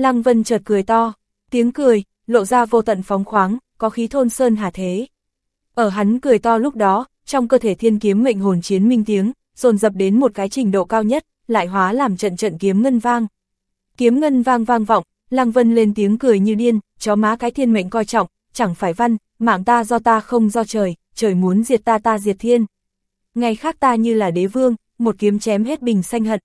Lăng Vân chợt cười to, tiếng cười, lộ ra vô tận phóng khoáng, có khí thôn sơn hà thế. Ở hắn cười to lúc đó, trong cơ thể thiên kiếm mệnh hồn chiến minh tiếng, dồn dập đến một cái trình độ cao nhất, lại hóa làm trận trận kiếm ngân vang. Kiếm ngân vang vang vọng, Lăng Vân lên tiếng cười như điên, chó má cái thiên mệnh coi trọng, chẳng phải văn, mạng ta do ta không do trời, trời muốn diệt ta ta diệt thiên. Ngày khác ta như là đế vương, một kiếm chém hết bình sanh hận.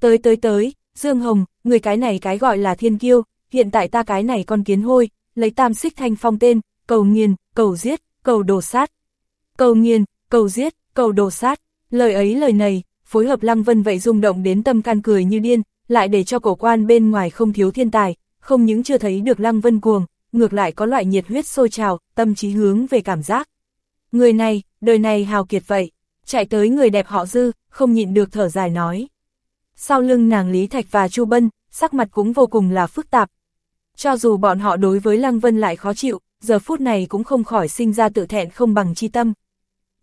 Tới tới tới, Dương Hồng, người cái này cái gọi là thiên kiêu, hiện tại ta cái này con kiến hôi, lấy tam xích thanh phong tên, cầu nghiền, cầu giết, cầu đồ sát. Cầu nghiền, cầu giết, cầu đồ sát, lời ấy lời này, phối hợp Lăng Vân vậy rung động đến tâm can cười như điên, lại để cho cổ quan bên ngoài không thiếu thiên tài, không những chưa thấy được Lăng Vân cuồng, ngược lại có loại nhiệt huyết sôi trào, tâm trí hướng về cảm giác. Người này, đời này hào kiệt vậy, chạy tới người đẹp họ dư, không nhịn được thở dài nói. Sau lưng nàng Lý Thạch và Chu Bân, sắc mặt cũng vô cùng là phức tạp. Cho dù bọn họ đối với Lăng Vân lại khó chịu, giờ phút này cũng không khỏi sinh ra tự thẹn không bằng chi tâm.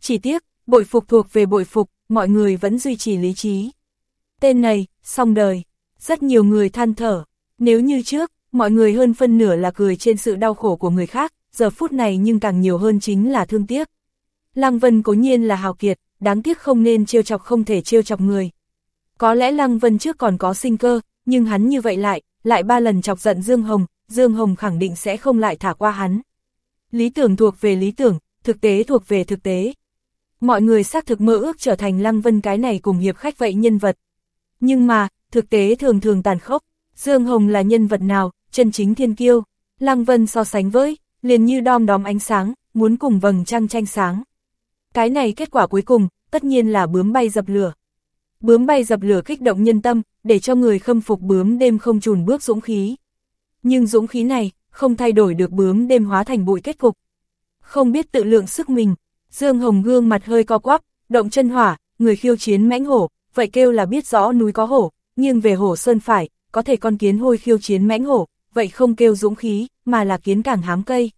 Chỉ tiếc, bội phục thuộc về bội phục, mọi người vẫn duy trì lý trí. Tên này, xong đời, rất nhiều người than thở, nếu như trước, mọi người hơn phân nửa là cười trên sự đau khổ của người khác, giờ phút này nhưng càng nhiều hơn chính là thương tiếc. Lăng Vân cố nhiên là hào kiệt, đáng tiếc không nên trêu chọc không thể trêu chọc người. Có lẽ Lăng Vân trước còn có sinh cơ, nhưng hắn như vậy lại, lại ba lần chọc giận Dương Hồng, Dương Hồng khẳng định sẽ không lại thả qua hắn. Lý tưởng thuộc về lý tưởng, thực tế thuộc về thực tế. Mọi người xác thực mơ ước trở thành Lăng Vân cái này cùng hiệp khách vậy nhân vật. Nhưng mà, thực tế thường thường tàn khốc, Dương Hồng là nhân vật nào, chân chính thiên kiêu, Lăng Vân so sánh với, liền như đom đóm ánh sáng, muốn cùng vầng trăng tranh sáng. Cái này kết quả cuối cùng, tất nhiên là bướm bay dập lửa. Bướm bay dập lửa kích động nhân tâm, để cho người khâm phục bướm đêm không trùn bước dũng khí. Nhưng dũng khí này, không thay đổi được bướm đêm hóa thành bụi kết cục. Không biết tự lượng sức mình, Dương Hồng gương mặt hơi co quắp, động chân hỏa, người khiêu chiến mãnh hổ, vậy kêu là biết rõ núi có hổ, nhưng về hổ sơn phải, có thể con kiến hôi khiêu chiến mãnh hổ, vậy không kêu dũng khí, mà là kiến càng hám cây.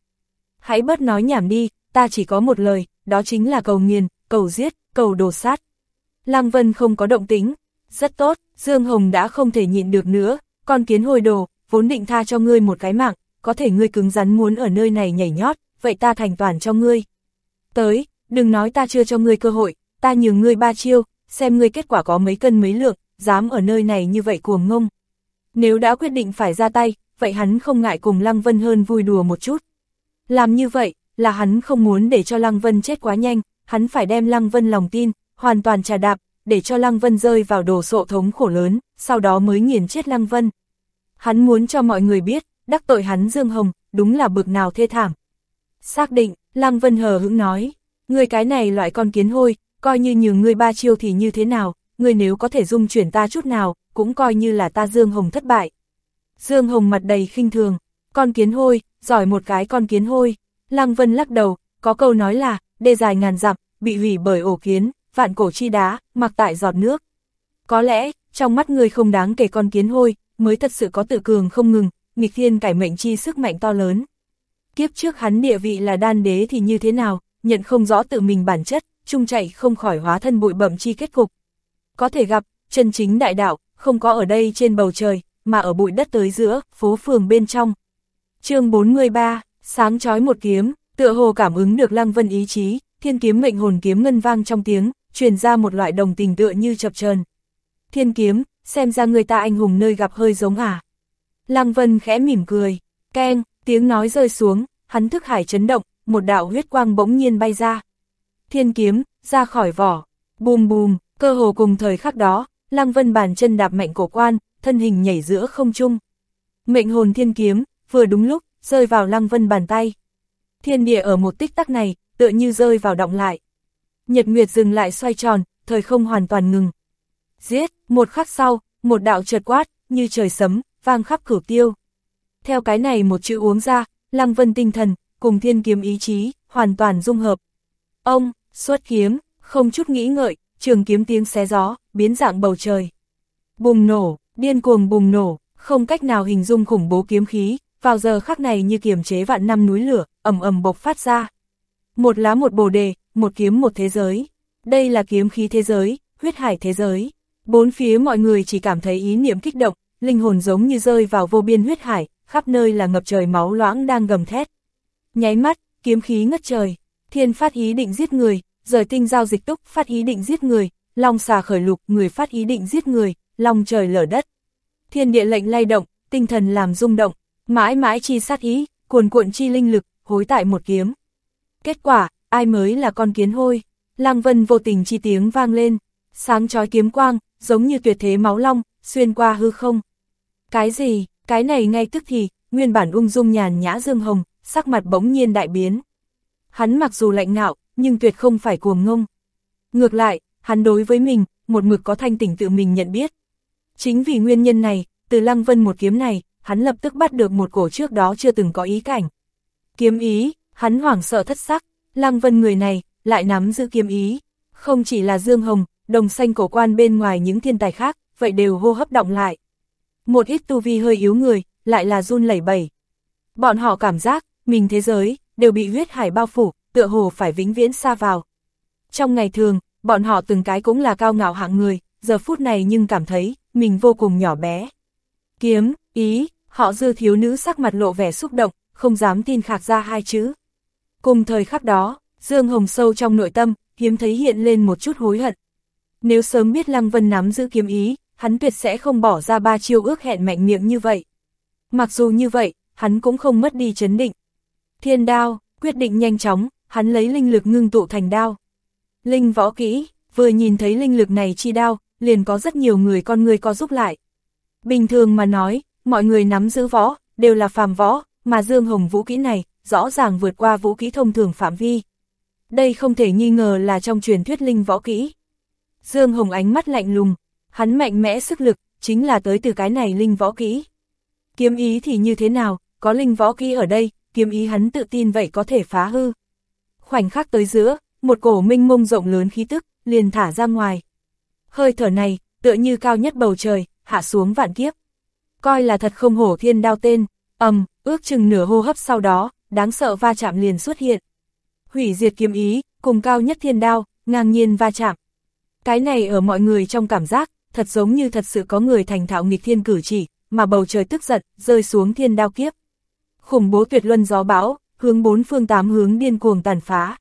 Hãy bớt nói nhảm đi, ta chỉ có một lời, đó chính là cầu nghiền, cầu giết, cầu đồ sát. Lăng Vân không có động tính, rất tốt, Dương Hồng đã không thể nhịn được nữa, con kiến hồi đồ, vốn định tha cho ngươi một cái mạng, có thể ngươi cứng rắn muốn ở nơi này nhảy nhót, vậy ta thành toàn cho ngươi. Tới, đừng nói ta chưa cho ngươi cơ hội, ta nhường ngươi ba chiêu, xem ngươi kết quả có mấy cân mấy lượng, dám ở nơi này như vậy cuồng ngông. Nếu đã quyết định phải ra tay, vậy hắn không ngại cùng Lăng Vân hơn vui đùa một chút. Làm như vậy, là hắn không muốn để cho Lăng Vân chết quá nhanh, hắn phải đem Lăng Vân lòng tin, hoàn toàn trà đạp, để cho Lăng Vân rơi vào đồ sộ thống khổ lớn, sau đó mới nghiền chết Lăng Vân. Hắn muốn cho mọi người biết, đắc tội hắn Dương Hồng, đúng là bực nào thê thảm. Xác định, Lăng Vân hờ hững nói, người cái này loại con kiến hôi, coi như nhường người ba chiêu thì như thế nào, người nếu có thể dung chuyển ta chút nào, cũng coi như là ta Dương Hồng thất bại. Dương Hồng mặt đầy khinh thường, con kiến hôi, giỏi một cái con kiến hôi. Lăng Vân lắc đầu, có câu nói là, đê dài ngàn dặm, bị hủy bởi ổ kiến, vạn cổ chi đá, mặc tại giọt nước. Có lẽ, trong mắt người không đáng kể con kiến hôi, mới thật sự có tự cường không ngừng, nghịch thiên cải mệnh chi sức mạnh to lớn. Kiếp trước hắn địa vị là đan đế thì như thế nào, nhận không rõ tự mình bản chất, trung chạy không khỏi hóa thân bụi bẩm chi kết cục. Có thể gặp, chân chính đại đạo, không có ở đây trên bầu trời, mà ở bụi đất tới giữa, phố phường bên trong. chương 43, sáng chói một kiếm, tựa hồ cảm ứng được lăng vân ý chí, thiên kiếm mệnh hồn kiếm ngân vang trong tiếng, truyền ra một loại đồng tình tựa như chập chờn. Thiên kiếm, xem ra người ta anh hùng nơi gặp hơi giống à. Lăng vân khẽ mỉm cười, keng, tiếng nói rơi xuống, hắn thức hải chấn động, một đạo huyết quang bỗng nhiên bay ra. Thiên kiếm, ra khỏi vỏ, bùm bùm, cơ hồ cùng thời khắc đó, Lăng Vân bàn chân đạp mạnh cổ quan, thân hình nhảy giữa không trung. Mệnh hồn thiên kiếm, vừa đúng lúc, rơi vào Lăng Vân bàn tay. Thiên địa ở một tích tắc này, tựa như rơi vào động lại. Nhật Nguyệt dừng lại xoay tròn, thời không hoàn toàn ngừng. Giết, một khắc sau, một đạo chợt quát, như trời sấm, vang khắp cửu tiêu. Theo cái này một chữ uống ra, Lăng Vân tinh thần, cùng thiên kiếm ý chí, hoàn toàn dung hợp. Ông, xuất kiếm, không chút nghĩ ngợi, trường kiếm tiếng xé gió, biến dạng bầu trời. Bùng nổ, điên cuồng bùng nổ, không cách nào hình dung khủng bố kiếm khí, vào giờ khắc này như kiềm chế vạn năm núi lửa, ầm ầm bộc phát ra. Một lá một bồ đề, một kiếm một thế giới. Đây là kiếm khí thế giới, huyết hải thế giới. Bốn phía mọi người chỉ cảm thấy ý niệm kích động, linh hồn giống như rơi vào vô biên huyết hải, khắp nơi là ngập trời máu loãng đang gầm thét. Nháy mắt, kiếm khí ngất trời, thiên phát ý định giết người, rời tinh giao dịch túc phát ý định giết người, long xà khởi lục người phát ý định giết người, long trời lở đất. Thiên địa lệnh lay động, tinh thần làm rung động, mãi mãi chi sát ý, cuồn cuộn chi linh lực, hối tại một kiếm. Kết quả, ai mới là con kiến hôi? Lăng Vân vô tình chi tiếng vang lên, sáng chói kiếm quang, giống như tuyệt thế máu long, xuyên qua hư không. Cái gì, cái này ngay tức thì, nguyên bản ung dung nhàn nhã Dương Hồng, sắc mặt bỗng nhiên đại biến. Hắn mặc dù lạnh ngạo, nhưng tuyệt không phải cuồng ngông. Ngược lại, hắn đối với mình, một mực có thanh tỉnh tự mình nhận biết. Chính vì nguyên nhân này, từ Lăng Vân một kiếm này, hắn lập tức bắt được một cổ trước đó chưa từng có ý cảnh. Kiếm ý, hắn hoảng sợ thất sắc, Lăng Vân người này, lại nắm giữ kiếm ý. Không chỉ là Dương Hồng, đồng xanh cổ quan bên ngoài những thiên tài khác, vậy đều hô hấp động lại. Một ít tu vi hơi yếu người, lại là run lẩy bẩy. Bọn họ cảm giác, mình thế giới, đều bị huyết hải bao phủ, tựa hồ phải vĩnh viễn xa vào. Trong ngày thường, bọn họ từng cái cũng là cao ngạo hạng người, giờ phút này nhưng cảm thấy, mình vô cùng nhỏ bé. Kiếm, ý, họ dư thiếu nữ sắc mặt lộ vẻ xúc động, không dám tin khạc ra hai chữ. Cùng thời khắc đó, Dương Hồng sâu trong nội tâm, hiếm thấy hiện lên một chút hối hận. Nếu sớm biết Lăng Vân nắm giữ kiếm ý, hắn tuyệt sẽ không bỏ ra ba chiêu ước hẹn mạnh miệng như vậy. Mặc dù như vậy, hắn cũng không mất đi chấn định. Thiên đao, quyết định nhanh chóng, hắn lấy linh lực ngưng tụ thành đao. Linh võ kỹ, vừa nhìn thấy linh lực này chi đao, liền có rất nhiều người con người có giúp lại. Bình thường mà nói, mọi người nắm giữ võ, đều là phàm võ, mà Dương Hồng vũ kỹ này, rõ ràng vượt qua vũ kỹ thông thường phạm vi. Đây không thể nghi ngờ là trong truyền thuyết linh võ kỹ. Dương Hồng ánh mắt lạnh lùng, hắn mạnh mẽ sức lực, chính là tới từ cái này linh võ kỹ. Kiếm ý thì như thế nào, có linh võ kỹ ở đây, kiếm ý hắn tự tin vậy có thể phá hư. Khoảnh khắc tới giữa, một cổ minh mông rộng lớn khí tức, liền thả ra ngoài. Hơi thở này, tựa như cao nhất bầu trời, hạ xuống vạn kiếp. Coi là thật không hổ thiên đao tên, ầm, ước chừng nửa hô hấp sau đó, đáng sợ va chạm liền xuất hiện. Hủy diệt kiếm ý, cùng cao nhất thiên đao, ngang nhiên va chạm. Cái này ở mọi người trong cảm giác, thật giống như thật sự có người thành thạo nghịch thiên cử chỉ, mà bầu trời tức giận, rơi xuống thiên đao kiếp. Khủng bố tuyệt luân gió bão, hướng bốn phương tám hướng điên cuồng tàn phá.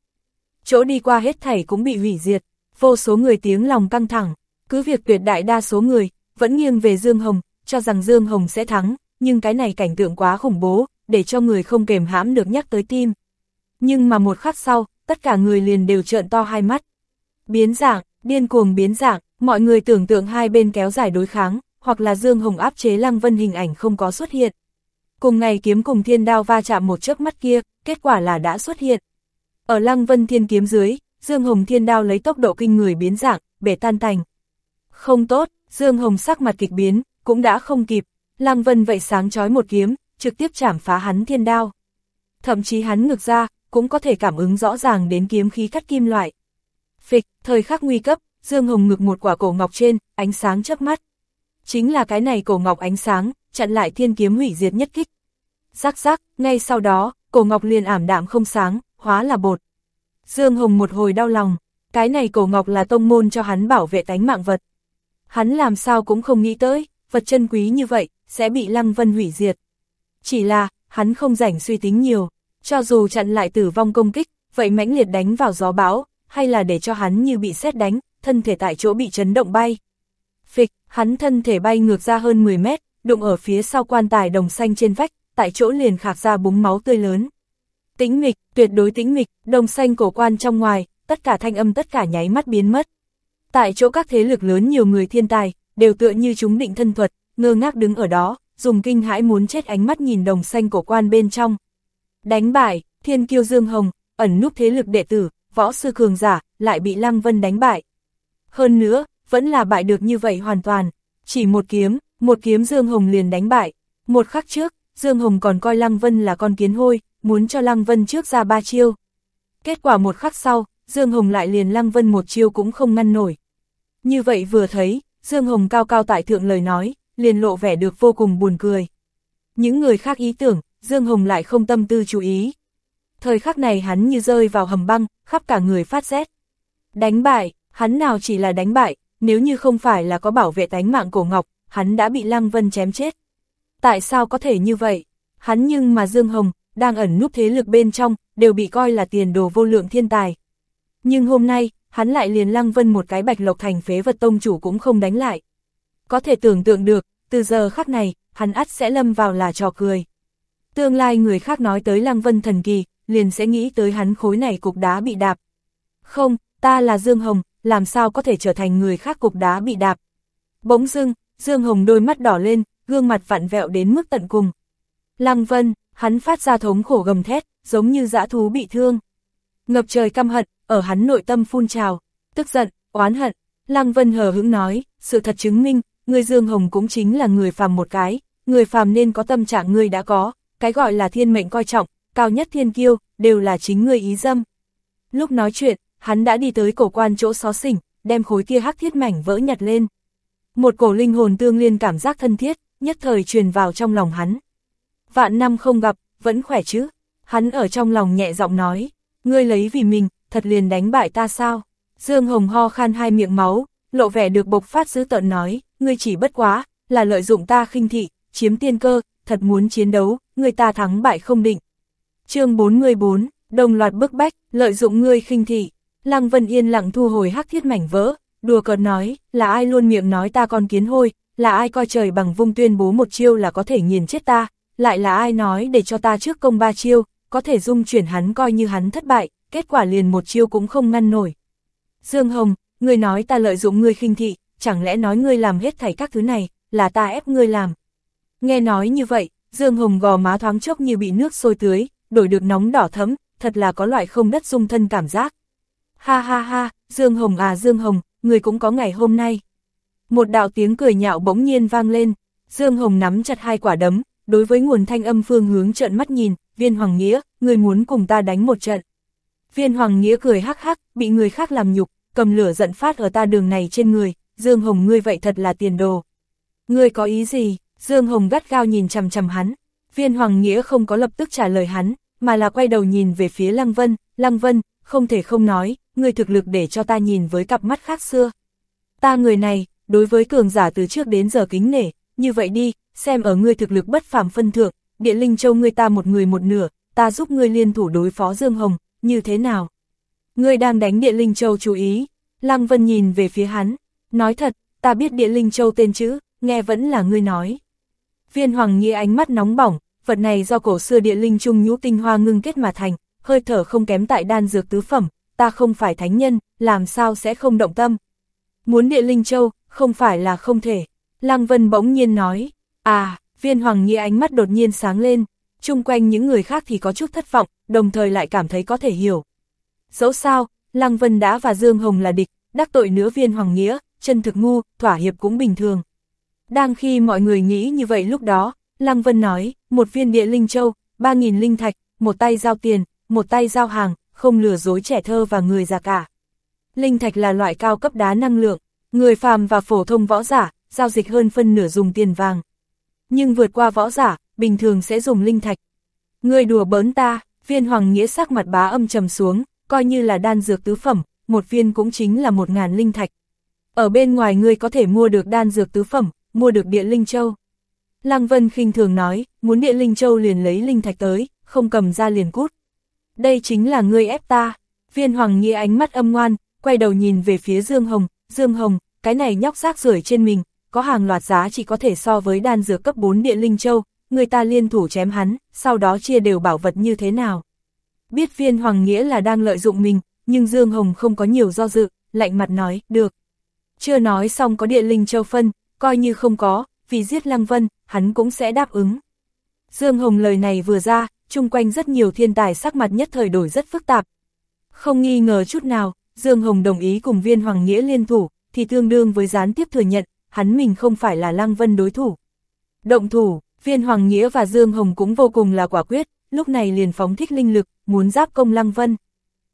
Chỗ đi qua hết thảy cũng bị hủy diệt, vô số người tiếng lòng căng thẳng, cứ việc tuyệt đại đa số người, vẫn nghiêng về Dương Hồng, cho rằng Dương Hồng sẽ thắng, nhưng cái này cảnh tượng quá khủng bố, để cho người không kềm hãm được nhắc tới tim. Nhưng mà một khắc sau, tất cả người liền đều trợn to hai mắt. Biến dạng, điên cuồng biến dạng, mọi người tưởng tượng hai bên kéo dài đối kháng, hoặc là Dương Hồng áp chế Lăng Vân hình ảnh không có xuất hiện. Cùng ngày kiếm cùng thiên đao va chạm một chớp mắt kia, kết quả là đã xuất hiện. Ở Lăng Vân thiên kiếm dưới, Dương Hồng thiên đao lấy tốc độ kinh người biến dạng, bể tan thành. Không tốt, Dương Hồng sắc mặt kịch biến, cũng đã không kịp, Lăng Vân vậy sáng chói một kiếm, trực tiếp chảm phá hắn thiên đao. Thậm chí hắn ngược ra, cũng có thể cảm ứng rõ ràng đến kiếm khí cắt kim loại. Phịch, thời khắc nguy cấp, Dương Hồng ngực một quả cổ ngọc trên, ánh sáng chớp mắt. Chính là cái này cổ ngọc ánh sáng, chặn lại thiên kiếm hủy diệt nhất kích. Rắc rắc, ngay sau đó, cổ ngọc liền ảm đạm không sáng, hóa là bột. Dương Hồng một hồi đau lòng, cái này cổ ngọc là tông môn cho hắn bảo vệ tánh mạng vật. Hắn làm sao cũng không nghĩ tới, vật chân quý như vậy, sẽ bị Lăng Vân hủy diệt. Chỉ là, hắn không rảnh suy tính nhiều, cho dù chặn lại tử vong công kích, vậy mãnh liệt đánh vào gió bão, hay là để cho hắn như bị xét đánh, thân thể tại chỗ bị chấn động bay. Phịch, hắn thân thể bay ngược ra hơn 10 mét, đụng ở phía sau quan tài đồng xanh trên vách, tại chỗ liền khạc ra búng máu tươi lớn. Tĩnh mịch, tuyệt đối tĩnh mịch, đồng xanh cổ quan trong ngoài, tất cả thanh âm tất cả nháy mắt biến mất. Tại chỗ các thế lực lớn nhiều người thiên tài, đều tựa như chúng định thân thuật, ngơ ngác đứng ở đó, dùng kinh hãi muốn chết ánh mắt nhìn đồng xanh cổ quan bên trong. Đánh bại, thiên kiêu Dương Hồng, ẩn núp thế lực đệ tử, võ sư cường giả, lại bị Lăng Vân đánh bại. Hơn nữa, vẫn là bại được như vậy hoàn toàn, chỉ một kiếm, một kiếm Dương Hồng liền đánh bại. Một khắc trước, Dương Hồng còn coi Lăng Vân là con kiến hôi, muốn cho Lăng Vân trước ra ba chiêu. Kết quả một khắc sau, Dương Hồng lại liền Lăng Vân một chiêu cũng không ngăn nổi. Như vậy vừa thấy, Dương Hồng cao cao tại thượng lời nói, liền lộ vẻ được vô cùng buồn cười. Những người khác ý tưởng, Dương Hồng lại không tâm tư chú ý. Thời khắc này hắn như rơi vào hầm băng, khắp cả người phát rét. Đánh bại, hắn nào chỉ là đánh bại, nếu như không phải là có bảo vệ tánh mạng cổ ngọc, hắn đã bị Lăng Vân chém chết. Tại sao có thể như vậy? Hắn nhưng mà Dương Hồng, đang ẩn núp thế lực bên trong, đều bị coi là tiền đồ vô lượng thiên tài. Nhưng hôm nay, hắn lại liền Lăng Vân một cái bạch lộc thành phế vật tông chủ cũng không đánh lại. Có thể tưởng tượng được, từ giờ khắc này, hắn ắt sẽ lâm vào là trò cười. Tương lai người khác nói tới Lăng Vân thần kỳ, liền sẽ nghĩ tới hắn khối này cục đá bị đạp. Không, ta là Dương Hồng, làm sao có thể trở thành người khác cục đá bị đạp. Bỗng dưng, Dương Hồng đôi mắt đỏ lên, gương mặt vặn vẹo đến mức tận cùng. Lăng Vân, hắn phát ra thống khổ gầm thét, giống như dã thú bị thương. Ngập trời căm hận, ở hắn nội tâm phun trào, tức giận, oán hận. Lăng Vân hờ hững nói, sự thật chứng minh, người Dương Hồng cũng chính là người phàm một cái, người phàm nên có tâm trạng người đã có, cái gọi là thiên mệnh coi trọng, cao nhất thiên kiêu, đều là chính người ý dâm. Lúc nói chuyện, hắn đã đi tới cổ quan chỗ xó xỉnh, đem khối kia hắc thiết mảnh vỡ nhặt lên. Một cổ linh hồn tương liên cảm giác thân thiết, nhất thời truyền vào trong lòng hắn. Vạn năm không gặp, vẫn khỏe chứ? Hắn ở trong lòng nhẹ giọng nói, ngươi lấy vì mình, thật liền đánh bại ta sao? Dương Hồng ho khan hai miệng máu, lộ vẻ được bộc phát dữ tợn nói, ngươi chỉ bất quá, là lợi dụng ta khinh thị, chiếm tiên cơ, thật muốn chiến đấu, người ta thắng bại không định. chương 44, đồng loạt bức bách, lợi dụng ngươi khinh thị, Lăng Vân Yên lặng thu hồi hắc thiết mảnh vỡ, đùa cợt nói, là ai luôn miệng nói ta con kiến hôi, là ai coi trời bằng vung tuyên bố một chiêu là có thể nghiền chết ta, lại là ai nói để cho ta trước công ba chiêu, có thể dung chuyển hắn coi như hắn thất bại, kết quả liền một chiêu cũng không ngăn nổi. Dương Hồng, ngươi nói ta lợi dụng ngươi khinh thị, chẳng lẽ nói ngươi làm hết thảy các thứ này, là ta ép ngươi làm. Nghe nói như vậy, Dương Hồng gò má thoáng chốc như bị nước sôi tưới, đổi được nóng đỏ thấm, thật là có loại không đất dung thân cảm giác. Ha ha ha, Dương Hồng à Dương Hồng, người cũng có ngày hôm nay. Một đạo tiếng cười nhạo bỗng nhiên vang lên, Dương Hồng nắm chặt hai quả đấm, đối với nguồn thanh âm phương hướng trợn mắt nhìn, viên Hoàng Nghĩa, người muốn cùng ta đánh một trận. Viên Hoàng Nghĩa cười hắc hắc, bị người khác làm nhục, cầm lửa giận phát ở ta đường này trên người, Dương Hồng ngươi vậy thật là tiền đồ. Ngươi có ý gì? Dương Hồng gắt gao nhìn chằm chằm hắn. Viên Hoàng Nghĩa không có lập tức trả lời hắn, mà là quay đầu nhìn về phía Lăng Vân, Lăng Vân, không thể không nói, ngươi thực lực để cho ta nhìn với cặp mắt khác xưa. Ta người này, đối với cường giả từ trước đến giờ kính nể, như vậy đi, xem ở ngươi thực lực bất phàm phân thượng, địa linh châu ngươi ta một người một nửa, ta giúp ngươi liên thủ đối phó Dương Hồng, như thế nào? Ngươi đang đánh địa linh châu chú ý, Lăng Vân nhìn về phía hắn, nói thật, ta biết địa linh châu tên chữ, nghe vẫn là ngươi nói. Viên Hoàng Nghĩa ánh mắt nóng bỏng, vật này do cổ xưa địa linh trung nhũ tinh hoa ngưng kết mà thành, hơi thở không kém tại đan dược tứ phẩm, ta không phải thánh nhân, làm sao sẽ không động tâm. Muốn địa linh châu, không phải là không thể. Lăng Vân bỗng nhiên nói, à, viên hoàng nghĩa ánh mắt đột nhiên sáng lên, chung quanh những người khác thì có chút thất vọng, đồng thời lại cảm thấy có thể hiểu. Dẫu sao, Lăng Vân đã và Dương Hồng là địch, đắc tội nữa viên hoàng nghĩa, chân thực ngu, thỏa hiệp cũng bình thường. Đang khi mọi người nghĩ như vậy lúc đó, Lăng Vân nói, một viên địa linh châu, ba nghìn linh thạch, một tay giao tiền, một tay giao hàng, không lừa dối trẻ thơ và người già cả. Linh thạch là loại cao cấp đá năng lượng, người phàm và phổ thông võ giả, giao dịch hơn phân nửa dùng tiền vàng. Nhưng vượt qua võ giả, bình thường sẽ dùng linh thạch. Người đùa bỡn ta, viên hoàng nghĩa sắc mặt bá âm trầm xuống, coi như là đan dược tứ phẩm, một viên cũng chính là một ngàn linh thạch. Ở bên ngoài ngươi có thể mua được đan dược tứ phẩm, mua được địa linh châu. Lăng Vân khinh thường nói, muốn địa linh châu liền lấy linh thạch tới, không cầm ra liền cút đây chính là ngươi ép ta. Viên Hoàng Nghĩa ánh mắt âm ngoan, quay đầu nhìn về phía Dương Hồng, Dương Hồng, cái này nhóc rác rưởi trên mình, có hàng loạt giá chỉ có thể so với đan dược cấp 4 địa linh châu, người ta liên thủ chém hắn, sau đó chia đều bảo vật như thế nào. Biết viên Hoàng Nghĩa là đang lợi dụng mình, nhưng Dương Hồng không có nhiều do dự, lạnh mặt nói, được. Chưa nói xong có địa linh châu phân, coi như không có, vì giết Lăng Vân, hắn cũng sẽ đáp ứng. Dương Hồng lời này vừa ra, chung quanh rất nhiều thiên tài sắc mặt nhất thời đổi rất phức tạp. Không nghi ngờ chút nào, Dương Hồng đồng ý cùng viên Hoàng Nghĩa liên thủ, thì tương đương với gián tiếp thừa nhận, hắn mình không phải là Lăng Vân đối thủ. Động thủ, viên Hoàng Nghĩa và Dương Hồng cũng vô cùng là quả quyết, lúc này liền phóng thích linh lực, muốn giáp công Lăng Vân.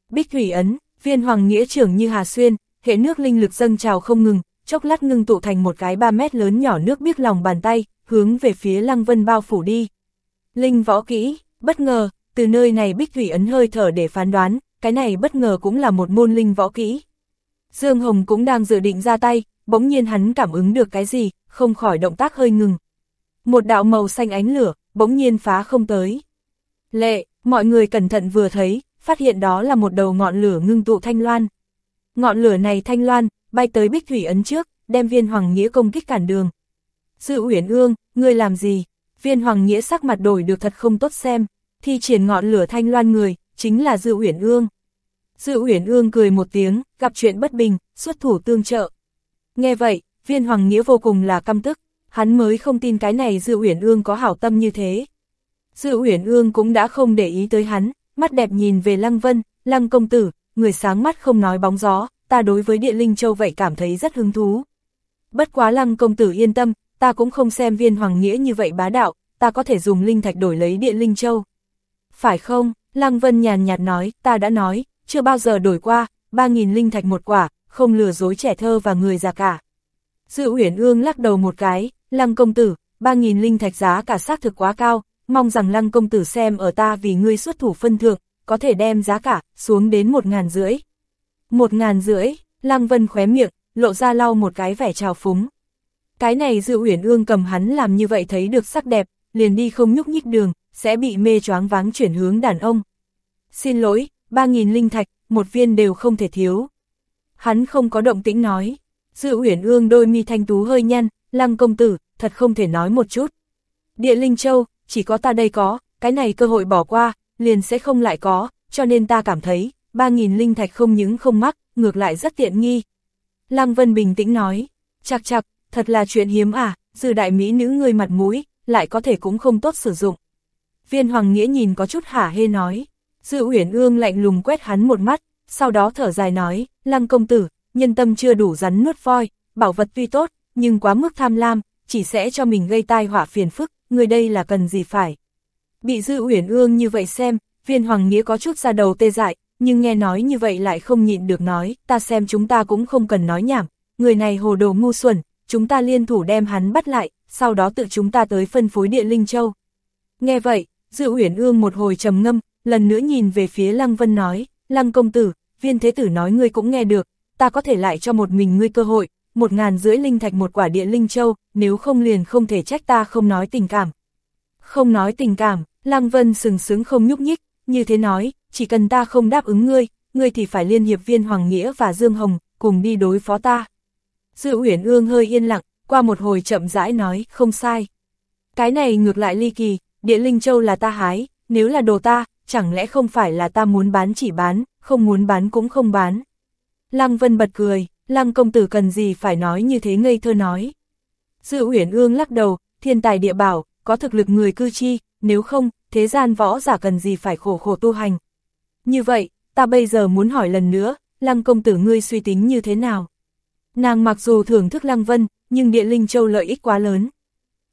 Bích Thủy Ấn, viên Hoàng Nghĩa trưởng như Hà Xuyên, hệ nước linh lực dâng trào không ngừng, chốc lát ngưng tụ thành một cái 3 mét lớn nhỏ nước biết lòng bàn tay, hướng về phía Lăng Vân bao phủ đi. Linh võ kỹ, Bất ngờ, từ nơi này Bích Thủy ấn hơi thở để phán đoán, cái này bất ngờ cũng là một môn linh võ kỹ. Dương Hồng cũng đang dự định ra tay, bỗng nhiên hắn cảm ứng được cái gì, không khỏi động tác hơi ngừng. Một đạo màu xanh ánh lửa, bỗng nhiên phá không tới. Lệ, mọi người cẩn thận vừa thấy, phát hiện đó là một đầu ngọn lửa ngưng tụ thanh loan. Ngọn lửa này thanh loan, bay tới bích thủy ấn trước, đem viên hoàng nghĩa công kích cản đường. Dự uyển ương, ngươi làm gì? Viên hoàng nghĩa sắc mặt đổi được thật không tốt xem, thi triển ngọn lửa thanh loan người, chính là dự Uyển Ương. dự Uyển Ương cười một tiếng, gặp chuyện bất bình, xuất thủ tương trợ. Nghe vậy, viên hoàng nghĩa vô cùng là căm tức, hắn mới không tin cái này dự Uyển Ương có hảo tâm như thế. dự Uyển Ương cũng đã không để ý tới hắn, mắt đẹp nhìn về Lăng Vân, Lăng công tử, người sáng mắt không nói bóng gió, ta đối với địa linh châu vậy cảm thấy rất hứng thú. Bất quá Lăng công tử yên tâm, ta cũng không xem viên hoàng nghĩa như vậy bá đạo, ta có thể dùng linh thạch đổi lấy địa linh châu. Phải không? Lăng Vân nhàn nhạt nói, ta đã nói, chưa bao giờ đổi qua, 3.000 linh thạch một quả, không lừa dối trẻ thơ và người già cả. Dự Uyển Ương lắc đầu một cái, Lăng công tử, 3.000 linh thạch giá cả xác thực quá cao, mong rằng Lăng công tử xem ở ta vì ngươi xuất thủ phân thượng, có thể đem giá cả xuống đến một ngàn rưỡi. Một ngàn rưỡi, Lăng Vân khóe miệng, lộ ra lau một cái vẻ trào phúng. Cái này Dự Uyển Ương cầm hắn làm như vậy thấy được sắc đẹp, liền đi không nhúc nhích đường, sẽ bị mê choáng váng chuyển hướng đàn ông. Xin lỗi, ba nghìn linh thạch, một viên đều không thể thiếu. Hắn không có động tĩnh nói. Dự uyển ương đôi mi thanh tú hơi nhăn, lăng công tử, thật không thể nói một chút. Địa linh châu, chỉ có ta đây có, cái này cơ hội bỏ qua, liền sẽ không lại có, cho nên ta cảm thấy, 3.000 linh thạch không những không mắc, ngược lại rất tiện nghi. Lăng Vân bình tĩnh nói, chạc chạc, thật là chuyện hiếm à, dư đại mỹ nữ người mặt mũi, lại có thể cũng không tốt sử dụng. Viên Hoàng Nghĩa nhìn có chút hả hê nói. Dư Uyển Ương lạnh lùng quét hắn một mắt, sau đó thở dài nói, Lăng công tử, nhân tâm chưa đủ rắn nuốt voi, bảo vật tuy tốt, nhưng quá mức tham lam, chỉ sẽ cho mình gây tai họa phiền phức, người đây là cần gì phải. Bị Dư Uyển Ương như vậy xem, Viên Hoàng Nghĩa có chút ra đầu tê dại, nhưng nghe nói như vậy lại không nhịn được nói, ta xem chúng ta cũng không cần nói nhảm, người này hồ đồ ngu xuẩn, chúng ta liên thủ đem hắn bắt lại, sau đó tự chúng ta tới phân phối địa linh châu. Nghe vậy, Dự Uyển Ương một hồi trầm ngâm, lần nữa nhìn về phía Lăng Vân nói, Lăng công tử, viên thế tử nói ngươi cũng nghe được, ta có thể lại cho một mình ngươi cơ hội, một ngàn rưỡi linh thạch một quả địa linh châu, nếu không liền không thể trách ta không nói tình cảm. Không nói tình cảm, Lăng Vân sừng sướng không nhúc nhích, như thế nói, chỉ cần ta không đáp ứng ngươi, ngươi thì phải liên hiệp viên Hoàng Nghĩa và Dương Hồng, cùng đi đối phó ta. Dự Uyển Ương hơi yên lặng, qua một hồi chậm rãi nói, không sai. Cái này ngược lại ly kỳ, địa linh châu là ta hái, nếu là đồ ta, chẳng lẽ không phải là ta muốn bán chỉ bán, không muốn bán cũng không bán. Lăng Vân bật cười, Lăng công tử cần gì phải nói như thế ngây thơ nói. Dự Uyển Ương lắc đầu, thiên tài địa bảo, có thực lực người cư chi, nếu không, thế gian võ giả cần gì phải khổ khổ tu hành. Như vậy, ta bây giờ muốn hỏi lần nữa, Lăng công tử ngươi suy tính như thế nào? Nàng mặc dù thưởng thức Lăng Vân, nhưng địa linh châu lợi ích quá lớn.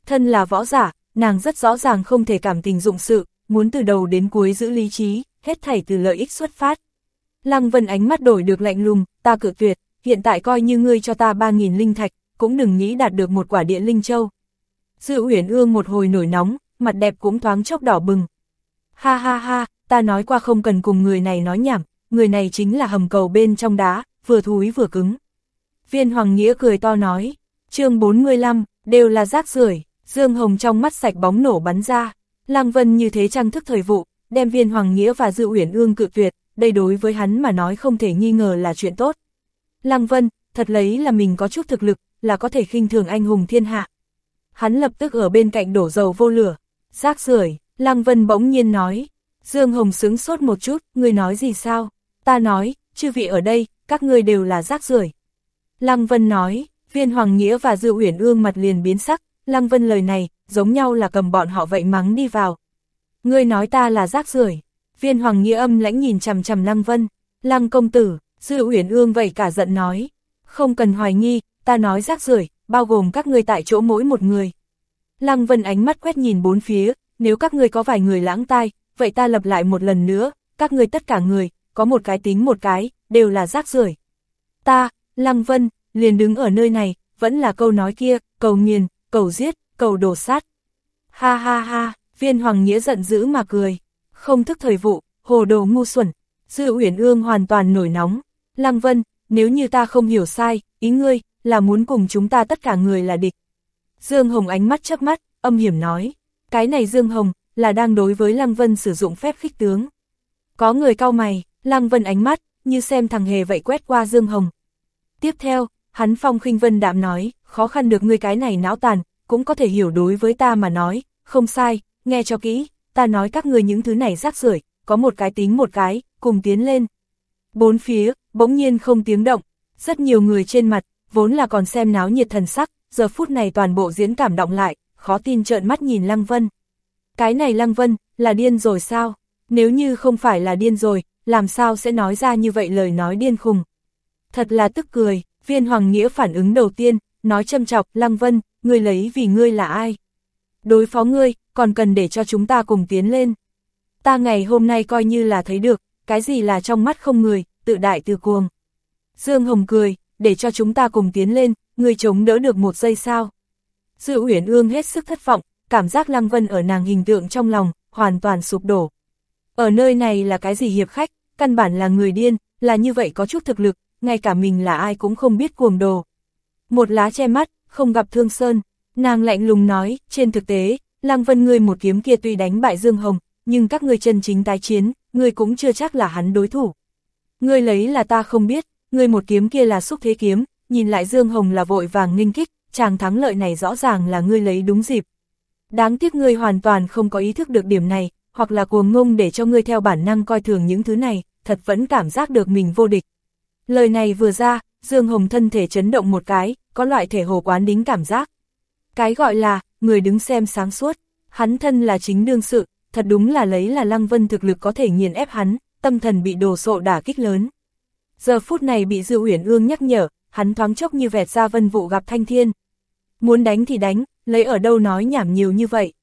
Thân là võ giả, nàng rất rõ ràng không thể cảm tình dụng sự, muốn từ đầu đến cuối giữ lý trí, hết thảy từ lợi ích xuất phát. Lăng Vân ánh mắt đổi được lạnh lùng, ta cự tuyệt, hiện tại coi như ngươi cho ta 3.000 linh thạch, cũng đừng nghĩ đạt được một quả địa linh châu. Dự uyển ương một hồi nổi nóng, mặt đẹp cũng thoáng chốc đỏ bừng. Ha ha ha, ta nói qua không cần cùng người này nói nhảm, người này chính là hầm cầu bên trong đá, vừa thúi vừa cứng. Viên Hoàng Nghĩa cười to nói, chương 45, đều là rác rưởi Dương Hồng trong mắt sạch bóng nổ bắn ra. Lăng Vân như thế trang thức thời vụ, đem viên Hoàng Nghĩa và Dự Uyển Ương cự tuyệt, đây đối với hắn mà nói không thể nghi ngờ là chuyện tốt. Lăng Vân, thật lấy là mình có chút thực lực, là có thể khinh thường anh hùng thiên hạ. Hắn lập tức ở bên cạnh đổ dầu vô lửa, rác rưởi Lăng Vân bỗng nhiên nói. Dương Hồng sướng sốt một chút, người nói gì sao? Ta nói, chư vị ở đây, các ngươi đều là rác rưởi. Lăng Vân nói, viên Hoàng Nghĩa và Dư Uyển Ương mặt liền biến sắc, Lăng Vân lời này, giống nhau là cầm bọn họ vậy mắng đi vào. Ngươi nói ta là rác rưởi. Viên Hoàng Nghĩa âm lãnh nhìn chằm chằm Lăng Vân, Lăng công tử, Dư Uyển Ương vậy cả giận nói, không cần hoài nghi, ta nói rác rưởi bao gồm các ngươi tại chỗ mỗi một người. Lăng Vân ánh mắt quét nhìn bốn phía, nếu các ngươi có vài người lãng tai, vậy ta lập lại một lần nữa, các ngươi tất cả người, có một cái tính một cái, đều là rác rưởi Ta, Lăng Vân, liền đứng ở nơi này, vẫn là câu nói kia, cầu nghiền, cầu giết, cầu đổ sát. Ha ha ha, viên hoàng nghĩa giận dữ mà cười. Không thức thời vụ, hồ đồ ngu xuẩn. Dư Uyển Ương hoàn toàn nổi nóng. Lăng Vân, nếu như ta không hiểu sai, ý ngươi, là muốn cùng chúng ta tất cả người là địch. Dương Hồng ánh mắt chớp mắt, âm hiểm nói, cái này Dương Hồng, là đang đối với Lăng Vân sử dụng phép khích tướng. Có người cau mày, Lăng Vân ánh mắt, như xem thằng hề vậy quét qua Dương Hồng. Tiếp theo, hắn phong khinh vân đạm nói, khó khăn được ngươi cái này não tàn, cũng có thể hiểu đối với ta mà nói, không sai, nghe cho kỹ, ta nói các người những thứ này rác rưởi, có một cái tính một cái, cùng tiến lên. Bốn phía, bỗng nhiên không tiếng động, rất nhiều người trên mặt, vốn là còn xem náo nhiệt thần sắc, giờ phút này toàn bộ diễn cảm động lại, khó tin trợn mắt nhìn Lăng Vân. Cái này Lăng Vân, là điên rồi sao? Nếu như không phải là điên rồi, làm sao sẽ nói ra như vậy lời nói điên khùng? Thật là tức cười, viên Hoàng Nghĩa phản ứng đầu tiên, nói châm chọc, Lăng Vân, ngươi lấy vì ngươi là ai? Đối phó ngươi, còn cần để cho chúng ta cùng tiến lên. Ta ngày hôm nay coi như là thấy được, cái gì là trong mắt không người, tự đại từ cuồng. Dương Hồng cười, để cho chúng ta cùng tiến lên, người chống đỡ được một giây sao. Dự Uyển Ương hết sức thất vọng, cảm giác Lăng Vân ở nàng hình tượng trong lòng, hoàn toàn sụp đổ. Ở nơi này là cái gì hiệp khách, căn bản là người điên, là như vậy có chút thực lực, ngay cả mình là ai cũng không biết cuồng đồ. Một lá che mắt, không gặp thương sơn, nàng lạnh lùng nói, trên thực tế, Lăng Vân ngươi một kiếm kia tuy đánh bại Dương Hồng, nhưng các ngươi chân chính tái chiến, ngươi cũng chưa chắc là hắn đối thủ. Ngươi lấy là ta không biết, ngươi một kiếm kia là xúc thế kiếm, nhìn lại Dương Hồng là vội vàng nghênh kích, chàng thắng lợi này rõ ràng là ngươi lấy đúng dịp. Đáng tiếc ngươi hoàn toàn không có ý thức được điểm này, hoặc là cuồng ngông để cho ngươi theo bản năng coi thường những thứ này, thật vẫn cảm giác được mình vô địch. Lời này vừa ra, Dương Hồng thân thể chấn động một cái, có loại thể hồ quán đính cảm giác. Cái gọi là, người đứng xem sáng suốt, hắn thân là chính đương sự, thật đúng là lấy là Lăng Vân thực lực có thể nghiền ép hắn, tâm thần bị đồ sộ đả kích lớn. Giờ phút này bị Dư Uyển Ương nhắc nhở, hắn thoáng chốc như vẹt ra vân vụ gặp thanh thiên. Muốn đánh thì đánh, lấy ở đâu nói nhảm nhiều như vậy.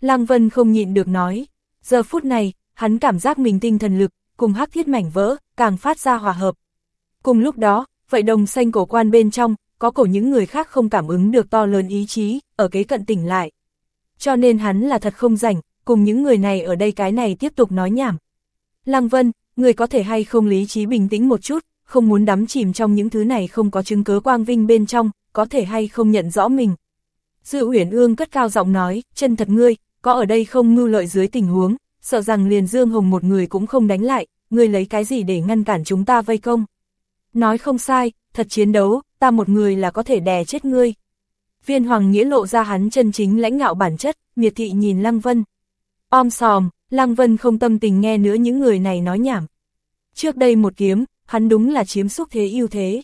Lăng Vân không nhịn được nói, giờ phút này, hắn cảm giác mình tinh thần lực, cùng hắc thiết mảnh vỡ, càng phát ra hòa hợp. Cùng lúc đó, vậy đồng xanh cổ quan bên trong, có cổ những người khác không cảm ứng được to lớn ý chí, ở kế cận tỉnh lại. Cho nên hắn là thật không rảnh, cùng những người này ở đây cái này tiếp tục nói nhảm. Lăng Vân, người có thể hay không lý trí bình tĩnh một chút, không muốn đắm chìm trong những thứ này không có chứng cớ quang vinh bên trong, có thể hay không nhận rõ mình. Dư Uyển Ương cất cao giọng nói, chân thật ngươi, có ở đây không mưu lợi dưới tình huống, sợ rằng liền Dương Hồng một người cũng không đánh lại, ngươi lấy cái gì để ngăn cản chúng ta vây công. Nói không sai, thật chiến đấu, ta một người là có thể đè chết ngươi. Viên Hoàng Nghĩa lộ ra hắn chân chính lãnh ngạo bản chất, miệt thị nhìn Lăng Vân. Om sòm, Lăng Vân không tâm tình nghe nữa những người này nói nhảm. Trước đây một kiếm, hắn đúng là chiếm xúc thế ưu thế.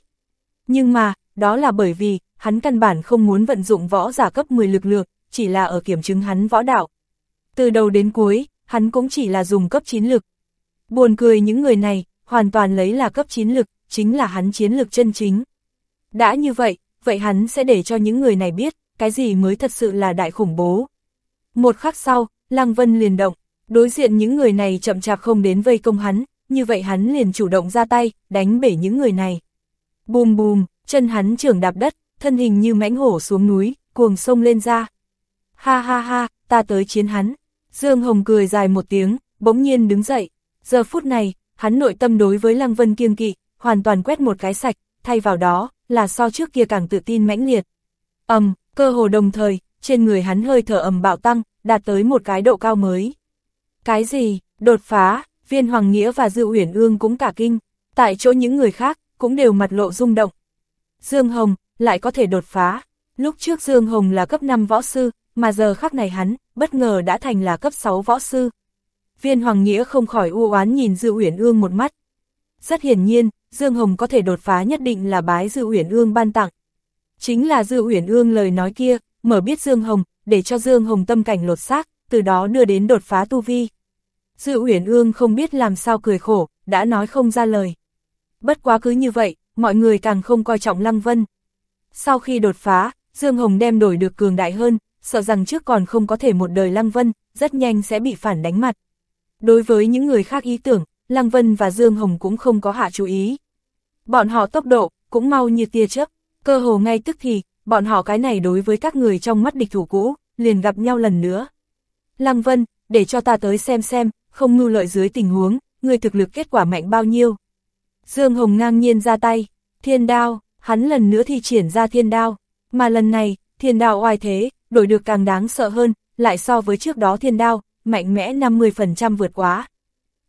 Nhưng mà, đó là bởi vì, hắn căn bản không muốn vận dụng võ giả cấp 10 lực lượng, chỉ là ở kiểm chứng hắn võ đạo. Từ đầu đến cuối, hắn cũng chỉ là dùng cấp 9 lực. Buồn cười những người này, hoàn toàn lấy là cấp 9 lực, chính là hắn chiến lực chân chính. Đã như vậy, vậy hắn sẽ để cho những người này biết, cái gì mới thật sự là đại khủng bố. Một khắc sau, Lăng Vân liền động, đối diện những người này chậm chạp không đến vây công hắn, như vậy hắn liền chủ động ra tay, đánh bể những người này. Bùm bùm, chân hắn trưởng đạp đất, thân hình như mãnh hổ xuống núi, cuồng sông lên ra. Ha ha ha, ta tới chiến hắn. Dương Hồng cười dài một tiếng, bỗng nhiên đứng dậy. Giờ phút này, hắn nội tâm đối với Lăng Vân kiêng kỵ, hoàn toàn quét một cái sạch, thay vào đó, là so trước kia càng tự tin mãnh liệt. ầm, cơ hồ đồng thời, trên người hắn hơi thở ầm bạo tăng, đạt tới một cái độ cao mới. Cái gì, đột phá, viên Hoàng Nghĩa và Dư Uyển Ương cũng cả kinh, tại chỗ những người khác, cũng đều mặt lộ rung động. Dương Hồng, lại có thể đột phá, lúc trước Dương Hồng là cấp 5 võ sư, mà giờ khắc này hắn, bất ngờ đã thành là cấp 6 võ sư. Viên Hoàng Nghĩa không khỏi u oán nhìn Dư Uyển Ương một mắt. Rất hiển nhiên, Dương Hồng có thể đột phá nhất định là bái Dư Uyển Ương ban tặng. Chính là Dư Uyển Ương lời nói kia, mở biết Dương Hồng, để cho Dương Hồng tâm cảnh lột xác, từ đó đưa đến đột phá tu vi. dự Uyển Ương không biết làm sao cười khổ, đã nói không ra lời. Bất quá cứ như vậy, mọi người càng không coi trọng Lăng Vân. Sau khi đột phá, Dương Hồng đem đổi được cường đại hơn, sợ rằng trước còn không có thể một đời Lăng Vân, rất nhanh sẽ bị phản đánh mặt. Đối với những người khác ý tưởng, Lăng Vân và Dương Hồng cũng không có hạ chú ý. Bọn họ tốc độ, cũng mau như tia chớp, cơ hồ ngay tức thì, bọn họ cái này đối với các người trong mắt địch thủ cũ, liền gặp nhau lần nữa. Lăng Vân, để cho ta tới xem xem, không mưu lợi dưới tình huống, người thực lực kết quả mạnh bao nhiêu. Dương Hồng ngang nhiên ra tay, thiên đao, hắn lần nữa thi triển ra thiên đao, mà lần này, thiên đao oai thế, đổi được càng đáng sợ hơn, lại so với trước đó thiên đao, mạnh mẽ 50% vượt quá.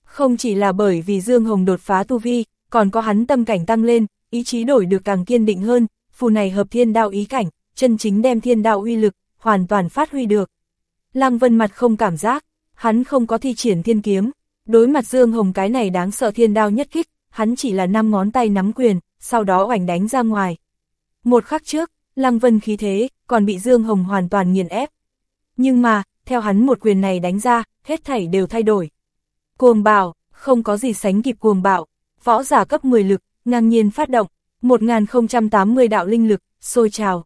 Không chỉ là bởi vì Dương Hồng đột phá tu vi, còn có hắn tâm cảnh tăng lên, ý chí đổi được càng kiên định hơn, phù này hợp thiên đao ý cảnh, chân chính đem thiên đao uy lực, hoàn toàn phát huy được. Lăng Vân mặt không cảm giác, hắn không có thi triển thiên kiếm, đối mặt Dương Hồng cái này đáng sợ thiên đao nhất kích, hắn chỉ là năm ngón tay nắm quyền, sau đó oảnh đánh ra ngoài. Một khắc trước, Lăng Vân khí thế, còn bị Dương Hồng hoàn toàn nghiền ép. Nhưng mà, theo hắn một quyền này đánh ra, hết thảy đều thay đổi. Cuồng bạo, không có gì sánh kịp cuồng bạo, võ giả cấp 10 lực, ngang nhiên phát động, 1080 đạo linh lực, sôi trào.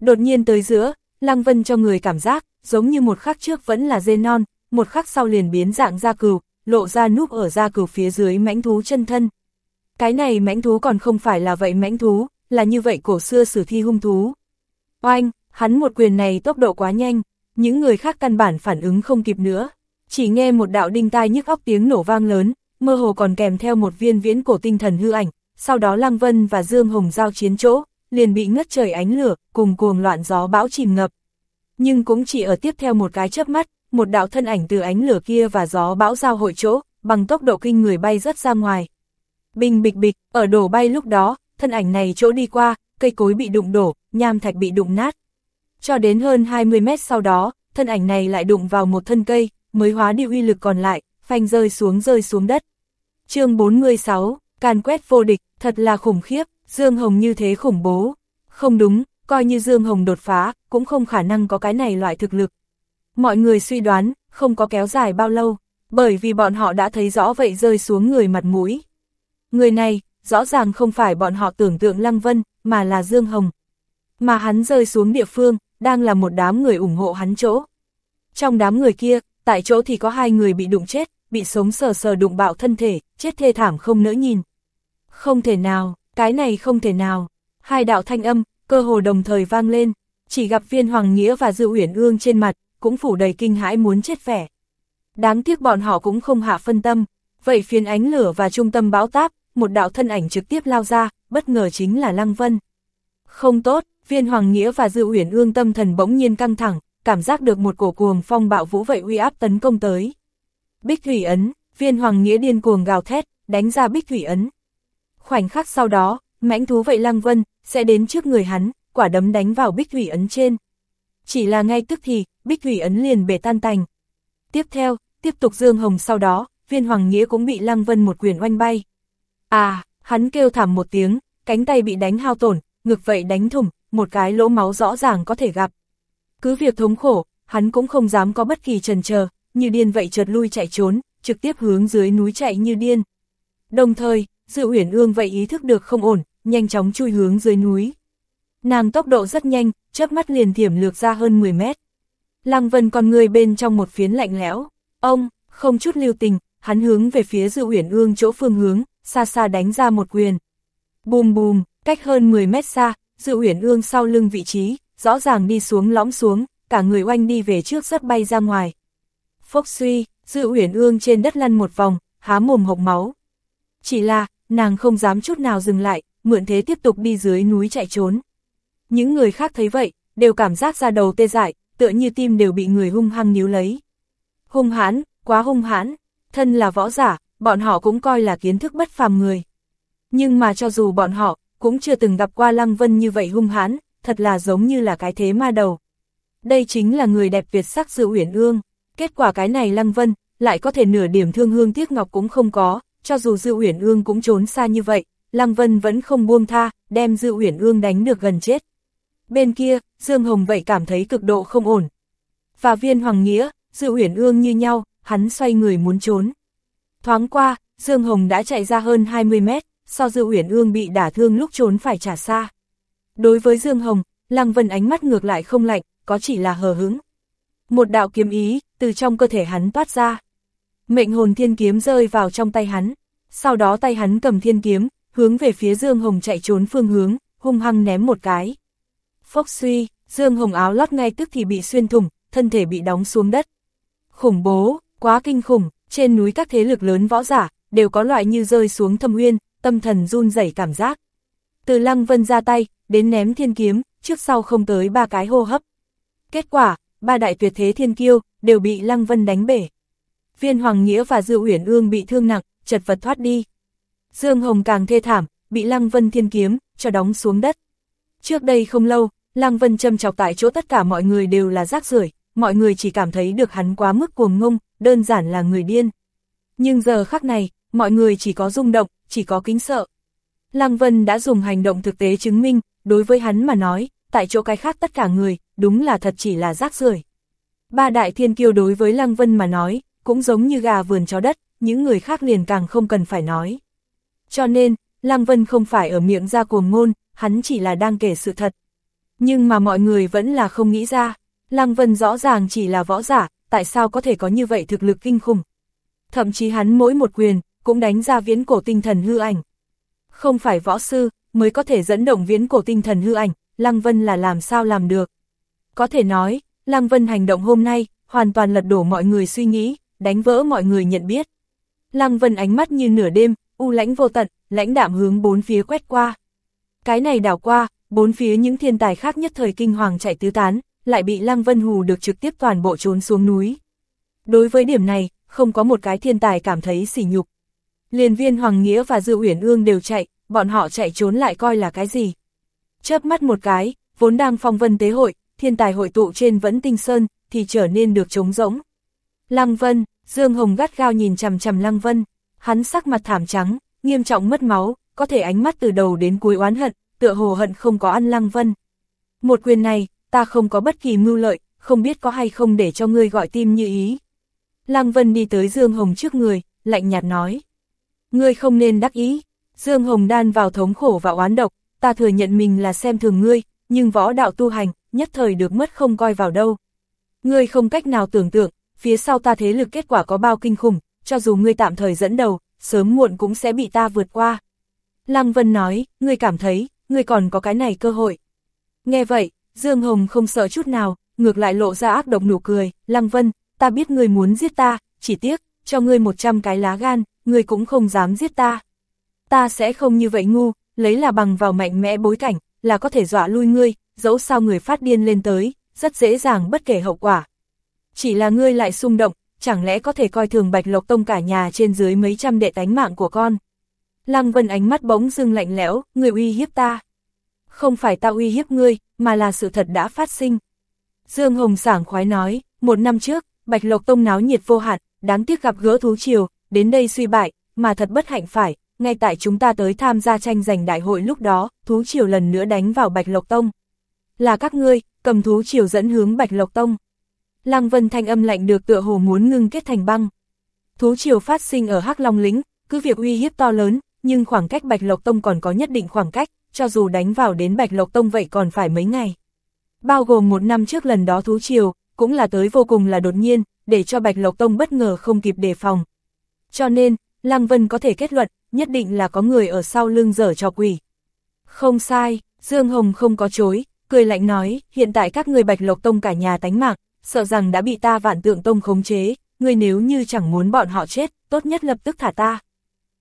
Đột nhiên tới giữa, Lăng Vân cho người cảm giác, giống như một khắc trước vẫn là dê non, một khắc sau liền biến dạng ra cừu, lộ ra núp ở da cừu phía dưới mãnh thú chân thân. Cái này mãnh thú còn không phải là vậy mãnh thú, là như vậy cổ xưa sử thi hung thú. Oanh, hắn một quyền này tốc độ quá nhanh, những người khác căn bản phản ứng không kịp nữa. Chỉ nghe một đạo đinh tai nhức óc tiếng nổ vang lớn, mơ hồ còn kèm theo một viên viễn cổ tinh thần hư ảnh, sau đó Lăng Vân và Dương Hồng giao chiến chỗ, liền bị ngất trời ánh lửa, cùng cuồng loạn gió bão chìm ngập. Nhưng cũng chỉ ở tiếp theo một cái chớp mắt, một đạo thân ảnh từ ánh lửa kia và gió bão giao hội chỗ, bằng tốc độ kinh người bay rất ra ngoài. Bình bịch bịch, ở đổ bay lúc đó, thân ảnh này chỗ đi qua, cây cối bị đụng đổ, nham thạch bị đụng nát. Cho đến hơn 20 mét sau đó, thân ảnh này lại đụng vào một thân cây, mới hóa đi uy lực còn lại, phanh rơi xuống rơi xuống đất. chương 46, càn quét vô địch, thật là khủng khiếp, Dương Hồng như thế khủng bố. Không đúng, coi như Dương Hồng đột phá, cũng không khả năng có cái này loại thực lực. Mọi người suy đoán, không có kéo dài bao lâu, bởi vì bọn họ đã thấy rõ vậy rơi xuống người mặt mũi. Người này, rõ ràng không phải bọn họ tưởng tượng Lăng Vân, mà là Dương Hồng. Mà hắn rơi xuống địa phương, đang là một đám người ủng hộ hắn chỗ. Trong đám người kia, tại chỗ thì có hai người bị đụng chết, bị sống sờ sờ đụng bạo thân thể, chết thê thảm không nỡ nhìn. Không thể nào, cái này không thể nào. Hai đạo thanh âm, cơ hồ đồng thời vang lên, chỉ gặp viên Hoàng Nghĩa và Dư Uyển Ương trên mặt, cũng phủ đầy kinh hãi muốn chết vẻ. Đáng tiếc bọn họ cũng không hạ phân tâm, vậy phiến ánh lửa và trung tâm bão táp, một đạo thân ảnh trực tiếp lao ra, bất ngờ chính là Lăng Vân. Không tốt, viên Hoàng Nghĩa và Dư Uyển Ương tâm thần bỗng nhiên căng thẳng, cảm giác được một cổ cuồng phong bạo vũ vậy uy áp tấn công tới. Bích Thủy Ấn, viên Hoàng Nghĩa điên cuồng gào thét, đánh ra Bích Thủy Ấn. Khoảnh khắc sau đó, mãnh thú vậy Lăng Vân, sẽ đến trước người hắn, quả đấm đánh vào Bích Thủy Ấn trên. Chỉ là ngay tức thì, Bích Thủy Ấn liền bể tan tành. Tiếp theo, tiếp tục Dương Hồng sau đó, viên Hoàng Nghĩa cũng bị Lăng Vân một quyền oanh bay. À, hắn kêu thảm một tiếng, cánh tay bị đánh hao tổn, ngực vậy đánh thủng, một cái lỗ máu rõ ràng có thể gặp. Cứ việc thống khổ, hắn cũng không dám có bất kỳ trần chờ như điên vậy trượt lui chạy trốn, trực tiếp hướng dưới núi chạy như điên. Đồng thời, Dự Uyển Ương vậy ý thức được không ổn, nhanh chóng chui hướng dưới núi. Nàng tốc độ rất nhanh, chớp mắt liền thiểm lược ra hơn 10 mét. Lăng Vân con người bên trong một phiến lạnh lẽo, ông, không chút lưu tình, hắn hướng về phía Dự Uyển Ương chỗ phương hướng, xa xa đánh ra một quyền. Bùm bùm, cách hơn 10 mét xa, Dự Uyển Ương sau lưng vị trí, rõ ràng đi xuống lõm xuống, cả người oanh đi về trước rất bay ra ngoài. Phốc suy, Dự Uyển Ương trên đất lăn một vòng, há mồm hộc máu. Chỉ là, nàng không dám chút nào dừng lại, mượn thế tiếp tục đi dưới núi chạy trốn. Những người khác thấy vậy, đều cảm giác ra đầu tê dại, tựa như tim đều bị người hung hăng níu lấy. Hung hãn, quá hung hãn, thân là võ giả, bọn họ cũng coi là kiến thức bất phàm người. Nhưng mà cho dù bọn họ, cũng chưa từng gặp qua Lăng Vân như vậy hung hãn, thật là giống như là cái thế ma đầu. Đây chính là người đẹp Việt sắc Dự Uyển Ương, kết quả cái này Lăng Vân, lại có thể nửa điểm thương hương tiếc ngọc cũng không có, cho dù Dư Uyển Ương cũng trốn xa như vậy, Lăng Vân vẫn không buông tha, đem Dư Uyển Ương đánh được gần chết. Bên kia, Dương Hồng vậy cảm thấy cực độ không ổn. Và viên Hoàng Nghĩa, Dư Uyển Ương như nhau, hắn xoay người muốn trốn. Thoáng qua, Dương Hồng đã chạy ra hơn 20 mét, so Dư Uyển Ương bị đả thương lúc trốn phải trả xa. Đối với Dương Hồng, Lăng Vân ánh mắt ngược lại không lạnh, có chỉ là hờ hứng. Một đạo kiếm ý, từ trong cơ thể hắn toát ra mệnh hồn thiên kiếm rơi vào trong tay hắn, sau đó tay hắn cầm thiên kiếm, hướng về phía Dương Hồng chạy trốn phương hướng, hung hăng ném một cái. Phốc suy, Dương Hồng áo lót ngay tức thì bị xuyên thủng, thân thể bị đóng xuống đất. Khủng bố, quá kinh khủng, trên núi các thế lực lớn võ giả, đều có loại như rơi xuống thâm uyên, tâm thần run rẩy cảm giác. từ Lăng Vân ra tay, đến ném thiên kiếm, trước sau không tới ba cái hô hấp. Kết quả, ba đại tuyệt thế thiên kiêu, đều bị Lăng Vân đánh bể. Viên Hoàng Nghĩa và Dư Uyển Ương bị thương nặng, chật vật thoát đi. Dương Hồng càng thê thảm, bị Lăng Vân thiên kiếm, cho đóng xuống đất. Trước đây không lâu, Lăng Vân châm chọc tại chỗ tất cả mọi người đều là rác rưởi, mọi người chỉ cảm thấy được hắn quá mức cuồng ngông, đơn giản là người điên. Nhưng giờ khắc này, mọi người chỉ có rung động, chỉ có kính sợ. Lăng Vân đã dùng hành động thực tế chứng minh, đối với hắn mà nói, tại chỗ cái khác tất cả người, đúng là thật chỉ là rác rưởi. Ba đại thiên kiêu đối với Lăng Vân mà nói, cũng giống như gà vườn chó đất, những người khác liền càng không cần phải nói. Cho nên, Lăng Vân không phải ở miệng ra cuồng ngôn, hắn chỉ là đang kể sự thật. Nhưng mà mọi người vẫn là không nghĩ ra, Lăng Vân rõ ràng chỉ là võ giả, tại sao có thể có như vậy thực lực kinh khủng. Thậm chí hắn mỗi một quyền, cũng đánh ra viễn cổ tinh thần hư ảnh. Không phải võ sư, mới có thể dẫn động viễn cổ tinh thần hư ảnh, Lăng Vân là làm sao làm được. Có thể nói, Lăng Vân hành động hôm nay, hoàn toàn lật đổ mọi người suy nghĩ, đánh vỡ mọi người nhận biết. Lăng Vân ánh mắt như nửa đêm, u lãnh vô tận, lãnh đạm hướng bốn phía quét qua. Cái này đảo qua, bốn phía những thiên tài khác nhất thời kinh hoàng chạy tứ tán, lại bị Lăng Vân hù được trực tiếp toàn bộ trốn xuống núi. Đối với điểm này, không có một cái thiên tài cảm thấy sỉ nhục. Liên viên Hoàng Nghĩa và Dư Uyển Ương đều chạy, bọn họ chạy trốn lại coi là cái gì. Chớp mắt một cái, vốn đang phong vân tế hội, thiên tài hội tụ trên vẫn tinh sơn, thì trở nên được trống rỗng. Lăng Vân, Dương Hồng gắt gao nhìn chằm chằm Lăng Vân, hắn sắc mặt thảm trắng, nghiêm trọng mất máu, có thể ánh mắt từ đầu đến cuối oán hận, tựa hồ hận không có ăn Lăng Vân. Một quyền này, ta không có bất kỳ mưu lợi, không biết có hay không để cho ngươi gọi tim như ý. Lăng Vân đi tới Dương Hồng trước người, lạnh nhạt nói. Ngươi không nên đắc ý. Dương Hồng đan vào thống khổ và oán độc, ta thừa nhận mình là xem thường ngươi, nhưng võ đạo tu hành, nhất thời được mất không coi vào đâu. Ngươi không cách nào tưởng tượng, phía sau ta thế lực kết quả có bao kinh khủng, cho dù ngươi tạm thời dẫn đầu, sớm muộn cũng sẽ bị ta vượt qua. Lăng Vân nói, ngươi cảm thấy, ngươi còn có cái này cơ hội. Nghe vậy, Dương Hồng không sợ chút nào, ngược lại lộ ra ác độc nụ cười, Lăng Vân, ta biết ngươi muốn giết ta, chỉ tiếc, cho ngươi 100 cái lá gan, ngươi cũng không dám giết ta. Ta sẽ không như vậy ngu, lấy là bằng vào mạnh mẽ bối cảnh, là có thể dọa lui ngươi, dẫu sao người phát điên lên tới, rất dễ dàng bất kể hậu quả. Chỉ là ngươi lại xung động, chẳng lẽ có thể coi thường Bạch Lộc Tông cả nhà trên dưới mấy trăm đệ tánh mạng của con. Lăng Vân ánh mắt bỗng dưng lạnh lẽo, người uy hiếp ta. Không phải ta uy hiếp ngươi, mà là sự thật đã phát sinh. Dương Hồng sảng khoái nói, một năm trước, Bạch Lộc Tông náo nhiệt vô hạn, đáng tiếc gặp gỡ thú triều, đến đây suy bại, mà thật bất hạnh phải, ngay tại chúng ta tới tham gia tranh giành đại hội lúc đó, thú triều lần nữa đánh vào Bạch Lộc Tông. Là các ngươi, cầm thú triều dẫn hướng Bạch Lộc Tông. Lăng Vân thanh âm lạnh được tựa hồ muốn ngưng kết thành băng. Thú triều phát sinh ở Hắc Long Lĩnh, cứ việc uy hiếp to lớn, nhưng khoảng cách Bạch Lộc Tông còn có nhất định khoảng cách, cho dù đánh vào đến Bạch Lộc Tông vậy còn phải mấy ngày. Bao gồm một năm trước lần đó thú triều, cũng là tới vô cùng là đột nhiên, để cho Bạch Lộc Tông bất ngờ không kịp đề phòng. Cho nên, Lăng Vân có thể kết luận, nhất định là có người ở sau lưng dở cho quỷ. Không sai, Dương Hồng không có chối, cười lạnh nói, hiện tại các người Bạch Lộc Tông cả nhà tánh mạng, sợ rằng đã bị ta vạn tượng tông khống chế, người nếu như chẳng muốn bọn họ chết, tốt nhất lập tức thả ta.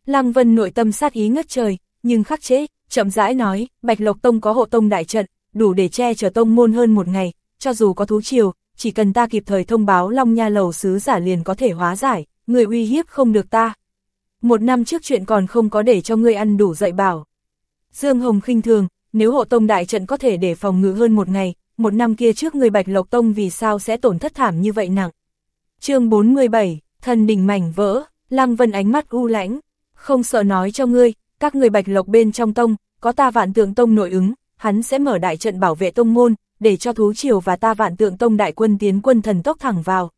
Lăng Vân nội tâm sát ý ngất trời, nhưng khắc chế, chậm rãi nói, Bạch Lộc Tông có hộ tông đại trận, đủ để che chở tông môn hơn một ngày, cho dù có thú triều, chỉ cần ta kịp thời thông báo Long Nha Lầu sứ giả liền có thể hóa giải, người uy hiếp không được ta. Một năm trước chuyện còn không có để cho ngươi ăn đủ dạy bảo. Dương Hồng khinh thường, nếu hộ tông đại trận có thể để phòng ngự hơn một ngày, một năm kia trước người Bạch Lộc Tông vì sao sẽ tổn thất thảm như vậy nặng. chương 47, thần đỉnh mảnh vỡ, Lăng Vân ánh mắt u lãnh, không sợ nói cho ngươi, các người Bạch Lộc bên trong tông, có ta vạn tượng tông nội ứng, hắn sẽ mở đại trận bảo vệ tông môn, để cho thú triều và ta vạn tượng tông đại quân tiến quân thần tốc thẳng vào.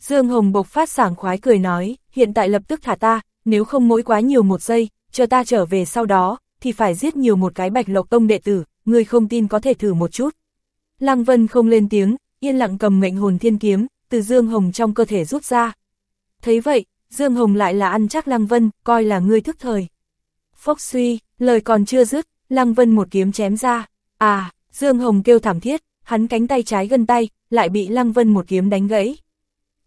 Dương Hồng bộc phát sảng khoái cười nói, hiện tại lập tức thả ta, nếu không mỗi quá nhiều một giây, chờ ta trở về sau đó, thì phải giết nhiều một cái bạch lộc tông đệ tử, người không tin có thể thử một chút. Lăng Vân không lên tiếng, yên lặng cầm mệnh hồn thiên kiếm, từ Dương Hồng trong cơ thể rút ra. Thấy vậy, Dương Hồng lại là ăn chắc Lăng Vân, coi là ngươi thức thời. Phốc suy, lời còn chưa dứt, Lăng Vân một kiếm chém ra. À, Dương Hồng kêu thảm thiết, hắn cánh tay trái gần tay, lại bị Lăng Vân một kiếm đánh gãy.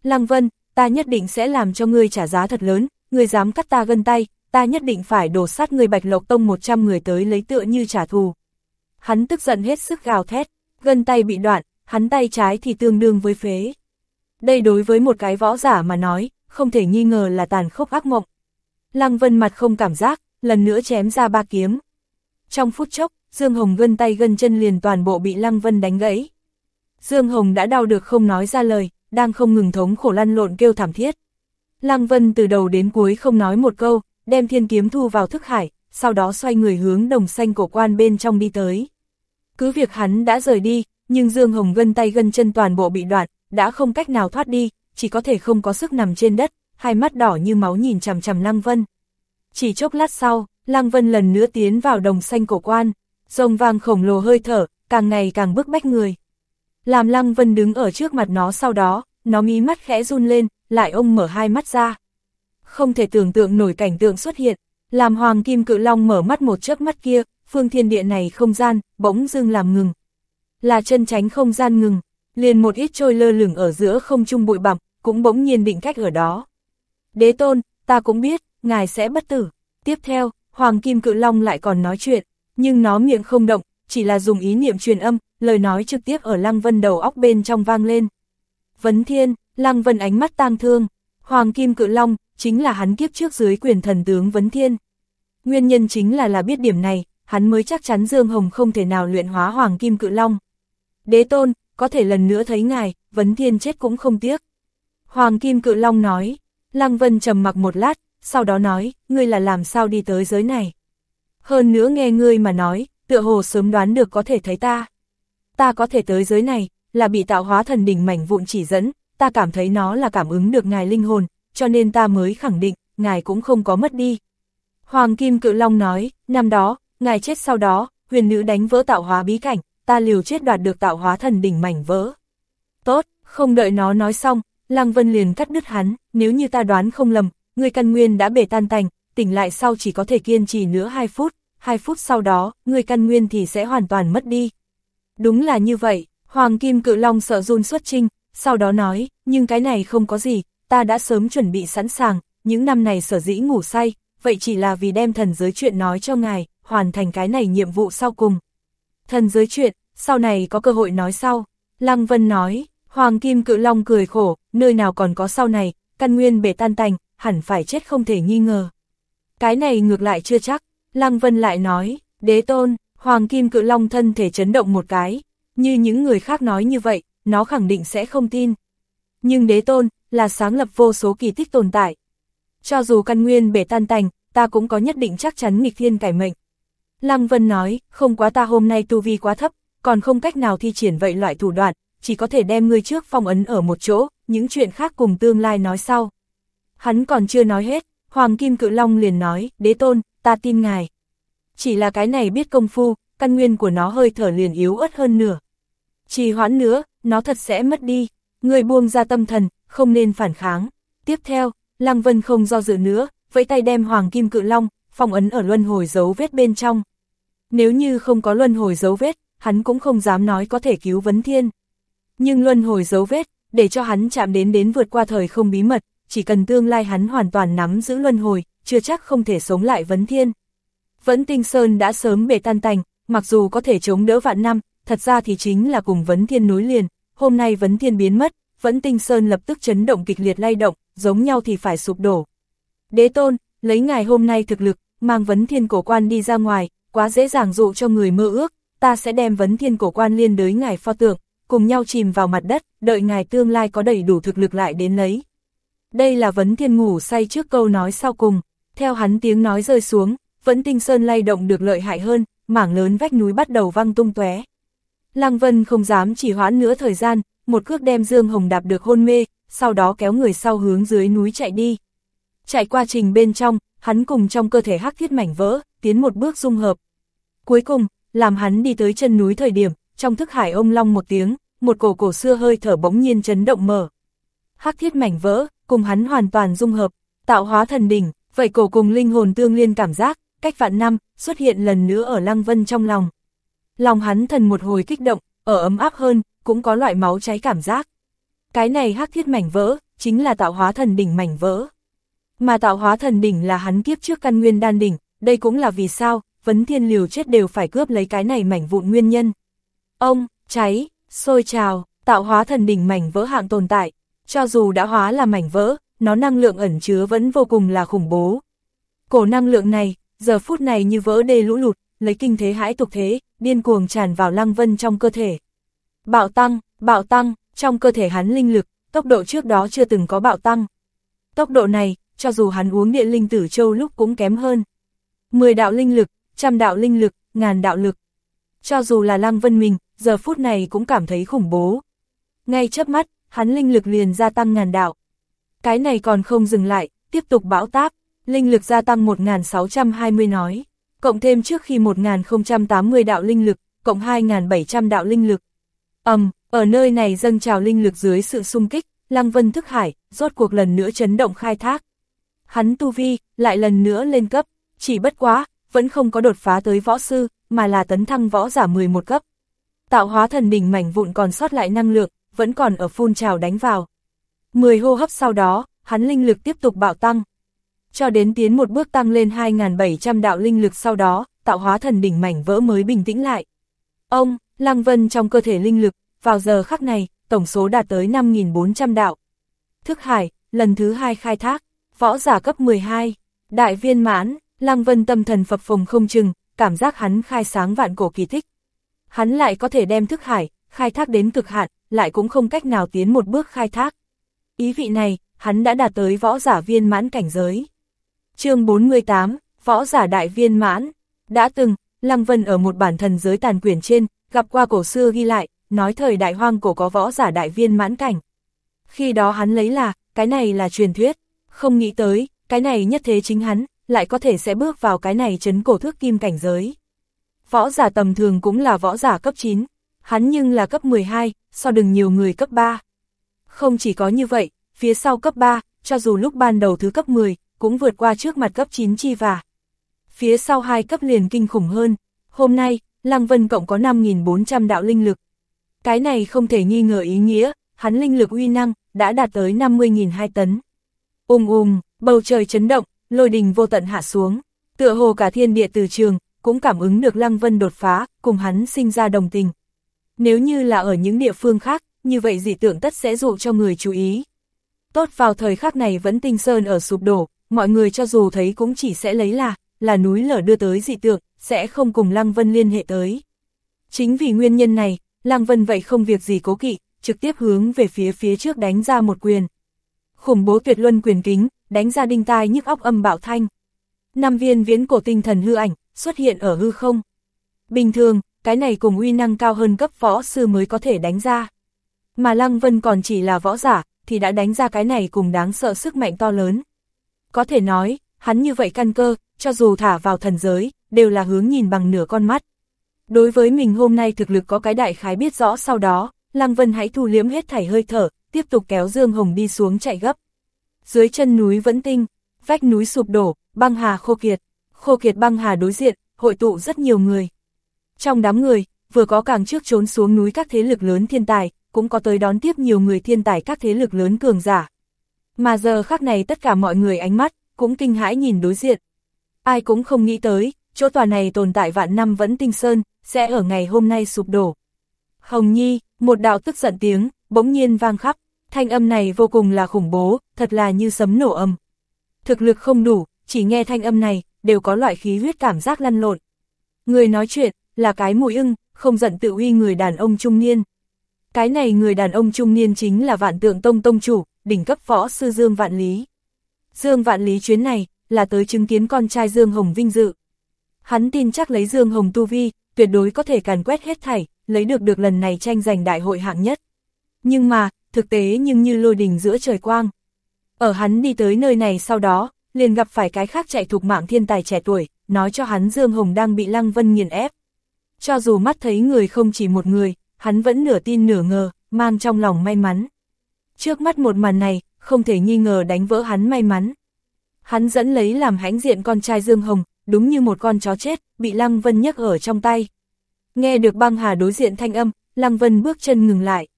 Lăng Vân, ta nhất định sẽ làm cho ngươi trả giá thật lớn, ngươi dám cắt ta gần tay, ta nhất định phải đổ sát người Bạch Lộc Tông 100 người tới lấy tựa như trả thù. Hắn tức giận hết sức gào thét, gân tay bị đoạn, hắn tay trái thì tương đương với phế. Đây đối với một cái võ giả mà nói, không thể nghi ngờ là tàn khốc ác mộng. Lăng Vân mặt không cảm giác, lần nữa chém ra ba kiếm. Trong phút chốc, Dương Hồng gân tay gân chân liền toàn bộ bị Lăng Vân đánh gãy. Dương Hồng đã đau được không nói ra lời, đang không ngừng thống khổ lăn lộn kêu thảm thiết. Lăng Vân từ đầu đến cuối không nói một câu, đem thiên kiếm thu vào thức hải, sau đó xoay người hướng đồng xanh cổ quan bên trong đi tới. Cứ việc hắn đã rời đi, nhưng Dương Hồng gân tay gân chân toàn bộ bị đoạn, đã không cách nào thoát đi, chỉ có thể không có sức nằm trên đất, hai mắt đỏ như máu nhìn chằm chằm Lăng Vân. Chỉ chốc lát sau, Lăng Vân lần nữa tiến vào đồng xanh cổ quan, rồng vàng khổng lồ hơi thở, càng ngày càng bức bách người. Làm Lăng Vân đứng ở trước mặt nó sau đó, nó mí mắt khẽ run lên, lại ông mở hai mắt ra. Không thể tưởng tượng nổi cảnh tượng xuất hiện, làm Hoàng Kim Cự Long mở mắt một chớp mắt kia, phương thiên địa này không gian, bỗng dưng làm ngừng. Là chân tránh không gian ngừng, liền một ít trôi lơ lửng ở giữa không trung bụi bặm, cũng bỗng nhiên định cách ở đó. Đế tôn, ta cũng biết, ngài sẽ bất tử. Tiếp theo, Hoàng Kim Cự Long lại còn nói chuyện, nhưng nó miệng không động, chỉ là dùng ý niệm truyền âm, lời nói trực tiếp ở Lăng Vân đầu óc bên trong vang lên. Vấn Thiên, Lăng Vân ánh mắt tang thương, Hoàng Kim Cự Long, chính là hắn kiếp trước dưới quyền thần tướng Vấn Thiên. Nguyên nhân chính là là biết điểm này, hắn mới chắc chắn Dương Hồng không thể nào luyện hóa Hoàng Kim Cự Long. Đế tôn, có thể lần nữa thấy ngài, Vấn Thiên chết cũng không tiếc. Hoàng Kim Cự Long nói, Lăng Vân trầm mặc một lát, sau đó nói, ngươi là làm sao đi tới giới này. Hơn nữa nghe ngươi mà nói, tựa hồ sớm đoán được có thể thấy ta. Ta có thể tới giới này, là bị tạo hóa thần đỉnh mảnh vụn chỉ dẫn, ta cảm thấy nó là cảm ứng được ngài linh hồn, cho nên ta mới khẳng định, ngài cũng không có mất đi. Hoàng Kim Cự Long nói, năm đó, ngài chết sau đó, huyền nữ đánh vỡ tạo hóa bí cảnh, ta liều chết đoạt được tạo hóa thần đỉnh mảnh vỡ. Tốt, không đợi nó nói xong, Lăng Vân liền cắt đứt hắn, nếu như ta đoán không lầm, người căn nguyên đã bể tan tành, tỉnh lại sau chỉ có thể kiên trì nữa 2 phút, 2 phút sau đó, người căn nguyên thì sẽ hoàn toàn mất đi. Đúng là như vậy, Hoàng Kim Cự Long sợ run xuất trinh, sau đó nói, nhưng cái này không có gì, ta đã sớm chuẩn bị sẵn sàng, những năm này sở dĩ ngủ say, vậy chỉ là vì đem thần giới chuyện nói cho ngài, hoàn thành cái này nhiệm vụ sau cùng. Thần giới chuyện, sau này có cơ hội nói sau. Lăng Vân nói, Hoàng Kim Cự Long cười khổ, nơi nào còn có sau này, căn nguyên bể tan tành, hẳn phải chết không thể nghi ngờ. Cái này ngược lại chưa chắc, Lăng Vân lại nói, đế tôn, Hoàng Kim Cự Long thân thể chấn động một cái, như những người khác nói như vậy, nó khẳng định sẽ không tin. Nhưng đế tôn, là sáng lập vô số kỳ tích tồn tại. Cho dù căn nguyên bể tan tành, ta cũng có nhất định chắc chắn nghịch thiên cải mệnh. Lăng Vân nói, không quá ta hôm nay tu vi quá thấp, còn không cách nào thi triển vậy loại thủ đoạn, chỉ có thể đem ngươi trước phong ấn ở một chỗ, những chuyện khác cùng tương lai nói sau. Hắn còn chưa nói hết, Hoàng Kim Cự Long liền nói, đế tôn, ta tin ngài. Chỉ là cái này biết công phu, căn nguyên của nó hơi thở liền yếu ớt hơn nửa. Chỉ hoãn nữa, nó thật sẽ mất đi. Người buông ra tâm thần, không nên phản kháng. Tiếp theo, Lăng Vân không do dự nữa, vẫy tay đem Hoàng Kim Cự Long, phong ấn ở luân hồi dấu vết bên trong. Nếu như không có luân hồi dấu vết, hắn cũng không dám nói có thể cứu vấn thiên. Nhưng luân hồi dấu vết, để cho hắn chạm đến đến vượt qua thời không bí mật, chỉ cần tương lai hắn hoàn toàn nắm giữ luân hồi, chưa chắc không thể sống lại vấn thiên. Vẫn tinh sơn đã sớm bể tan tành, mặc dù có thể chống đỡ vạn năm, thật ra thì chính là cùng vấn thiên nối liền, hôm nay vấn thiên biến mất, vẫn tinh sơn lập tức chấn động kịch liệt lay động, giống nhau thì phải sụp đổ. Đế tôn, lấy ngài hôm nay thực lực, mang vấn thiên cổ quan đi ra ngoài, quá dễ dàng dụ cho người mơ ước, ta sẽ đem vấn thiên cổ quan liên đới ngài pho tượng, cùng nhau chìm vào mặt đất, đợi ngài tương lai có đầy đủ thực lực lại đến lấy. Đây là vấn thiên ngủ say trước câu nói sau cùng, theo hắn tiếng nói rơi xuống, vẫn tinh sơn lay động được lợi hại hơn, mảng lớn vách núi bắt đầu văng tung tóe. Lăng Vân không dám chỉ hoãn nữa thời gian, một cước đem Dương Hồng đạp được hôn mê, sau đó kéo người sau hướng dưới núi chạy đi. Chạy qua trình bên trong, hắn cùng trong cơ thể hắc thiết mảnh vỡ, tiến một bước dung hợp. Cuối cùng, làm hắn đi tới chân núi thời điểm, trong thức hải ông long một tiếng, một cổ cổ xưa hơi thở bỗng nhiên chấn động mở. Hắc thiết mảnh vỡ, cùng hắn hoàn toàn dung hợp, tạo hóa thần đỉnh, vậy cổ cùng linh hồn tương liên cảm giác, cách vạn năm, xuất hiện lần nữa ở Lăng Vân trong lòng. Lòng hắn thần một hồi kích động, ở ấm áp hơn, cũng có loại máu cháy cảm giác. Cái này hắc thiết mảnh vỡ, chính là tạo hóa thần đỉnh mảnh vỡ. Mà tạo hóa thần đỉnh là hắn kiếp trước căn nguyên đan đỉnh, đây cũng là vì sao, vấn thiên liều chết đều phải cướp lấy cái này mảnh vụn nguyên nhân. Ông, cháy, sôi trào, tạo hóa thần đỉnh mảnh vỡ hạng tồn tại, cho dù đã hóa là mảnh vỡ, nó năng lượng ẩn chứa vẫn vô cùng là khủng bố. Cổ năng lượng này, giờ phút này như vỡ đê lũ lụt, lấy kinh thế hãi tục thế, điên cuồng tràn vào lăng vân trong cơ thể. Bạo tăng, bạo tăng, trong cơ thể hắn linh lực, tốc độ trước đó chưa từng có bạo tăng. Tốc độ này, cho dù hắn uống địa linh tử châu lúc cũng kém hơn. 10 đạo linh lực, trăm đạo linh lực, ngàn đạo lực. Cho dù là Lăng Vân mình, giờ phút này cũng cảm thấy khủng bố. Ngay chớp mắt, hắn linh lực liền gia tăng ngàn đạo. Cái này còn không dừng lại, tiếp tục bão táp, linh lực gia tăng 1620 nói, cộng thêm trước khi 1080 đạo linh lực, cộng 2700 đạo linh lực. Ầm, um, ở nơi này dâng trào linh lực dưới sự xung kích, Lăng Vân thức hải, rốt cuộc lần nữa chấn động khai thác. Hắn tu vi, lại lần nữa lên cấp, chỉ bất quá, vẫn không có đột phá tới võ sư, mà là tấn thăng võ giả 11 cấp. Tạo hóa thần đỉnh mảnh vụn còn sót lại năng lượng, vẫn còn ở phun trào đánh vào. 10 hô hấp sau đó, hắn linh lực tiếp tục bạo tăng. Cho đến tiến một bước tăng lên 2.700 đạo linh lực sau đó, tạo hóa thần đỉnh mảnh vỡ mới bình tĩnh lại. Ông, Lăng Vân trong cơ thể linh lực, vào giờ khắc này, tổng số đạt tới 5.400 đạo. Thức hải, lần thứ hai khai thác, võ giả cấp 12, đại viên mãn, Lăng Vân tâm thần phập phồng không chừng, cảm giác hắn khai sáng vạn cổ kỳ tích. Hắn lại có thể đem thức hải, khai thác đến cực hạn, lại cũng không cách nào tiến một bước khai thác. Ý vị này, hắn đã đạt tới võ giả viên mãn cảnh giới. chương 48, võ giả đại viên mãn, đã từng, Lăng Vân ở một bản thần giới tàn quyển trên, gặp qua cổ xưa ghi lại, nói thời đại hoang cổ có võ giả đại viên mãn cảnh. Khi đó hắn lấy là, cái này là truyền thuyết, không nghĩ tới, cái này nhất thế chính hắn, lại có thể sẽ bước vào cái này chấn cổ thước kim cảnh giới. Võ giả tầm thường cũng là võ giả cấp 9, hắn nhưng là cấp 12, so đừng nhiều người cấp 3. Không chỉ có như vậy, phía sau cấp 3, cho dù lúc ban đầu thứ cấp 10, cũng vượt qua trước mặt cấp 9 chi và. Phía sau hai cấp liền kinh khủng hơn, hôm nay, Lăng Vân cộng có 5.400 đạo linh lực. Cái này không thể nghi ngờ ý nghĩa, hắn linh lực uy năng, đã đạt tới 50.002 tấn. Ùm ùm, bầu trời chấn động, lôi đình vô tận hạ xuống, tựa hồ cả thiên địa từ trường, cũng cảm ứng được Lăng Vân đột phá, cùng hắn sinh ra đồng tình. Nếu như là ở những địa phương khác, như vậy dị tượng tất sẽ dụ cho người chú ý. Tốt vào thời khắc này vẫn tinh sơn ở sụp đổ, mọi người cho dù thấy cũng chỉ sẽ lấy là, là núi lở đưa tới dị tượng, sẽ không cùng Lăng Vân liên hệ tới. Chính vì nguyên nhân này, Lăng Vân vậy không việc gì cố kỵ, trực tiếp hướng về phía phía trước đánh ra một quyền. Khủng bố tuyệt luân quyền kính, đánh ra đinh tai nhức óc âm bạo thanh. Năm viên viễn cổ tinh thần hư ảnh, xuất hiện ở hư không. Bình thường, cái này cùng uy năng cao hơn cấp võ sư mới có thể đánh ra. Mà Lăng Vân còn chỉ là võ giả, thì đã đánh ra cái này cùng đáng sợ sức mạnh to lớn. Có thể nói, hắn như vậy căn cơ, cho dù thả vào thần giới, đều là hướng nhìn bằng nửa con mắt. Đối với mình hôm nay thực lực có cái đại khái biết rõ sau đó, Lăng Vân hãy thu liếm hết thảy hơi thở, tiếp tục kéo Dương Hồng đi xuống chạy gấp. Dưới chân núi vẫn tinh, vách núi sụp đổ, băng hà khô kiệt, khô kiệt băng hà đối diện, hội tụ rất nhiều người. Trong đám người, vừa có càng trước trốn xuống núi các thế lực lớn thiên tài, cũng có tới đón tiếp nhiều người thiên tài các thế lực lớn cường giả. Mà giờ khắc này tất cả mọi người ánh mắt, cũng kinh hãi nhìn đối diện. Ai cũng không nghĩ tới, chỗ tòa này tồn tại vạn năm vẫn tinh sơn, sẽ ở ngày hôm nay sụp đổ. Hồng Nhi, một đạo tức giận tiếng, bỗng nhiên vang khắp, thanh âm này vô cùng là khủng bố, thật là như sấm nổ âm. Thực lực không đủ, chỉ nghe thanh âm này, đều có loại khí huyết cảm giác lăn lộn. Người nói chuyện, là cái mùi ưng, không giận tự uy người đàn ông trung niên. Cái này người đàn ông trung niên chính là vạn tượng tông tông chủ, đỉnh cấp võ sư Dương Vạn Lý. Dương Vạn Lý chuyến này, là tới chứng kiến con trai Dương Hồng vinh dự. Hắn tin chắc lấy Dương Hồng tu vi, tuyệt đối có thể càn quét hết thảy, lấy được được lần này tranh giành đại hội hạng nhất. Nhưng mà, thực tế nhưng như lôi đình giữa trời quang. Ở hắn đi tới nơi này sau đó, liền gặp phải cái khác chạy thuộc mạng thiên tài trẻ tuổi, nói cho hắn Dương Hồng đang bị Lăng Vân nghiền ép. Cho dù mắt thấy người không chỉ một người, hắn vẫn nửa tin nửa ngờ, mang trong lòng may mắn. Trước mắt một màn này, không thể nghi ngờ đánh vỡ hắn may mắn. Hắn dẫn lấy làm hãnh diện con trai Dương Hồng, đúng như một con chó chết, bị Lăng Vân nhấc ở trong tay. Nghe được băng hà đối diện thanh âm, Lăng Vân bước chân ngừng lại.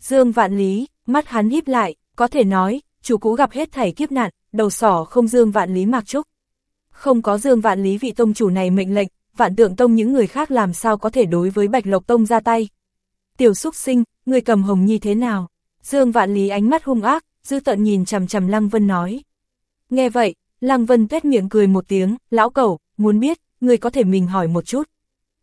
Dương vạn lý, mắt hắn híp lại, có thể nói, chủ cũ gặp hết thảy kiếp nạn, đầu sỏ không Dương Vạn Lý Mạc Trúc. Không có Dương Vạn Lý vị tông chủ này mệnh lệnh, Vạn Tượng Tông những người khác làm sao có thể đối với Bạch Lộc Tông ra tay. Tiểu Súc sinh, người cầm Hồng Nhi thế nào? Dương Vạn Lý ánh mắt hung ác, dư tận nhìn chằm chằm Lăng Vân nói. Nghe vậy, Lăng Vân tuét miệng cười một tiếng, lão cẩu, muốn biết, người có thể mình hỏi một chút.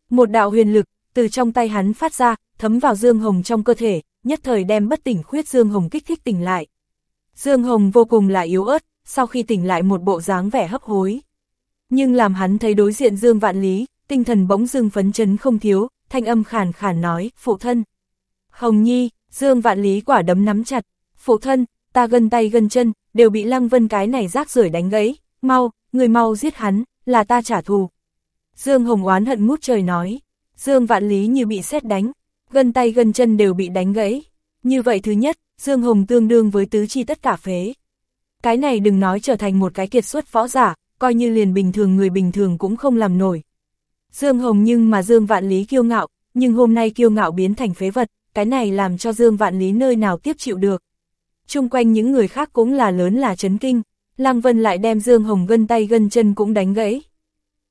Một đạo huyền lực, từ trong tay hắn phát ra, thấm vào Dương Hồng trong cơ thể, nhất thời đem bất tỉnh khuyết Dương Hồng kích thích tỉnh lại. Dương Hồng vô cùng là yếu ớt, sau khi tỉnh lại một bộ dáng vẻ hấp hối. Nhưng làm hắn thấy đối diện Dương Vạn Lý, tinh thần bỗng dưng phấn chấn không thiếu, thanh âm khàn khàn nói, phụ thân. Hồng Nhi, Dương Vạn Lý quả đấm nắm chặt, phụ thân, ta gân tay gân chân, đều bị Lăng Vân cái này rác rưởi đánh gãy, mau, người mau giết hắn, là ta trả thù. Dương Hồng oán hận ngút trời nói, Dương Vạn Lý như bị sét đánh, gân tay gân chân đều bị đánh gãy. Như vậy thứ nhất, Dương Hồng tương đương với tứ chi tất cả phế. Cái này đừng nói trở thành một cái kiệt xuất võ giả, coi như liền bình thường người bình thường cũng không làm nổi. Dương Hồng nhưng mà Dương Vạn Lý kiêu ngạo, nhưng hôm nay kiêu ngạo biến thành phế vật, cái này làm cho Dương Vạn Lý nơi nào tiếp chịu được. Trung quanh những người khác cũng là lớn là chấn kinh, Lăng Vân lại đem Dương Hồng gân tay gân chân cũng đánh gãy.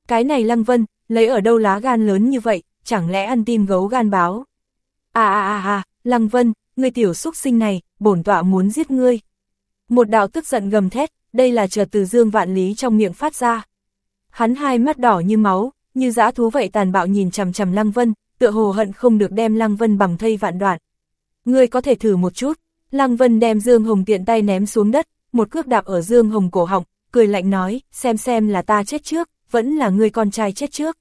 Cái này Lăng Vân, lấy ở đâu lá gan lớn như vậy, chẳng lẽ ăn tim gấu gan báo. À à à à, Lăng Vân, người tiểu xúc sinh này, bổn tọa muốn giết ngươi. Một đạo tức giận gầm thét, đây là chợt từ Dương Vạn Lý trong miệng phát ra. Hắn hai mắt đỏ như máu, như dã thú vậy tàn bạo nhìn chằm chằm Lăng Vân, tựa hồ hận không được đem Lăng Vân bằng thây vạn đoạn. Ngươi có thể thử một chút. Lăng Vân đem Dương Hồng tiện tay ném xuống đất, một cước đạp ở Dương Hồng cổ họng, cười lạnh nói, xem xem là ta chết trước, vẫn là ngươi con trai chết trước.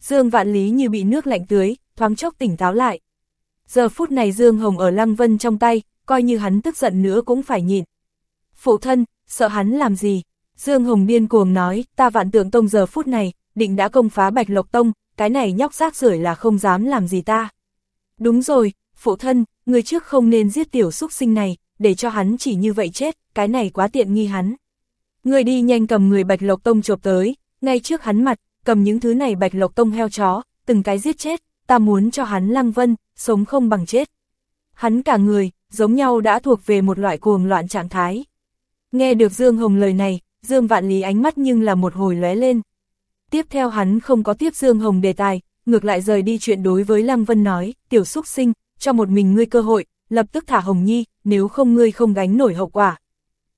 Dương Vạn Lý như bị nước lạnh tưới, thoáng chốc tỉnh táo lại. Giờ phút này Dương Hồng ở Lăng Vân trong tay, coi như hắn tức giận nữa cũng phải nhịn. Phụ thân, sợ hắn làm gì? Dương Hồng điên cuồng nói, ta vạn tượng tông giờ phút này, định đã công phá Bạch Lộc Tông, cái này nhóc rác rưởi là không dám làm gì ta. Đúng rồi, phụ thân, người trước không nên giết tiểu xúc sinh này, để cho hắn chỉ như vậy chết, cái này quá tiện nghi hắn. Người đi nhanh cầm người Bạch Lộc Tông chộp tới, ngay trước hắn mặt, cầm những thứ này Bạch Lộc Tông heo chó, từng cái giết chết, ta muốn cho hắn lăng vân, sống không bằng chết. Hắn cả người, giống nhau đã thuộc về một loại cuồng loạn trạng thái. Nghe được Dương Hồng lời này, Dương Vạn Lý ánh mắt nhưng là một hồi lóe lên. Tiếp theo hắn không có tiếp Dương Hồng đề tài, ngược lại rời đi chuyện đối với Lăng Vân nói, tiểu xúc sinh, cho một mình ngươi cơ hội, lập tức thả Hồng Nhi, nếu không ngươi không gánh nổi hậu quả.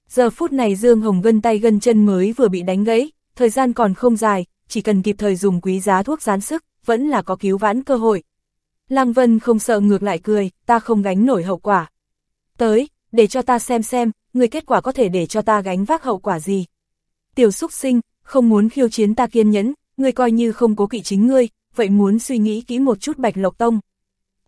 Giờ phút này Dương Hồng gân tay gân chân mới vừa bị đánh gãy, thời gian còn không dài, chỉ cần kịp thời dùng quý giá thuốc gián sức, vẫn là có cứu vãn cơ hội. Lăng Vân không sợ ngược lại cười, ta không gánh nổi hậu quả. Tới, để cho ta xem xem, người kết quả có thể để cho ta gánh vác hậu quả gì. Tiểu xúc sinh, không muốn khiêu chiến ta kiên nhẫn, người coi như không cố kỵ chính ngươi, vậy muốn suy nghĩ kỹ một chút bạch lộc tông.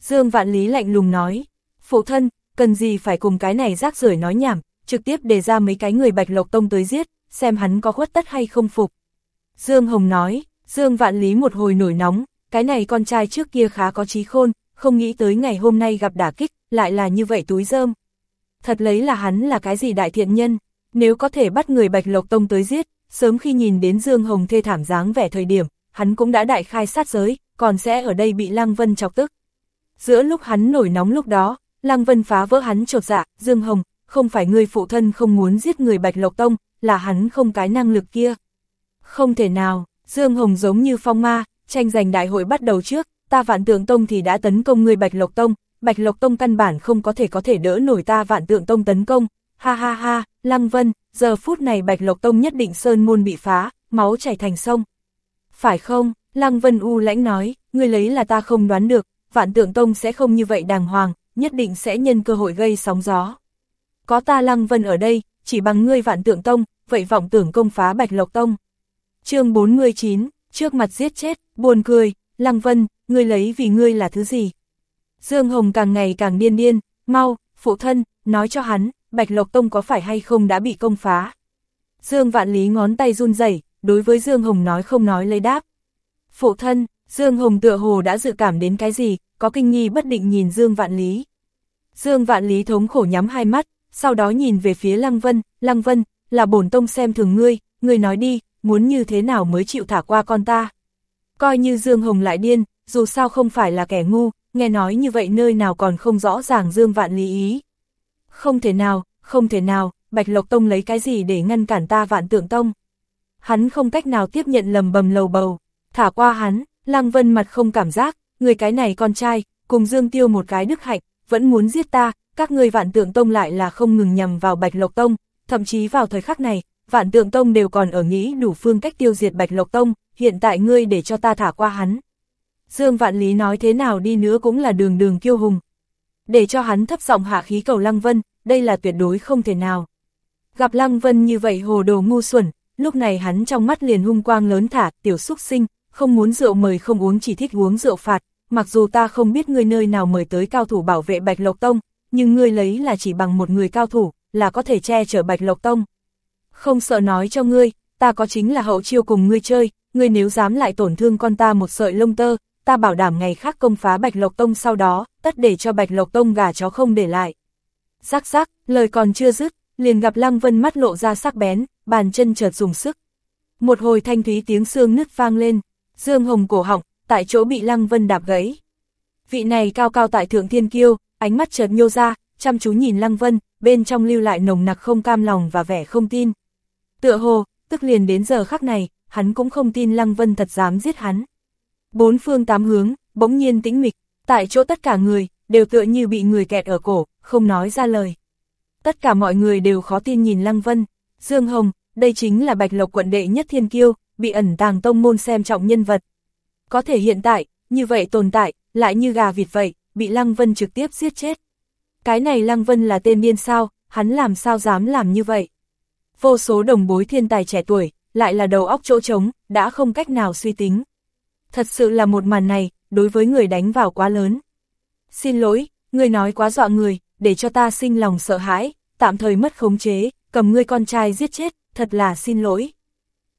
Dương Vạn Lý lạnh lùng nói, phụ thân, cần gì phải cùng cái này rác rưởi nói nhảm, trực tiếp đề ra mấy cái người bạch lộc tông tới giết, xem hắn có khuất tất hay không phục. Dương Hồng nói, Dương Vạn Lý một hồi nổi nóng, cái này con trai trước kia khá có trí khôn, không nghĩ tới ngày hôm nay gặp đả kích, lại là như vậy túi rơm. Thật lấy là hắn là cái gì đại thiện nhân, nếu có thể bắt người Bạch Lộc Tông tới giết, sớm khi nhìn đến Dương Hồng thê thảm dáng vẻ thời điểm, hắn cũng đã đại khai sát giới, còn sẽ ở đây bị Lăng Vân chọc tức. Giữa lúc hắn nổi nóng lúc đó, Lăng Vân phá vỡ hắn trột dạ, Dương Hồng, không phải người phụ thân không muốn giết người Bạch Lộc Tông, là hắn không cái năng lực kia. Không thể nào, Dương Hồng giống như phong ma, tranh giành đại hội bắt đầu trước, ta vạn tượng tông thì đã tấn công người Bạch Lộc Tông, Bạch Lộc Tông căn bản không có thể có thể đỡ nổi ta vạn tượng tông tấn công, ha ha ha, Lăng Vân, giờ phút này Bạch Lộc Tông nhất định sơn môn bị phá, máu chảy thành sông. Phải không, Lăng Vân U lãnh nói, người lấy là ta không đoán được, vạn tượng tông sẽ không như vậy đàng hoàng, nhất định sẽ nhân cơ hội gây sóng gió. Có ta Lăng Vân ở đây, chỉ bằng ngươi vạn tượng tông, vậy vọng tưởng công phá Bạch Lộc Tông chương 49, trước mặt giết chết, buồn cười, Lăng Vân, ngươi lấy vì ngươi là thứ gì? Dương Hồng càng ngày càng điên điên, mau, phụ thân, nói cho hắn, Bạch Lộc Tông có phải hay không đã bị công phá. Dương Vạn Lý ngón tay run rẩy, đối với Dương Hồng nói không nói lấy đáp. Phụ thân, Dương Hồng tựa hồ đã dự cảm đến cái gì, có kinh nghi bất định nhìn Dương Vạn Lý. Dương Vạn Lý thống khổ nhắm hai mắt, sau đó nhìn về phía Lăng Vân, Lăng Vân, là bổn tông xem thường ngươi, ngươi nói đi, muốn như thế nào mới chịu thả qua con ta. Coi như Dương Hồng lại điên, dù sao không phải là kẻ ngu, nghe nói như vậy nơi nào còn không rõ ràng Dương Vạn Lý ý. Không thể nào, không thể nào, Bạch Lộc Tông lấy cái gì để ngăn cản ta vạn tượng tông. Hắn không cách nào tiếp nhận lầm bầm lầu bầu, thả qua hắn, Lăng Vân mặt không cảm giác, người cái này con trai, cùng Dương Tiêu một cái đức hạnh, vẫn muốn giết ta, các ngươi vạn tượng tông lại là không ngừng nhằm vào Bạch Lộc Tông, thậm chí vào thời khắc này, vạn tượng tông đều còn ở nghĩ đủ phương cách tiêu diệt Bạch Lộc Tông, hiện tại ngươi để cho ta thả qua hắn. Dương Vạn Lý nói thế nào đi nữa cũng là đường đường kiêu hùng. Để cho hắn thấp giọng hạ khí cầu Lăng Vân, đây là tuyệt đối không thể nào. Gặp Lăng Vân như vậy hồ đồ ngu xuẩn, lúc này hắn trong mắt liền hung quang lớn thả, tiểu xúc sinh, không muốn rượu mời không uống chỉ thích uống rượu phạt, mặc dù ta không biết ngươi nơi nào mời tới cao thủ bảo vệ Bạch Lộc Tông, nhưng ngươi lấy là chỉ bằng một người cao thủ, là có thể che chở Bạch Lộc Tông. Không sợ nói cho ngươi, ta có chính là hậu chiêu cùng ngươi chơi, ngươi nếu dám lại tổn thương con ta một sợi lông tơ, ta bảo đảm ngày khác công phá Bạch Lộc Tông sau đó, tất để cho Bạch Lộc Tông gà chó không để lại. Rắc rắc, lời còn chưa dứt, liền gặp Lăng Vân mắt lộ ra sắc bén, bàn chân chợt dùng sức. Một hồi thanh thúy tiếng xương nứt vang lên, Dương Hồng cổ họng, tại chỗ bị Lăng Vân đạp gãy. Vị này cao cao tại thượng thiên kiêu, ánh mắt chợt nhô ra, chăm chú nhìn Lăng Vân, bên trong lưu lại nồng nặc không cam lòng và vẻ không tin. Tựa hồ, tức liền đến giờ khắc này, hắn cũng không tin Lăng Vân thật dám giết hắn. Bốn phương tám hướng, bỗng nhiên tĩnh mịch, tại chỗ tất cả người, đều tựa như bị người kẹt ở cổ, không nói ra lời. Tất cả mọi người đều khó tin nhìn Lăng Vân, Dương Hồng, đây chính là Bạch Lộc quận đệ nhất thiên kiêu, bị ẩn tàng tông môn xem trọng nhân vật. Có thể hiện tại, như vậy tồn tại, lại như gà vịt vậy, bị Lăng Vân trực tiếp giết chết. Cái này Lăng Vân là tên điên sao, hắn làm sao dám làm như vậy. Vô số đồng bối thiên tài trẻ tuổi, lại là đầu óc chỗ trống, đã không cách nào suy tính. Thật sự là một màn này, đối với người đánh vào quá lớn. Xin lỗi, người nói quá dọa người, để cho ta sinh lòng sợ hãi, tạm thời mất khống chế, cầm ngươi con trai giết chết, thật là xin lỗi.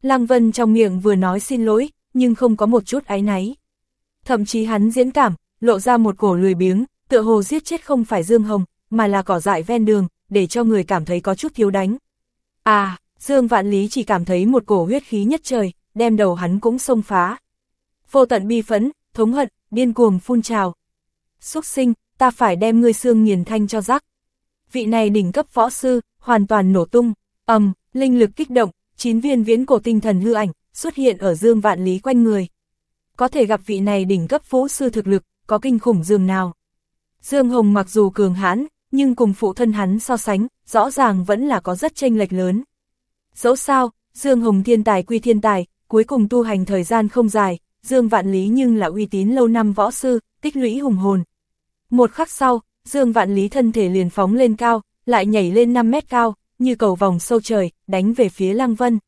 Lăng Vân trong miệng vừa nói xin lỗi, nhưng không có một chút áy náy. Thậm chí hắn diễn cảm, lộ ra một cổ lười biếng, tựa hồ giết chết không phải Dương Hồng, mà là cỏ dại ven đường, để cho người cảm thấy có chút thiếu đánh. À, Dương Vạn Lý chỉ cảm thấy một cổ huyết khí nhất trời, đem đầu hắn cũng xông phá. Vô tận bi phẫn, thống hận, điên cuồng phun trào. Súc sinh, ta phải đem ngươi xương nghiền thanh cho rắc. Vị này đỉnh cấp võ sư, hoàn toàn nổ tung, ầm, linh lực kích động, chín viên viễn cổ tinh thần hư ảnh, xuất hiện ở Dương Vạn Lý quanh người. Có thể gặp vị này đỉnh cấp vũ sư thực lực, có kinh khủng dường nào. Dương Hồng mặc dù cường hãn, nhưng cùng phụ thân hắn so sánh, rõ ràng vẫn là có rất tranh lệch lớn. Dẫu sao, Dương Hồng thiên tài quy thiên tài, cuối cùng tu hành thời gian không dài, Dương Vạn Lý nhưng là uy tín lâu năm võ sư, tích lũy hùng hồn. Một khắc sau, Dương Vạn Lý thân thể liền phóng lên cao, lại nhảy lên 5 mét cao, như cầu vòng sâu trời, đánh về phía Lăng Vân.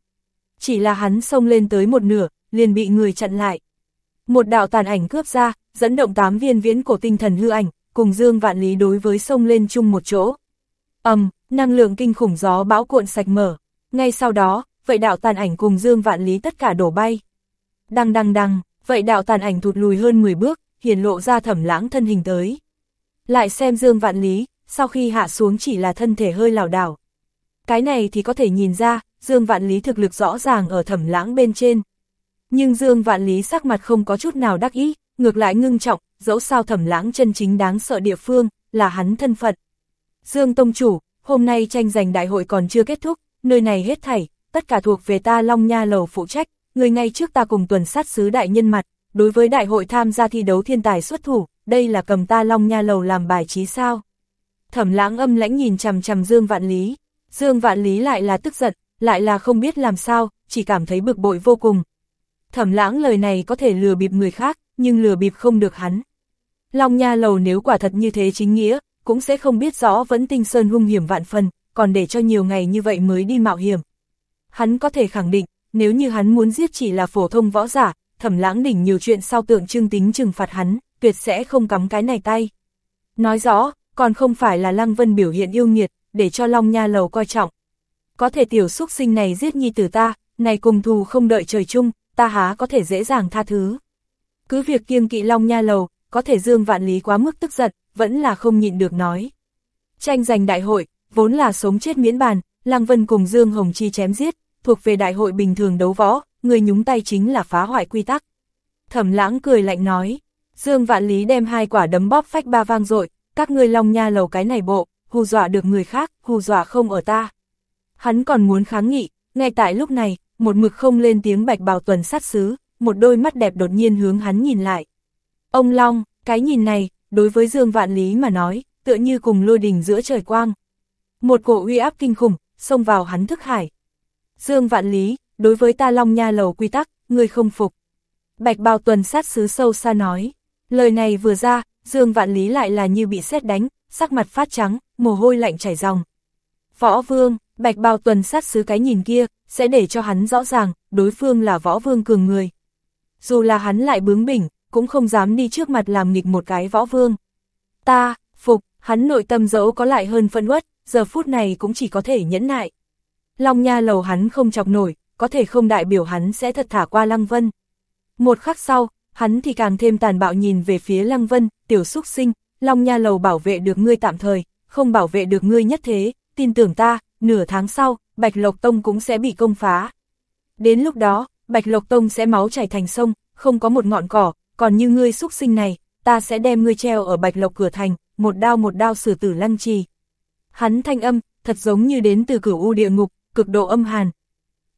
Chỉ là hắn xông lên tới một nửa, liền bị người chặn lại. Một đạo tàn ảnh cướp ra, dẫn động tám viên viễn cổ tinh thần hư ảnh, cùng Dương Vạn Lý đối với sông lên chung một chỗ. ầm, um, năng lượng kinh khủng gió bão cuộn sạch mở. Ngay sau đó, vậy đạo tàn ảnh cùng Dương Vạn Lý tất cả đổ bay. Đăng đăng đăng, vậy đạo tàn ảnh thụt lùi hơn 10 bước, hiển lộ ra thẩm lãng thân hình tới. Lại xem Dương Vạn Lý, sau khi hạ xuống chỉ là thân thể hơi lảo đảo. Cái này thì có thể nhìn ra, Dương Vạn Lý thực lực rõ ràng ở thẩm lãng bên trên. Nhưng Dương Vạn Lý sắc mặt không có chút nào đắc ý, ngược lại ngưng trọng, dẫu sao thẩm lãng chân chính đáng sợ địa phương, là hắn thân phận. Dương Tông Chủ, hôm nay tranh giành đại hội còn chưa kết thúc, nơi này hết thảy, tất cả thuộc về ta Long Nha Lầu phụ trách, người ngay trước ta cùng tuần sát sứ đại nhân mặt, đối với đại hội tham gia thi đấu thiên tài xuất thủ, đây là cầm ta Long Nha Lầu làm bài trí sao. Thẩm lãng âm lãnh nhìn chằm chằm Dương Vạn Lý, Dương Vạn Lý lại là tức giận, lại là không biết làm sao, chỉ cảm thấy bực bội vô cùng. Thẩm lãng lời này có thể lừa bịp người khác, nhưng lừa bịp không được hắn. Long Nha Lầu nếu quả thật như thế chính nghĩa, cũng sẽ không biết rõ vẫn tinh sơn hung hiểm vạn phần, còn để cho nhiều ngày như vậy mới đi mạo hiểm. Hắn có thể khẳng định, nếu như hắn muốn giết chỉ là phổ thông võ giả, thẩm lãng đỉnh nhiều chuyện sau tượng trưng tính trừng phạt hắn, tuyệt sẽ không cắm cái này tay. Nói rõ, còn không phải là Lăng Vân biểu hiện yêu nghiệt, để cho Long Nha Lầu coi trọng. Có thể tiểu xúc sinh này giết nhi tử ta, này cùng thù không đợi trời chung, ta há có thể dễ dàng tha thứ. Cứ việc kiêng kỵ Long Nha Lầu, có thể Dương Vạn Lý quá mức tức giận, vẫn là không nhịn được nói. Tranh giành đại hội, vốn là sống chết miễn bàn, Lăng Vân cùng Dương Hồng Chi chém giết, thuộc về đại hội bình thường đấu võ, người nhúng tay chính là phá hoại quy tắc. Thẩm lãng cười lạnh nói, Dương Vạn Lý đem hai quả đấm bóp phách ba vang dội các ngươi Long Nha Lầu cái này bộ, hù dọa được người khác, hù dọa không ở ta. Hắn còn muốn kháng nghị, ngay tại lúc này, một mực không lên tiếng bạch bào tuần sát sứ, một đôi mắt đẹp đột nhiên hướng hắn nhìn lại. Ông Long, cái nhìn này, đối với Dương Vạn Lý mà nói, tựa như cùng lôi đình giữa trời quang. Một cổ uy áp kinh khủng, xông vào hắn thức hải. Dương Vạn Lý, đối với ta Long Nha lầu quy tắc, người không phục. Bạch bào tuần sát sứ sâu xa nói. Lời này vừa ra, Dương Vạn Lý lại là như bị sét đánh, sắc mặt phát trắng, mồ hôi lạnh chảy ròng. Võ Vương, Bạch bào tuần sát sứ cái nhìn kia, sẽ để cho hắn rõ ràng, đối phương là võ vương cường người. Dù là hắn lại bướng bỉnh, cũng không dám đi trước mặt làm nghịch một cái võ vương. Ta, phục, hắn nội tâm dẫu có lại hơn phân uất, giờ phút này cũng chỉ có thể nhẫn nại. Long nha lầu hắn không chọc nổi, có thể không đại biểu hắn sẽ thật thả qua Lăng Vân. Một khắc sau, hắn thì càng thêm tàn bạo nhìn về phía Lăng Vân, tiểu xúc sinh, Long nha lầu bảo vệ được ngươi tạm thời, không bảo vệ được ngươi nhất thế, tin tưởng ta, nửa tháng sau, Bạch Lộc Tông cũng sẽ bị công phá. Đến lúc đó, Bạch Lộc Tông sẽ máu chảy thành sông, không có một ngọn cỏ, còn như ngươi xúc sinh này, ta sẽ đem ngươi treo ở Bạch Lộc cửa thành, một đao một đao xử tử lăng trì. Hắn thanh âm, thật giống như đến từ cửu u địa ngục, cực độ âm hàn.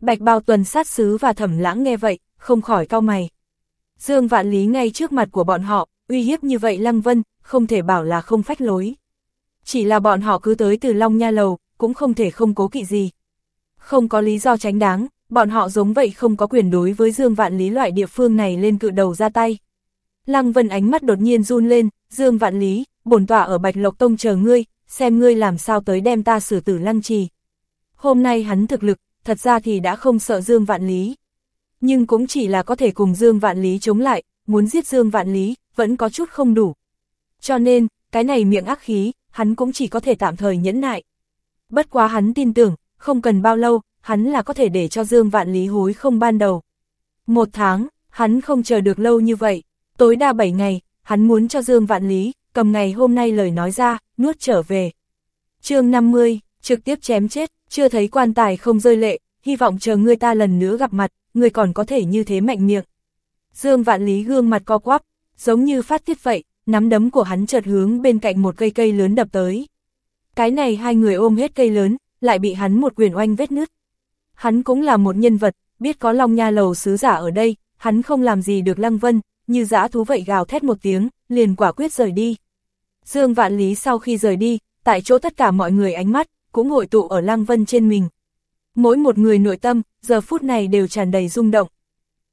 Bạch Bao Tuần sát sứ và thẩm lãng nghe vậy, không khỏi cau mày. Dương Vạn Lý ngay trước mặt của bọn họ, uy hiếp như vậy Lăng Vân, không thể bảo là không phách lối. Chỉ là bọn họ cứ tới từ Long Nha Lầu, cũng không thể không cố kỵ gì. Không có lý do tránh đáng, bọn họ giống vậy không có quyền đối với Dương Vạn Lý loại địa phương này lên cự đầu ra tay. Lăng Vân ánh mắt đột nhiên run lên, Dương Vạn Lý, bổn tọa ở Bạch Lộc Tông chờ ngươi, xem ngươi làm sao tới đem ta xử tử lăng trì. Hôm nay hắn thực lực, thật ra thì đã không sợ Dương Vạn Lý. Nhưng cũng chỉ là có thể cùng Dương Vạn Lý chống lại, muốn giết Dương Vạn Lý, vẫn có chút không đủ. Cho nên, cái này miệng ác khí, hắn cũng chỉ có thể tạm thời nhẫn nại. Bất quá hắn tin tưởng, không cần bao lâu, hắn là có thể để cho Dương Vạn Lý hối không ban đầu. Một tháng, hắn không chờ được lâu như vậy, tối đa bảy ngày, hắn muốn cho Dương Vạn Lý, cầm ngày hôm nay lời nói ra, nuốt trở về. chương 50, trực tiếp chém chết, chưa thấy quan tài không rơi lệ, hy vọng chờ người ta lần nữa gặp mặt, người còn có thể như thế mạnh miệng. Dương Vạn Lý gương mặt co quắp, giống như phát tiết vậy, nắm đấm của hắn chợt hướng bên cạnh một cây cây lớn đập tới. Cái này hai người ôm hết cây lớn, lại bị hắn một quyền oanh vết nứt. Hắn cũng là một nhân vật, biết có Long Nha lầu sứ giả ở đây, hắn không làm gì được Lăng Vân, như dã thú vậy gào thét một tiếng, liền quả quyết rời đi. Dương Vạn Lý sau khi rời đi, tại chỗ tất cả mọi người ánh mắt, cũng hội tụ ở Lăng Vân trên mình. Mỗi một người nội tâm, giờ phút này đều tràn đầy rung động.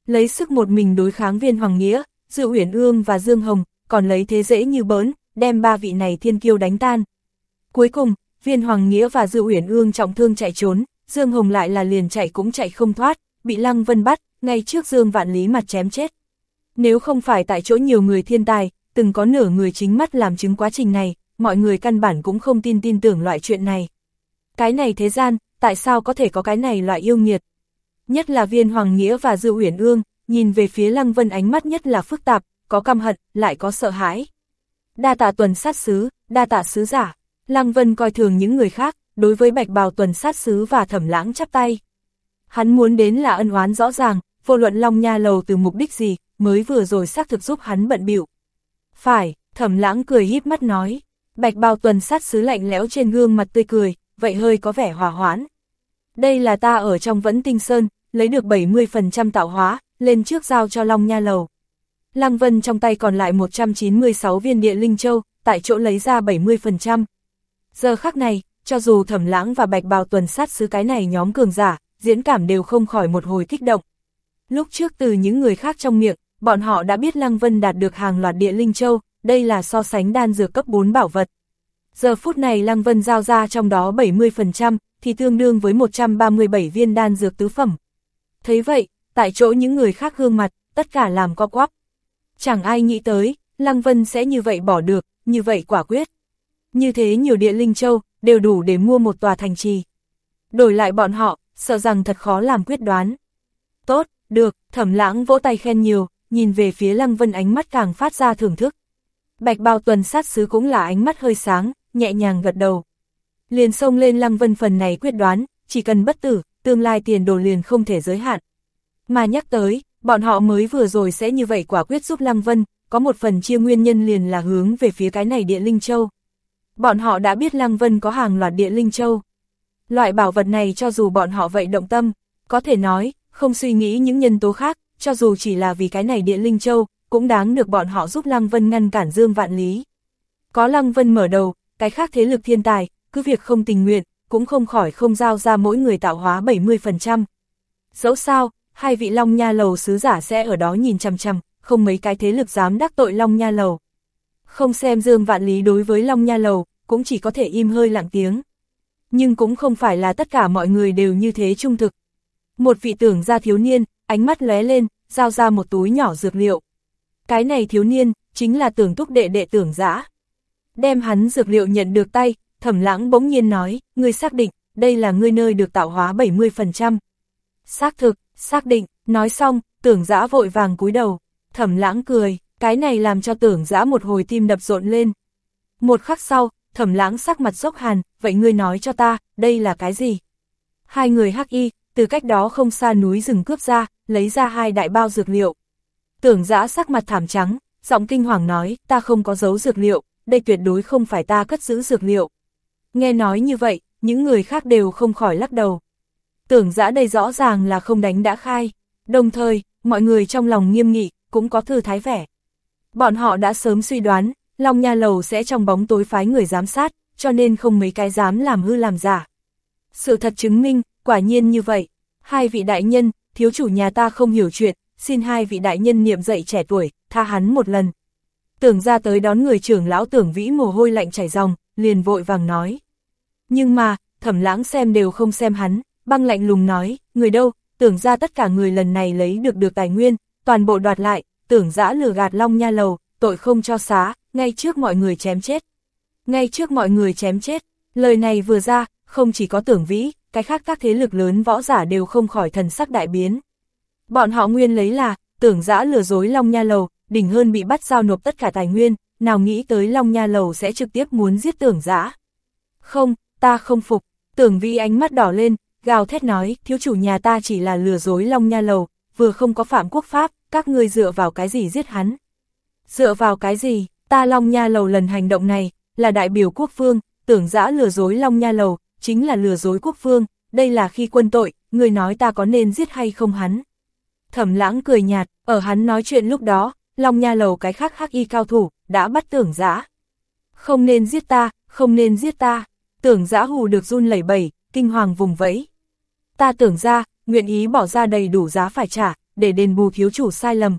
Lấy sức một mình đối kháng viên Hoàng Nghĩa, Dự Uyển Ương và Dương Hồng, còn lấy thế dễ như bớn, đem ba vị này thiên kiêu đánh tan. Cuối cùng, viên Hoàng Nghĩa và Dự Uyển Ương trọng thương chạy trốn, Dương Hồng lại là liền chạy cũng chạy không thoát, bị Lăng Vân bắt, ngay trước Dương Vạn Lý mặt chém chết. Nếu không phải tại chỗ nhiều người thiên tài, từng có nửa người chính mắt làm chứng quá trình này, mọi người căn bản cũng không tin tin tưởng loại chuyện này. Cái này thế gian, tại sao có thể có cái này loại yêu nghiệt? Nhất là viên Hoàng Nghĩa và Dư Uyển Ương, nhìn về phía Lăng Vân ánh mắt nhất là phức tạp, có căm hận, lại có sợ hãi. Đa tạ tuần sát sứ, đa tạ sứ giả. Lăng Vân coi thường những người khác, đối với bạch bào tuần sát sứ và thẩm lãng chắp tay. Hắn muốn đến là ân oán rõ ràng, vô luận Long Nha Lầu từ mục đích gì, mới vừa rồi xác thực giúp hắn bận bịu. Phải, thẩm lãng cười híp mắt nói, bạch bào tuần sát sứ lạnh lẽo trên gương mặt tươi cười, vậy hơi có vẻ hòa hoãn. Đây là ta ở trong vẫn tinh sơn, lấy được 70% tạo hóa, lên trước giao cho Long Nha Lầu. Lăng Vân trong tay còn lại 196 viên địa linh châu, tại chỗ lấy ra 70%. Giờ khắc này, cho dù thẩm lãng và bạch bào tuần sát sứ cái này nhóm cường giả, diễn cảm đều không khỏi một hồi kích động. Lúc trước từ những người khác trong miệng, bọn họ đã biết Lăng Vân đạt được hàng loạt địa linh châu, đây là so sánh đan dược cấp 4 bảo vật. Giờ phút này Lăng Vân giao ra trong đó 70%, thì tương đương với 137 viên đan dược tứ phẩm. Thấy vậy, tại chỗ những người khác gương mặt, tất cả làm co quắp. Chẳng ai nghĩ tới, Lăng Vân sẽ như vậy bỏ được, như vậy quả quyết. Như thế nhiều địa linh châu, đều đủ để mua một tòa thành trì. Đổi lại bọn họ, sợ rằng thật khó làm quyết đoán. Tốt, được, thẩm lãng vỗ tay khen nhiều, nhìn về phía Lăng Vân ánh mắt càng phát ra thưởng thức. Bạch bao tuần sát sứ cũng là ánh mắt hơi sáng, nhẹ nhàng gật đầu. Liền xông lên Lăng Vân phần này quyết đoán, chỉ cần bất tử, tương lai tiền đồ liền không thể giới hạn. Mà nhắc tới, bọn họ mới vừa rồi sẽ như vậy quả quyết giúp Lăng Vân, có một phần chia nguyên nhân liền là hướng về phía cái này địa linh châu. Bọn họ đã biết Lăng Vân có hàng loạt địa linh châu. Loại bảo vật này cho dù bọn họ vậy động tâm, có thể nói, không suy nghĩ những nhân tố khác, cho dù chỉ là vì cái này địa linh châu, cũng đáng được bọn họ giúp Lăng Vân ngăn cản Dương Vạn Lý. Có Lăng Vân mở đầu, cái khác thế lực thiên tài, cứ việc không tình nguyện, cũng không khỏi không giao ra mỗi người tạo hóa 70%. Dẫu sao, hai vị Long Nha Lầu sứ giả sẽ ở đó nhìn chằm chằm, không mấy cái thế lực dám đắc tội Long Nha Lầu. Không xem Dương Vạn Lý đối với Long Nha Lầu, cũng chỉ có thể im hơi lặng tiếng. Nhưng cũng không phải là tất cả mọi người đều như thế trung thực. Một vị tưởng gia thiếu niên, ánh mắt lóe lên, giao ra một túi nhỏ dược liệu. Cái này thiếu niên, chính là tưởng túc đệ đệ tưởng giã. Đem hắn dược liệu nhận được tay, thẩm lãng bỗng nhiên nói, ngươi xác định, đây là ngươi nơi được tạo hóa 70%. Xác thực, xác định, nói xong, tưởng giã vội vàng cúi đầu, thẩm lãng cười, cái này làm cho tưởng giã một hồi tim đập rộn lên. Một khắc sau, thẩm lãng sắc mặt dốc hàn, vậy ngươi nói cho ta, đây là cái gì? Hai người hắc y, từ cách đó không xa núi rừng cướp ra, lấy ra hai đại bao dược liệu. Tưởng giã sắc mặt thảm trắng, giọng kinh hoàng nói, ta không có dấu dược liệu, đây tuyệt đối không phải ta cất giữ dược liệu. Nghe nói như vậy, những người khác đều không khỏi lắc đầu. Tưởng giã đây rõ ràng là không đánh đã khai, đồng thời, mọi người trong lòng nghiêm nghị, cũng có thư thái vẻ. Bọn họ đã sớm suy đoán, Long Nha Lầu sẽ trong bóng tối phái người giám sát, cho nên không mấy cái dám làm hư làm giả. Sự thật chứng minh, quả nhiên như vậy. Hai vị đại nhân, thiếu chủ nhà ta không hiểu chuyện, xin hai vị đại nhân niệm dậy trẻ tuổi, tha hắn một lần. Tưởng ra tới đón người trưởng lão tưởng vĩ mồ hôi lạnh chảy ròng, liền vội vàng nói. Nhưng mà, thẩm lãng xem đều không xem hắn, băng lạnh lùng nói, người đâu, tưởng ra tất cả người lần này lấy được được tài nguyên, toàn bộ đoạt lại, tưởng giã lừa gạt long nha lầu, tội không cho xá, ngay trước mọi người chém chết. Ngay trước mọi người chém chết, lời này vừa ra, không chỉ có tưởng vĩ, cái khác các thế lực lớn võ giả đều không khỏi thần sắc đại biến. Bọn họ nguyên lấy là, tưởng giã lừa dối Long Nha Lầu, đỉnh hơn bị bắt giao nộp tất cả tài nguyên, nào nghĩ tới Long Nha Lầu sẽ trực tiếp muốn giết tưởng giã. Không, ta không phục, tưởng vĩ ánh mắt đỏ lên, gào thét nói, thiếu chủ nhà ta chỉ là lừa dối Long Nha Lầu, vừa không có phạm quốc pháp, các ngươi dựa vào cái gì giết hắn. Dựa vào cái gì, ta Long Nha Lầu lần hành động này, là đại biểu quốc phương, tưởng giã lừa dối Long Nha Lầu, chính là lừa dối quốc phương, đây là khi quân tội, người nói ta có nên giết hay không hắn. Thẩm lãng cười nhạt, ở hắn nói chuyện lúc đó, Long Nha Lầu cái khác hắc y cao thủ, đã bắt tưởng giã. Không nên giết ta, không nên giết ta, tưởng giã hù được run lẩy bẩy, kinh hoàng vùng vẫy. Ta tưởng ra, nguyện ý bỏ ra đầy đủ giá phải trả, để đền bù thiếu chủ sai lầm.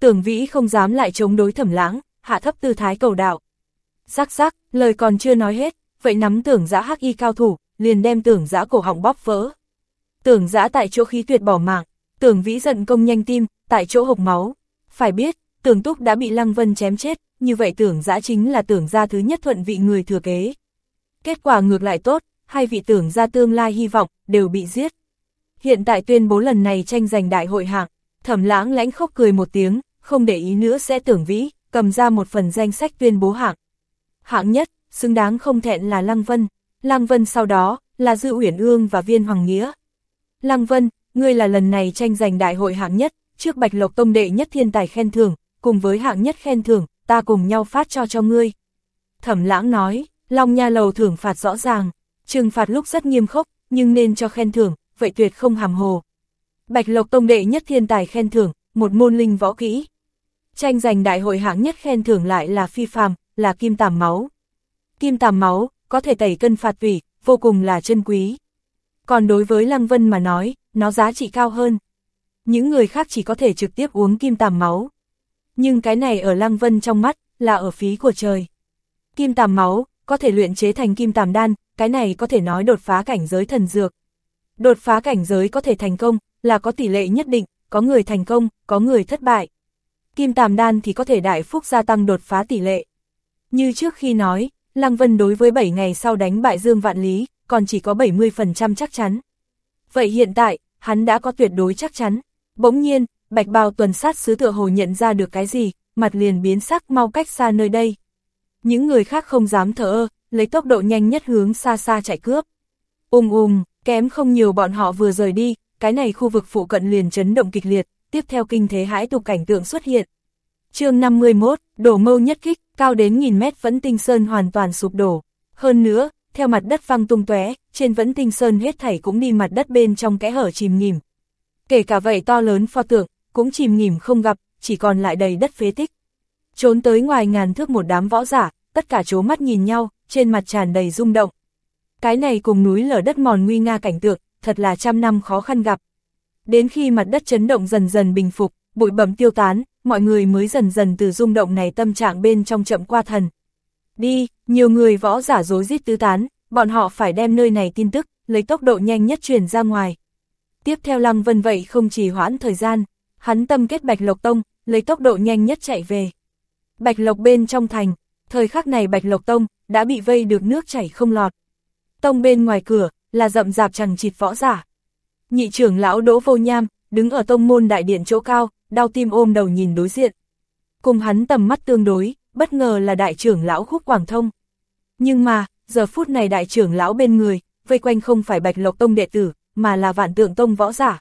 Tưởng vĩ không dám lại chống đối thẩm lãng, hạ thấp tư thái cầu đạo. Rắc rắc, lời còn chưa nói hết, vậy nắm tưởng giã hắc y cao thủ, liền đem tưởng giã cổ họng bóp vỡ. Tưởng giã tại chỗ khí tuyệt bỏ mạng, tưởng vĩ giận công nhanh tim, tại chỗ hộc máu. Phải biết, tưởng túc đã bị Lăng Vân chém chết, như vậy tưởng giã chính là tưởng gia thứ nhất thuận vị người thừa kế. Kết quả ngược lại tốt, hai vị tưởng gia tương lai hy vọng, đều bị giết. Hiện tại tuyên bố lần này tranh giành đại hội hạng, thẩm lãng lãnh khóc cười một tiếng, không để ý nữa sẽ tưởng vĩ, cầm ra một phần danh sách tuyên bố hạng. Hạng nhất, xứng đáng không thẹn là Lăng Vân, Lăng Vân sau đó, là Dư Uyển Ương và Viên Hoàng Nghĩa. Lăng Vân, ngươi là lần này tranh giành đại hội hạng nhất, trước Bạch Lộc Tông đệ nhất thiên tài khen thưởng, cùng với hạng nhất khen thưởng, ta cùng nhau phát cho cho ngươi. Thẩm lãng nói, Long Nha Lầu thưởng phạt rõ ràng, trừng phạt lúc rất nghiêm khốc, nhưng nên cho khen thưởng, vậy tuyệt không hàm hồ. Bạch Lộc Tông đệ nhất thiên tài khen thưởng, một môn linh võ kỹ. Tranh giành đại hội hạng nhất khen thưởng lại là phi phàm, là kim tàm máu. Kim tàm máu, có thể tẩy cân phạt vỉ, vô cùng là chân quý. Còn đối với Lăng Vân mà nói, nó giá trị cao hơn. Những người khác chỉ có thể trực tiếp uống kim tàm máu. Nhưng cái này ở Lăng Vân trong mắt, là ở phí của trời. Kim tàm máu, có thể luyện chế thành kim tàm đan, cái này có thể nói đột phá cảnh giới thần dược. Đột phá cảnh giới có thể thành công, là có tỷ lệ nhất định, có người thành công, có người thất bại. Kim tàm đan thì có thể đại phúc gia tăng đột phá tỷ lệ. Như trước khi nói, Lăng Vân đối với 7 ngày sau đánh bại Dương Vạn Lý, còn chỉ có 70% chắc chắn. Vậy hiện tại, hắn đã có tuyệt đối chắc chắn. Bỗng nhiên, bạch bào tuần sát sứ tựa hồ nhận ra được cái gì, mặt liền biến sắc mau cách xa nơi đây. Những người khác không dám thở ơ, lấy tốc độ nhanh nhất hướng xa xa chạy cướp. Ung ung, kém không nhiều bọn họ vừa rời đi, cái này khu vực phụ cận liền chấn động kịch liệt, tiếp theo kinh thế hãi tục cảnh tượng xuất hiện. chương 51, đổ mâu nhất kích, cao đến nghìn mét vẫn tinh sơn hoàn toàn sụp đổ. Hơn nữa, theo mặt đất văng tung tóe, trên vẫn tinh sơn hết thảy cũng đi mặt đất bên trong kẽ hở chìm nghỉm. Kể cả vậy to lớn pho tượng, cũng chìm nghỉm không gặp, chỉ còn lại đầy đất phế tích. Trốn tới ngoài ngàn thước một đám võ giả, tất cả chố mắt nhìn nhau, trên mặt tràn đầy rung động. Cái này cùng núi lở đất mòn nguy nga cảnh tượng, thật là trăm năm khó khăn gặp. Đến khi mặt đất chấn động dần dần bình phục, bụi bẩm tiêu tán, mọi người mới dần dần từ rung động này tâm trạng bên trong chậm qua thần. Đi, nhiều người võ giả dối rít tứ tán, bọn họ phải đem nơi này tin tức, lấy tốc độ nhanh nhất truyền ra ngoài. Tiếp theo Lăng Vân vậy không chỉ hoãn thời gian, hắn tâm kết Bạch Lộc Tông, lấy tốc độ nhanh nhất chạy về. Bạch Lộc bên trong thành, thời khắc này Bạch Lộc Tông đã bị vây được nước chảy không lọt. Tông bên ngoài cửa là rậm rạp chẳng chịt võ giả. Nhị trưởng lão Đỗ Vô Nham đứng ở tông môn đại điện chỗ cao, đau tim ôm đầu nhìn đối diện. Cùng hắn tầm mắt tương đối, bất ngờ là đại trưởng lão Khúc Quảng Thông. Nhưng mà, giờ phút này đại trưởng lão bên người, vây quanh không phải Bạch Lộc Tông đệ tử, mà là vạn tượng tông võ giả.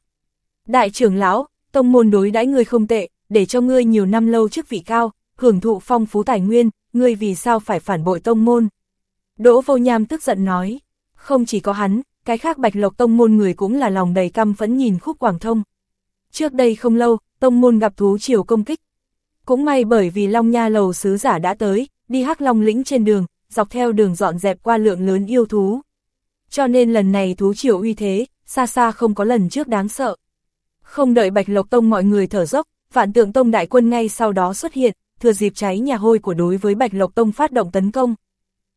Đại trưởng lão, tông môn đối đãi ngươi không tệ, để cho ngươi nhiều năm lâu chức vị cao, hưởng thụ phong phú tài nguyên, ngươi vì sao phải phản bội tông môn. Đỗ vô nham tức giận nói, không chỉ có hắn, cái khác bạch lộc tông môn người cũng là lòng đầy căm phẫn nhìn khúc quảng thông. Trước đây không lâu, tông môn gặp thú triều công kích. Cũng may bởi vì Long Nha lầu sứ giả đã tới, đi hắc long lĩnh trên đường, dọc theo đường dọn dẹp qua lượng lớn yêu thú. Cho nên lần này thú triều uy thế, xa xa không có lần trước đáng sợ. Không đợi Bạch Lộc Tông mọi người thở dốc, Vạn Tượng Tông đại quân ngay sau đó xuất hiện, thừa dịp cháy nhà hôi của đối với Bạch Lộc Tông phát động tấn công.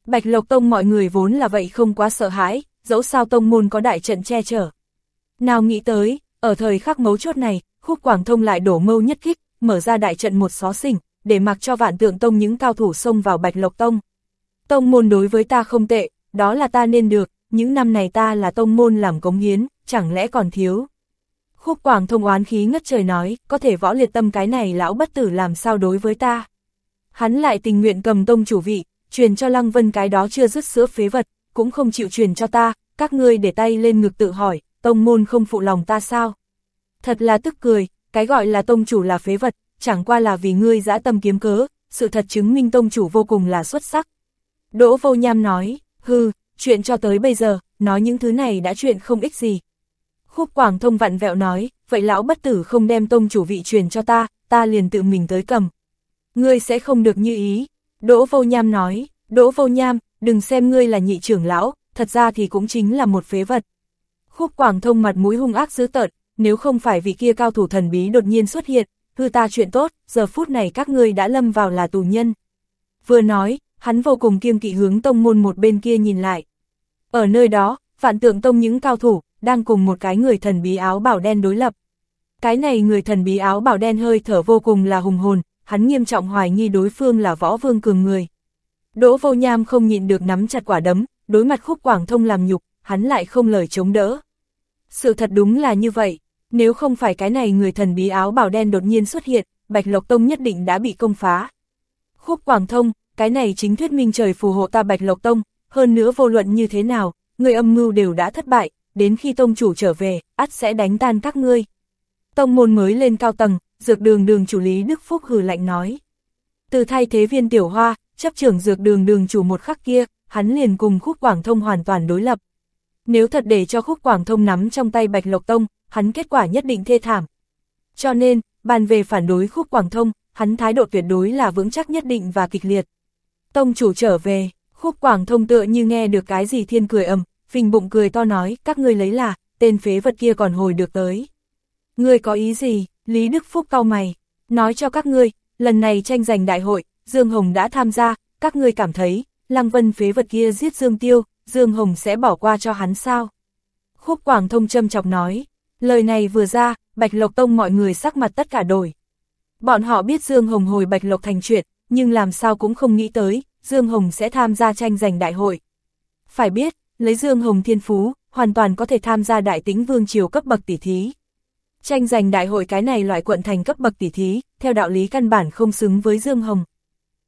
Bạch Lộc Tông mọi người vốn là vậy không quá sợ hãi, dẫu sao tông môn có đại trận che chở. Nào nghĩ tới, ở thời khắc mấu chốt này, khúc quảng thông lại đổ mâu nhất kích, mở ra đại trận một xó xỉnh, để mặc cho vạn tượng tông những cao thủ xông vào Bạch Lộc Tông. Tông môn đối với ta không tệ, đó là ta nên được, những năm này ta là tông môn làm cống hiến, chẳng lẽ còn thiếu. Khúc quảng thông oán khí ngất trời nói, có thể võ liệt tâm cái này lão bất tử làm sao đối với ta. Hắn lại tình nguyện cầm tông chủ vị, truyền cho Lăng Vân cái đó chưa dứt sữa phế vật, cũng không chịu truyền cho ta, các ngươi để tay lên ngực tự hỏi, tông môn không phụ lòng ta sao? Thật là tức cười, cái gọi là tông chủ là phế vật, chẳng qua là vì ngươi dã tâm kiếm cớ, sự thật chứng minh tông chủ vô cùng là xuất sắc. Đỗ vô nham nói, hư, chuyện cho tới bây giờ, nói những thứ này đã chuyện không ích gì. Khúc Quảng Thông vặn vẹo nói, vậy lão bất tử không đem tông chủ vị truyền cho ta, ta liền tự mình tới cầm. Ngươi sẽ không được như ý. Đỗ vô nham nói, Đỗ vô nham, đừng xem ngươi là nhị trưởng lão, thật ra thì cũng chính là một phế vật. Khúc Quảng Thông mặt mũi hung ác dữ tợn, nếu không phải vị kia cao thủ thần bí đột nhiên xuất hiện, hư ta chuyện tốt, giờ phút này các ngươi đã lâm vào là tù nhân. Vừa nói, hắn vô cùng kiêng kỵ hướng tông môn một bên kia nhìn lại. Ở nơi đó, vạn tượng tông những cao thủ, đang cùng một cái người thần bí áo bảo đen đối lập. Cái này người thần bí áo bảo đen hơi thở vô cùng là hùng hồn, hắn nghiêm trọng hoài nghi đối phương là võ vương cường người. Đỗ vô nham không nhịn được nắm chặt quả đấm, đối mặt khúc quảng thông làm nhục, hắn lại không lời chống đỡ. Sự thật đúng là như vậy, nếu không phải cái này người thần bí áo bảo đen đột nhiên xuất hiện, Bạch Lộc Tông nhất định đã bị công phá. Khúc quảng thông, cái này chính thuyết minh trời phù hộ ta Bạch Lộc Tông, hơn nữa vô luận như thế nào, người âm mưu đều đã thất bại, đến khi tông chủ trở về, ắt sẽ đánh tan các ngươi. Tông môn mới lên cao tầng, dược đường đường chủ lý Đức Phúc hừ lạnh nói. Từ thay thế viên tiểu hoa, chấp trưởng dược đường đường chủ một khắc kia, hắn liền cùng khúc quảng thông hoàn toàn đối lập. Nếu thật để cho khúc quảng thông nắm trong tay Bạch Lộc Tông, hắn kết quả nhất định thê thảm. Cho nên, bàn về phản đối khúc quảng thông, hắn thái độ tuyệt đối là vững chắc nhất định và kịch liệt. Tông chủ trở về, khúc quảng thông tựa như nghe được cái gì thiên cười ầm, phình bụng cười to nói, các ngươi lấy là, tên phế vật kia còn hồi được tới. Ngươi có ý gì, Lý Đức Phúc cau mày, nói cho các ngươi, lần này tranh giành đại hội, Dương Hồng đã tham gia, các ngươi cảm thấy, Lăng Vân phế vật kia giết Dương Tiêu, Dương Hồng sẽ bỏ qua cho hắn sao? Khúc Quảng Thông châm chọc nói, lời này vừa ra, Bạch Lộc Tông mọi người sắc mặt tất cả đổi. Bọn họ biết Dương Hồng hồi Bạch Lộc thành chuyện, nhưng làm sao cũng không nghĩ tới, Dương Hồng sẽ tham gia tranh giành đại hội. Phải biết, lấy Dương Hồng Thiên Phú, hoàn toàn có thể tham gia đại tính vương triều cấp bậc tỷ thí. Tranh giành đại hội cái này loại quận thành cấp bậc tỷ thí, theo đạo lý căn bản không xứng với Dương Hồng.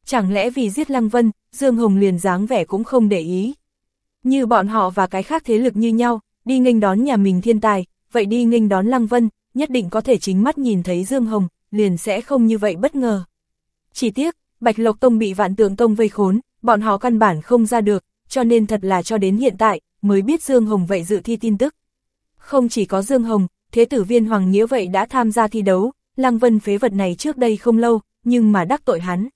Chẳng lẽ vì giết Lăng Vân, Dương Hồng liền dáng vẻ cũng không để ý. Như bọn họ và cái khác thế lực như nhau, đi nghênh đón nhà mình thiên tài, vậy đi nghênh đón Lăng Vân, nhất định có thể chính mắt nhìn thấy Dương Hồng, liền sẽ không như vậy bất ngờ. Chỉ tiếc, Bạch Lộc Tông bị vạn tượng tông vây khốn, bọn họ căn bản không ra được, cho nên thật là cho đến hiện tại, mới biết Dương Hồng vậy dự thi tin tức. Không chỉ có Dương Hồng, thế tử viên Hoàng Nghĩa vậy đã tham gia thi đấu, Lăng Vân phế vật này trước đây không lâu, nhưng mà đắc tội hắn.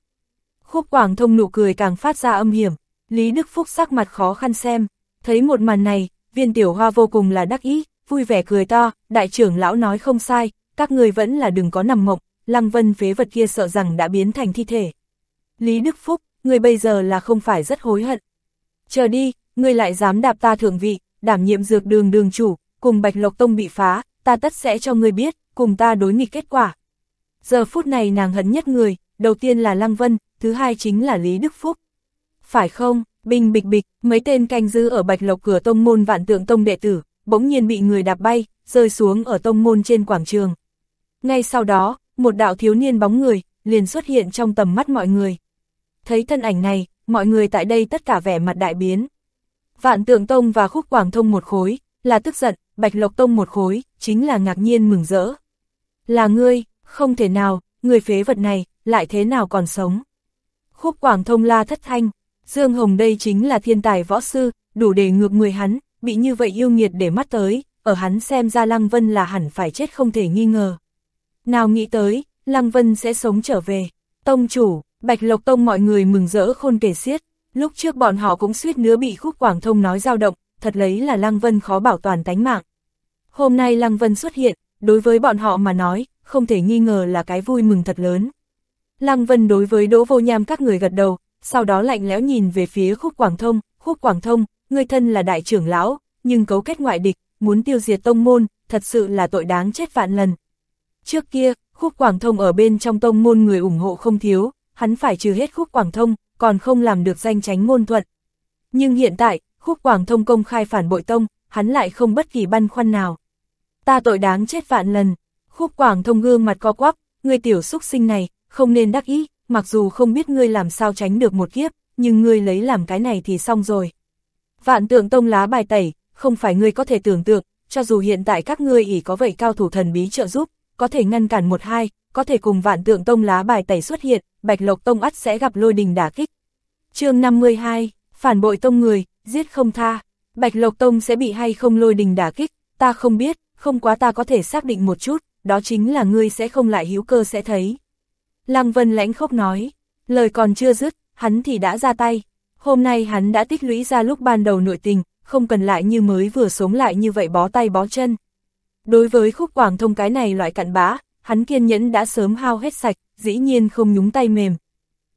Khúc Quảng Thông nụ cười càng phát ra âm hiểm, Lý Đức Phúc sắc mặt khó khăn xem, thấy một màn này, viên tiểu hoa vô cùng là đắc ý, vui vẻ cười to, đại trưởng lão nói không sai, các người vẫn là đừng có nằm mộng, Lăng Vân phế vật kia sợ rằng đã biến thành thi thể. Lý Đức Phúc, người bây giờ là không phải rất hối hận. Chờ đi, người lại dám đạp ta thượng vị, đảm nhiệm dược đường đường chủ, cùng Bạch Lộc Tông bị phá, ta tất sẽ cho người biết, cùng ta đối nghịch kết quả. Giờ phút này nàng hận nhất người, đầu tiên là Lăng Vân, thứ hai chính là Lý Đức Phúc. Phải không, bình bịch bịch, mấy tên canh giữ ở Bạch Lộc cửa tông môn vạn tượng tông đệ tử, bỗng nhiên bị người đạp bay, rơi xuống ở tông môn trên quảng trường. Ngay sau đó, một đạo thiếu niên bóng người, liền xuất hiện trong tầm mắt mọi người. Thấy thân ảnh này, mọi người tại đây tất cả vẻ mặt đại biến. Vạn tượng tông và khúc quảng thông một khối, là tức giận, bạch lộc tông một khối, chính là ngạc nhiên mừng rỡ. Là ngươi, không thể nào, người phế vật này, lại thế nào còn sống. Khúc quảng thông la thất thanh, Dương Hồng đây chính là thiên tài võ sư, đủ để ngược người hắn, bị như vậy yêu nghiệt để mắt tới, ở hắn xem ra Lăng Vân là hẳn phải chết không thể nghi ngờ. Nào nghĩ tới, Lăng Vân sẽ sống trở về. Tông chủ, Bạch Lộc Tông mọi người mừng rỡ khôn kể xiết. Lúc trước bọn họ cũng suýt nữa bị khúc Quảng Thông nói dao động, thật lấy là Lăng Vân khó bảo toàn tánh mạng. Hôm nay Lăng Vân xuất hiện, đối với bọn họ mà nói, không thể nghi ngờ là cái vui mừng thật lớn. Lăng Vân đối với Đỗ Vô Nham các người gật đầu, sau đó lạnh lẽo nhìn về phía khúc Quảng Thông, khúc Quảng Thông, người thân là đại trưởng lão, nhưng cấu kết ngoại địch, muốn tiêu diệt tông môn, thật sự là tội đáng chết vạn lần. Trước kia, khúc Quảng Thông ở bên trong tông môn người ủng hộ không thiếu, hắn phải trừ hết khúc Quảng Thông, còn không làm được danh tránh ngôn thuận. Nhưng hiện tại, khúc Quảng Thông công khai phản bội tông, hắn lại không bất kỳ băn khoăn nào. Ta tội đáng chết vạn lần, khúc Quảng Thông gương mặt co quắp, ngươi tiểu xúc sinh này, không nên đắc ý, mặc dù không biết ngươi làm sao tránh được một kiếp, nhưng ngươi lấy làm cái này thì xong rồi. Vạn tượng tông lá bài tẩy, không phải ngươi có thể tưởng tượng, cho dù hiện tại các ngươi ỉ có vậy cao thủ thần bí trợ giúp, có thể ngăn cản một hai, có thể cùng vạn tượng tông lá bài tẩy xuất hiện, bạch lộc tông ắt sẽ gặp lôi đình đả kích. chương 52, phản bội tông người, giết không tha, bạch lộc tông sẽ bị hay không lôi đình đả kích, ta không biết, không quá ta có thể xác định một chút, đó chính là ngươi sẽ không lại hữu cơ sẽ thấy. Lăng Vân lãnh khốc nói, lời còn chưa dứt, hắn thì đã ra tay. Hôm nay hắn đã tích lũy ra lúc ban đầu nội tình, không cần lại như mới vừa sống lại như vậy bó tay bó chân. Đối với khúc quảng thông cái này loại cặn bã, hắn kiên nhẫn đã sớm hao hết sạch, dĩ nhiên không nhúng tay mềm.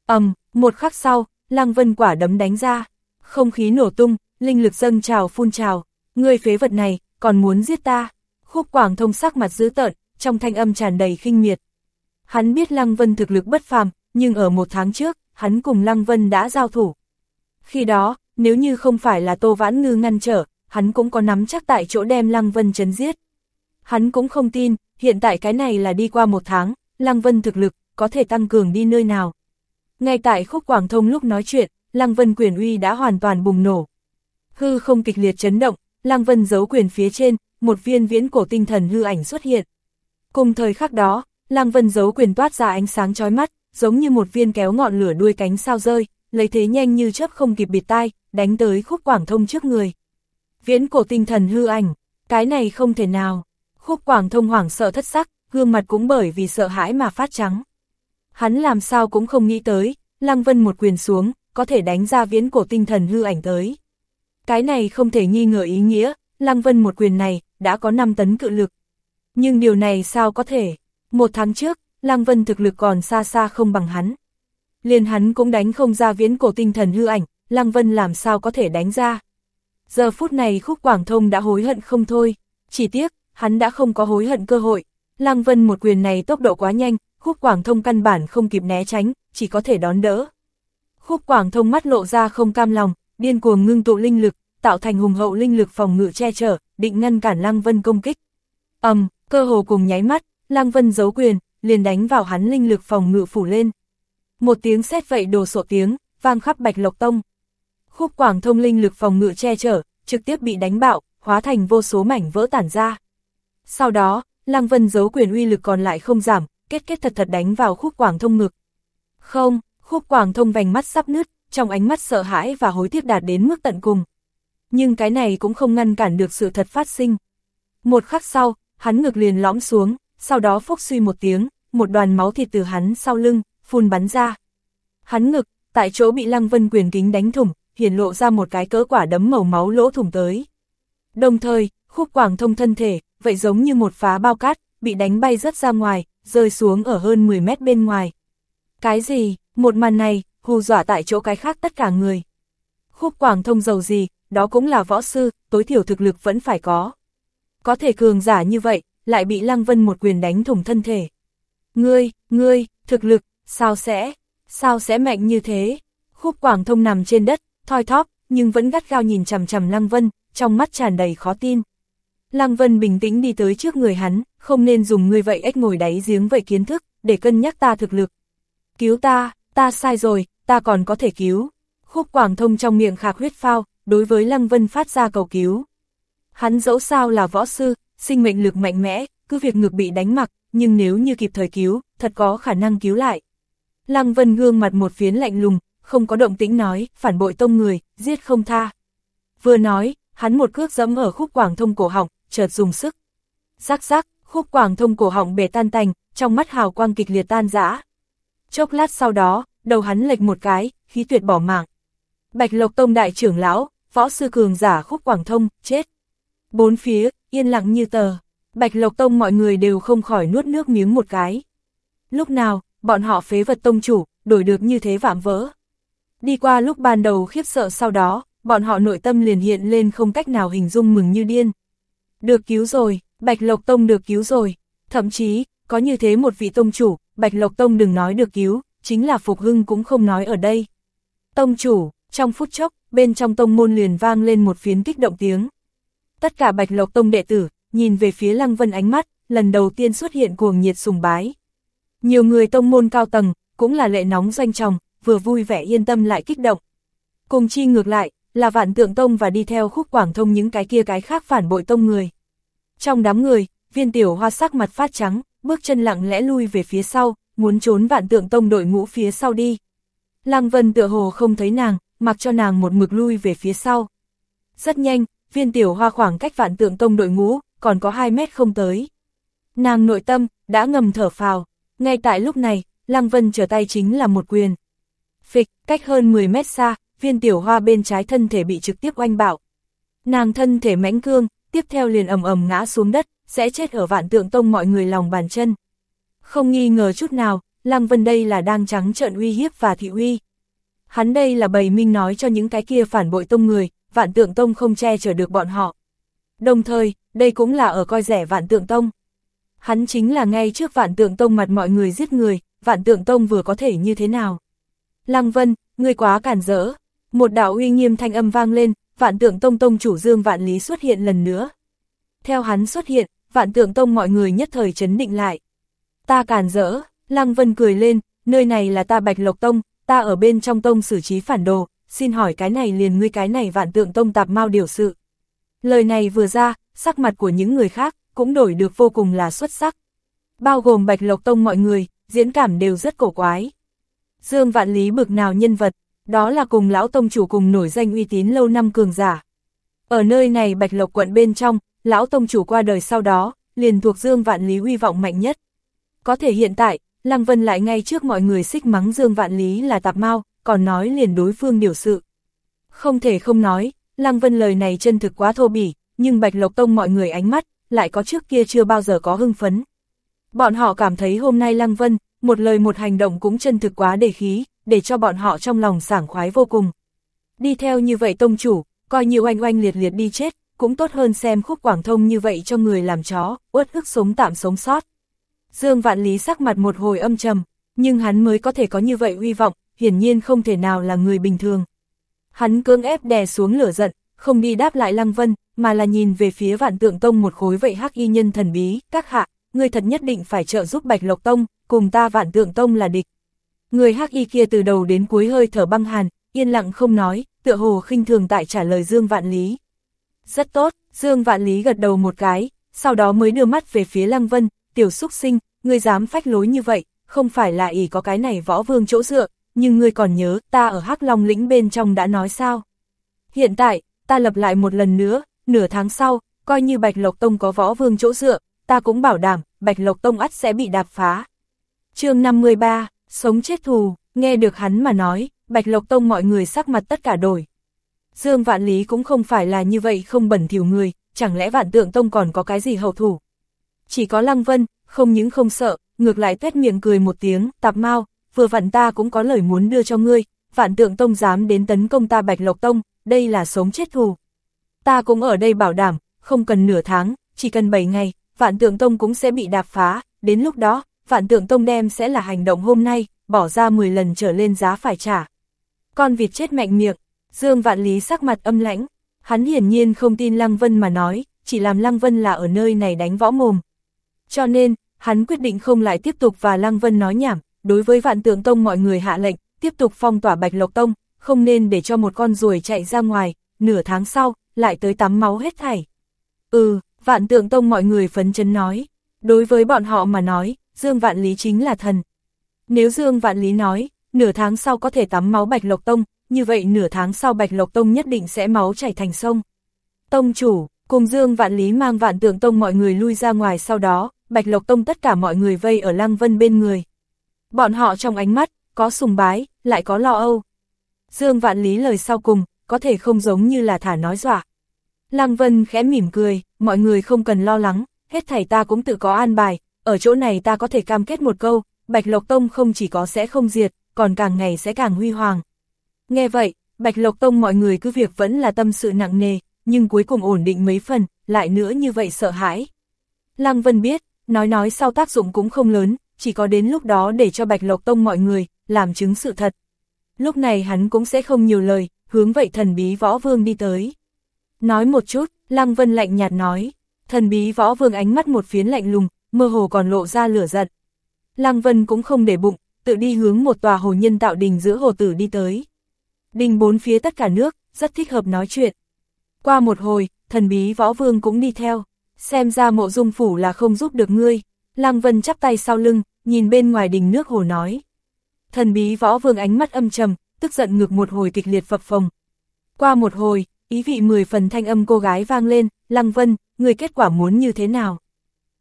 ầm, um, một khắc sau, Lăng Vân quả đấm đánh ra, không khí nổ tung, linh lực dâng trào phun trào, người phế vật này, còn muốn giết ta. Khúc quảng thông sắc mặt dữ tợn, trong thanh âm tràn đầy khinh miệt. Hắn biết Lăng Vân thực lực bất phàm, nhưng ở một tháng trước, hắn cùng Lăng Vân đã giao thủ. Khi đó, nếu như không phải là Tô Vãn Ngư ngăn trở, hắn cũng có nắm chắc tại chỗ đem Lăng Vân chấn giết. Hắn cũng không tin, hiện tại cái này là đi qua một tháng, Lăng Vân thực lực, có thể tăng cường đi nơi nào. Ngay tại khúc Quảng Thông lúc nói chuyện, Lăng Vân quyền uy đã hoàn toàn bùng nổ. Hư không kịch liệt chấn động, Lăng Vân giấu quyền phía trên, một viên viễn cổ tinh thần hư ảnh xuất hiện. Cùng thời khắc đó, Lăng Vân giấu quyền toát ra ánh sáng chói mắt, giống như một viên kéo ngọn lửa đuôi cánh sao rơi, lấy thế nhanh như chớp không kịp bịt tai, đánh tới khúc quảng thông trước người. Viễn cổ tinh thần hư ảnh, cái này không thể nào. Khúc quảng thông hoảng sợ thất sắc, gương mặt cũng bởi vì sợ hãi mà phát trắng. Hắn làm sao cũng không nghĩ tới, Lăng Vân một quyền xuống, có thể đánh ra viễn cổ tinh thần hư ảnh tới. Cái này không thể nghi ngờ ý nghĩa, Lăng Vân một quyền này, đã có 5 tấn cự lực. Nhưng điều này sao có thể? Một tháng trước, Lăng Vân thực lực còn xa xa không bằng hắn. Liền hắn cũng đánh không ra viễn cổ tinh thần hư ảnh, Lăng Vân làm sao có thể đánh ra. Giờ phút này khúc Quảng Thông đã hối hận không thôi, chỉ tiếc, hắn đã không có hối hận cơ hội. Lăng Vân một quyền này tốc độ quá nhanh, khúc Quảng Thông căn bản không kịp né tránh, chỉ có thể đón đỡ. Khúc Quảng Thông mắt lộ ra không cam lòng, điên cuồng ngưng tụ linh lực, tạo thành hùng hậu linh lực phòng ngự che chở, định ngăn cản Lăng Vân công kích. ầm, um, cơ hồ cùng nháy mắt, Lăng Vân giấu quyền, liền đánh vào hắn linh lực phòng ngự phủ lên. Một tiếng xét vậy đồ sộ tiếng, vang khắp Bạch Lộc Tông. Khúc Quảng Thông linh lực phòng ngự che chở, trực tiếp bị đánh bạo, hóa thành vô số mảnh vỡ tản ra. Sau đó, Lăng Vân giấu quyền uy lực còn lại không giảm, kết kết thật thật đánh vào Khúc Quảng Thông ngực. Không, Khúc Quảng Thông vành mắt sắp nứt, trong ánh mắt sợ hãi và hối tiếc đạt đến mức tận cùng. Nhưng cái này cũng không ngăn cản được sự thật phát sinh. Một khắc sau, hắn ngực liền lõm xuống, sau đó phốc suy một tiếng, một đoàn máu thịt từ hắn sau lưng, phun bắn ra. Hắn ngực, tại chỗ bị Lăng Vân quyền kính đánh thủng, hiển lộ ra một cái cỡ quả đấm màu máu lỗ thủng tới. Đồng thời, khúc quảng thông thân thể, vậy giống như một phá bao cát, bị đánh bay rất ra ngoài, rơi xuống ở hơn 10 mét bên ngoài. Cái gì, một màn này, hù dọa tại chỗ cái khác tất cả người. Khúc quảng thông giàu gì, đó cũng là võ sư, tối thiểu thực lực vẫn phải có. Có thể cường giả như vậy, lại bị Lăng Vân một quyền đánh thủng thân thể. Ngươi, ngươi, thực lực, sao sẽ, sao sẽ mạnh như thế? Khúc Quảng Thông nằm trên đất, thoi thóp, nhưng vẫn gắt gao nhìn chằm chằm Lăng Vân, trong mắt tràn đầy khó tin. Lăng Vân bình tĩnh đi tới trước người hắn, không nên dùng ngươi vậy ếch ngồi đáy giếng vậy kiến thức, để cân nhắc ta thực lực. Cứu ta, ta sai rồi, ta còn có thể cứu. Khúc Quảng Thông trong miệng khạc huyết phao, đối với Lăng Vân phát ra cầu cứu. Hắn dẫu sao là võ sư, sinh mệnh lực mạnh mẽ, cứ việc ngực bị đánh mặc, nhưng nếu như kịp thời cứu, thật có khả năng cứu lại. Lăng Vân gương mặt một phiến lạnh lùng, không có động tĩnh nói, phản bội tông người, giết không tha. Vừa nói, hắn một cước dẫm ở khúc quảng thông cổ họng, chợt dùng sức. Rắc rắc, khúc quảng thông cổ họng bể tan tành, trong mắt hào quang kịch liệt tan rã. Chốc lát sau đó, đầu hắn lệch một cái, khí tuyệt bỏ mạng. Bạch Lộc Tông đại trưởng lão, võ sư cường giả khúc quảng thông, chết. Bốn phía, yên lặng như tờ. Bạch Lộc Tông mọi người đều không khỏi nuốt nước miếng một cái. Lúc nào, bọn họ phế vật tông chủ, đổi được như thế vạm vỡ. Đi qua lúc ban đầu khiếp sợ sau đó, bọn họ nội tâm liền hiện lên không cách nào hình dung mừng như điên. Được cứu rồi, Bạch Lộc Tông được cứu rồi. Thậm chí, có như thế một vị tông chủ, Bạch Lộc Tông đừng nói được cứu, chính là Phục Hưng cũng không nói ở đây. Tông chủ, trong phút chốc, bên trong tông môn liền vang lên một phiến kích động tiếng. Tất cả Bạch Lộc Tông đệ tử, nhìn về phía Lăng Vân ánh mắt, lần đầu tiên xuất hiện cuồng nhiệt sùng bái. Nhiều người tông môn cao tầng, cũng là lệ nóng doanh tròng, vừa vui vẻ yên tâm lại kích động. Cùng chi ngược lại, là vạn tượng tông và đi theo khúc quảng thông những cái kia cái khác phản bội tông người. Trong đám người, viên tiểu hoa sắc mặt phát trắng, bước chân lặng lẽ lui về phía sau, muốn trốn vạn tượng tông đội ngũ phía sau đi. Lăng Vân tựa hồ không thấy nàng, mặc cho nàng một mực lui về phía sau. Rất nhanh, viên tiểu hoa khoảng cách vạn tượng tông đội ngũ, còn có 2 mét không tới. Nàng nội tâm, đã ngầm thở phào, ngay tại lúc này, Lăng Vân trở tay chính là một quyền. Phịch, cách hơn 10 mét xa, viên tiểu hoa bên trái thân thể bị trực tiếp oanh bạo. Nàng thân thể mãnh cương, tiếp theo liền ầm ầm ngã xuống đất, sẽ chết ở vạn tượng tông mọi người lòng bàn chân. Không nghi ngờ chút nào, Lăng Vân đây là đang trắng trợn uy hiếp và thị uy. Hắn đây là bày minh nói cho những cái kia phản bội tông người, vạn tượng tông không che chở được bọn họ. Đồng thời, đây cũng là ở coi rẻ vạn tượng tông. Hắn chính là ngay trước vạn tượng tông mặt mọi người giết người, vạn tượng tông vừa có thể như thế nào. Lăng Vân, người quá cản rỡ. Một đạo uy nghiêm thanh âm vang lên, vạn tượng tông tông chủ Dương Vạn Lý xuất hiện lần nữa. Theo hắn xuất hiện, vạn tượng tông mọi người nhất thời chấn định lại. Ta cản rỡ, Lăng Vân cười lên, nơi này là ta Bạch Lộc Tông, ta ở bên trong tông xử trí phản đồ, xin hỏi cái này liền ngươi cái này vạn tượng tông tạp mau điều sự. Lời này vừa ra, sắc mặt của những người khác, cũng đổi được vô cùng là xuất sắc. Bao gồm Bạch Lộc Tông mọi người, diễn cảm đều rất cổ quái. Dương Vạn Lý bực nào nhân vật, đó là cùng lão tông chủ cùng nổi danh uy tín lâu năm cường giả. Ở nơi này Bạch Lộc quận bên trong, lão tông chủ qua đời sau đó, liền thuộc Dương Vạn Lý uy vọng mạnh nhất. Có thể hiện tại, Lăng Vân lại ngay trước mọi người xích mắng Dương Vạn Lý là tạp mau, còn nói liền đối phương điều sự. Không thể không nói, Lăng Vân lời này chân thực quá thô bỉ, nhưng Bạch Lộc Tông mọi người ánh mắt, lại có trước kia chưa bao giờ có hưng phấn. Bọn họ cảm thấy hôm nay Lăng Vân, một lời một hành động cũng chân thực quá để khí, để cho bọn họ trong lòng sảng khoái vô cùng. Đi theo như vậy tông chủ, coi như oanh oanh liệt liệt đi chết, cũng tốt hơn xem khúc quảng thông như vậy cho người làm chó, uất ức sống tạm sống sót. Dương Vạn Lý sắc mặt một hồi âm trầm, nhưng hắn mới có thể có như vậy uy vọng, hiển nhiên không thể nào là người bình thường. Hắn cưỡng ép đè xuống lửa giận, không đi đáp lại Lăng Vân, mà là nhìn về phía vạn tượng tông một khối vậy hắc y nhân thần bí, các hạ, người thật nhất định phải trợ giúp Bạch Lộc Tông, cùng ta vạn tượng tông là địch. Người hắc y kia từ đầu đến cuối hơi thở băng hàn, yên lặng không nói, tựa hồ khinh thường tại trả lời Dương Vạn Lý. Rất tốt, Dương Vạn Lý gật đầu một cái, sau đó mới đưa mắt về phía Lăng Vân, tiểu xúc sinh, người dám phách lối như vậy, không phải là ỷ có cái này võ vương chỗ dựa, nhưng ngươi còn nhớ, ta ở Hắc Long lĩnh bên trong đã nói sao? Hiện tại, ta lập lại một lần nữa, nửa tháng sau, coi như Bạch Lộc Tông có võ vương chỗ dựa, ta cũng bảo đảm, Bạch Lộc Tông ắt sẽ bị đạp phá. chương 53, sống chết thù, nghe được hắn mà nói, Bạch Lộc Tông mọi người sắc mặt tất cả đổi. Dương Vạn Lý cũng không phải là như vậy không bẩn thỉu người, chẳng lẽ Vạn Tượng Tông còn có cái gì hậu thủ. Chỉ có Lăng Vân, không những không sợ, ngược lại tuét miệng cười một tiếng, tạp mau, vừa vặn ta cũng có lời muốn đưa cho ngươi, Vạn Tượng Tông dám đến tấn công ta Bạch Lộc Tông, đây là sống chết thù. Ta cũng ở đây bảo đảm, không cần nửa tháng, chỉ cần 7 ngày, Vạn Tượng Tông cũng sẽ bị đạp phá, đến lúc đó, Vạn Tượng Tông đem sẽ là hành động hôm nay, bỏ ra 10 lần trở lên giá phải trả. Con vịt chết mạnh miệng, Dương Vạn Lý sắc mặt âm lãnh, hắn hiển nhiên không tin Lăng Vân mà nói, chỉ làm Lăng Vân là ở nơi này đánh võ mồm. Cho nên, hắn quyết định không lại tiếp tục và Lăng Vân nói nhảm, đối với Vạn Tượng Tông mọi người hạ lệnh, tiếp tục phong tỏa Bạch Lộc Tông, không nên để cho một con ruồi chạy ra ngoài, nửa tháng sau, lại tới tắm máu hết thảy. Ừ, Vạn Tượng Tông mọi người phấn chấn nói, đối với bọn họ mà nói, Dương Vạn Lý chính là thần. Nếu Dương Vạn Lý nói, nửa tháng sau có thể tắm máu Bạch Lộc Tông, như vậy nửa tháng sau Bạch Lộc Tông nhất định sẽ máu chảy thành sông. Tông chủ, cùng Dương Vạn Lý mang Vạn Tượng Tông mọi người lui ra ngoài sau đó, Bạch Lộc Tông tất cả mọi người vây ở Lăng Vân bên người. Bọn họ trong ánh mắt, có sùng bái, lại có lo âu. Dương Vạn Lý lời sau cùng, có thể không giống như là thả nói dọa. Lăng Vân khẽ mỉm cười, mọi người không cần lo lắng, hết thảy ta cũng tự có an bài, ở chỗ này ta có thể cam kết một câu, Bạch Lộc Tông không chỉ có sẽ không diệt, còn càng ngày sẽ càng huy hoàng. Nghe vậy, Bạch Lộc Tông mọi người cứ việc vẫn là tâm sự nặng nề, nhưng cuối cùng ổn định mấy phần, lại nữa như vậy sợ hãi. Lăng Vân biết, nói nói sau tác dụng cũng không lớn, chỉ có đến lúc đó để cho Bạch Lộc Tông mọi người, làm chứng sự thật. Lúc này hắn cũng sẽ không nhiều lời, hướng vậy thần bí võ vương đi tới. Nói một chút, Lăng Vân lạnh nhạt nói, thần bí võ vương ánh mắt một phiến lạnh lùng, mơ hồ còn lộ ra lửa giận. Lăng Vân cũng không để bụng, tự đi hướng một tòa hồ nhân tạo đình giữa hồ tử đi tới. Đình bốn phía tất cả nước, rất thích hợp nói chuyện. Qua một hồi, thần bí võ vương cũng đi theo, xem ra mộ dung phủ là không giúp được ngươi. Lăng Vân chắp tay sau lưng, nhìn bên ngoài đình nước hồ nói. Thần bí võ vương ánh mắt âm trầm, tức giận ngược một hồi kịch liệt phập phồng. Qua một hồi, ý vị mười phần thanh âm cô gái vang lên, Lăng Vân, người kết quả muốn như thế nào?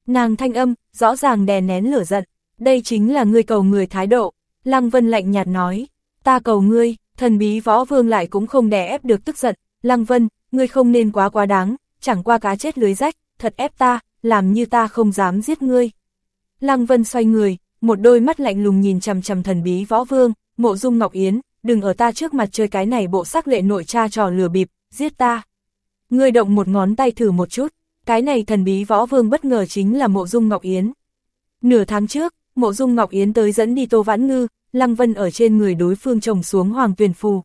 Nàng thanh âm, rõ ràng đè nén lửa giận, đây chính là người cầu người thái độ. Lăng Vân lạnh nhạt nói, ta cầu ngươi, thần bí võ vương lại cũng không đè ép được tức giận. Lăng Vân, ngươi không nên quá quá đáng, chẳng qua cá chết lưới rách, thật ép ta, làm như ta không dám giết ngươi. Lăng Vân xoay người, một đôi mắt lạnh lùng nhìn chằm chằm thần bí võ vương, mộ dung Ngọc Yến, đừng ở ta trước mặt chơi cái này bộ sắc lệ nội cha trò lừa bịp, giết ta. Ngươi động một ngón tay thử một chút, cái này thần bí võ vương bất ngờ chính là mộ dung Ngọc Yến. Nửa tháng trước, mộ dung Ngọc Yến tới dẫn đi Tô Vãn Ngư, Lăng Vân ở trên người đối phương trồng xuống hoàng tuyền phù.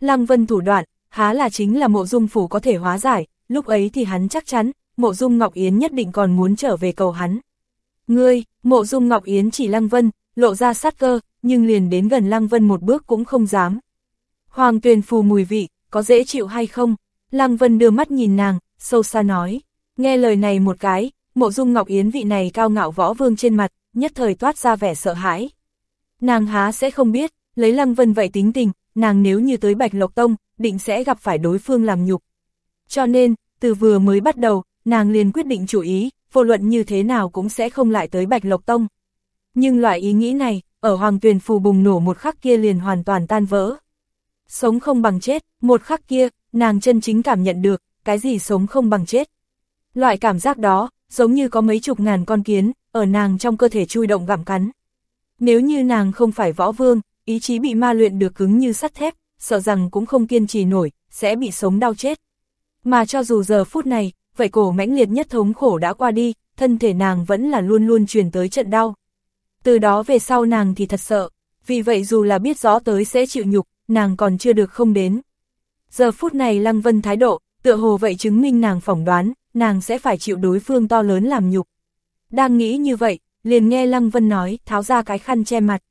Lăng Vân thủ đoạn, há là chính là mộ dung phủ có thể hóa giải, lúc ấy thì hắn chắc chắn, mộ dung Ngọc Yến nhất định còn muốn trở về cầu hắn. Ngươi, mộ dung Ngọc Yến chỉ Lăng Vân, lộ ra sát cơ, nhưng liền đến gần Lăng Vân một bước cũng không dám. Hoàng tuyền phù mùi vị, có dễ chịu hay không? Lăng Vân đưa mắt nhìn nàng, sâu xa nói. Nghe lời này một cái, mộ dung Ngọc Yến vị này cao ngạo võ vương trên mặt, nhất thời toát ra vẻ sợ hãi. Nàng há sẽ không biết, lấy Lăng Vân vậy tính tình, nàng nếu như tới Bạch Lộc Tông, định sẽ gặp phải đối phương làm nhục. Cho nên, từ vừa mới bắt đầu, nàng liền quyết định chủ ý, vô luận như thế nào cũng sẽ không lại tới Bạch Lộc Tông. Nhưng loại ý nghĩ này, ở Hoàng Tuyền Phù bùng nổ một khắc kia liền hoàn toàn tan vỡ. Sống không bằng chết, một khắc kia, nàng chân chính cảm nhận được, cái gì sống không bằng chết. Loại cảm giác đó, giống như có mấy chục ngàn con kiến, ở nàng trong cơ thể chui động gặm cắn. Nếu như nàng không phải võ vương, ý chí bị ma luyện được cứng như sắt thép, sợ rằng cũng không kiên trì nổi, sẽ bị sống đau chết. Mà cho dù giờ phút này, vậy cổ mãnh liệt nhất thống khổ đã qua đi, thân thể nàng vẫn là luôn luôn truyền tới trận đau. Từ đó về sau nàng thì thật sợ, vì vậy dù là biết rõ tới sẽ chịu nhục, nàng còn chưa được không đến. Giờ phút này Lăng Vân thái độ, tựa hồ vậy chứng minh nàng phỏng đoán, nàng sẽ phải chịu đối phương to lớn làm nhục. Đang nghĩ như vậy, liền nghe Lăng Vân nói, tháo ra cái khăn che mặt.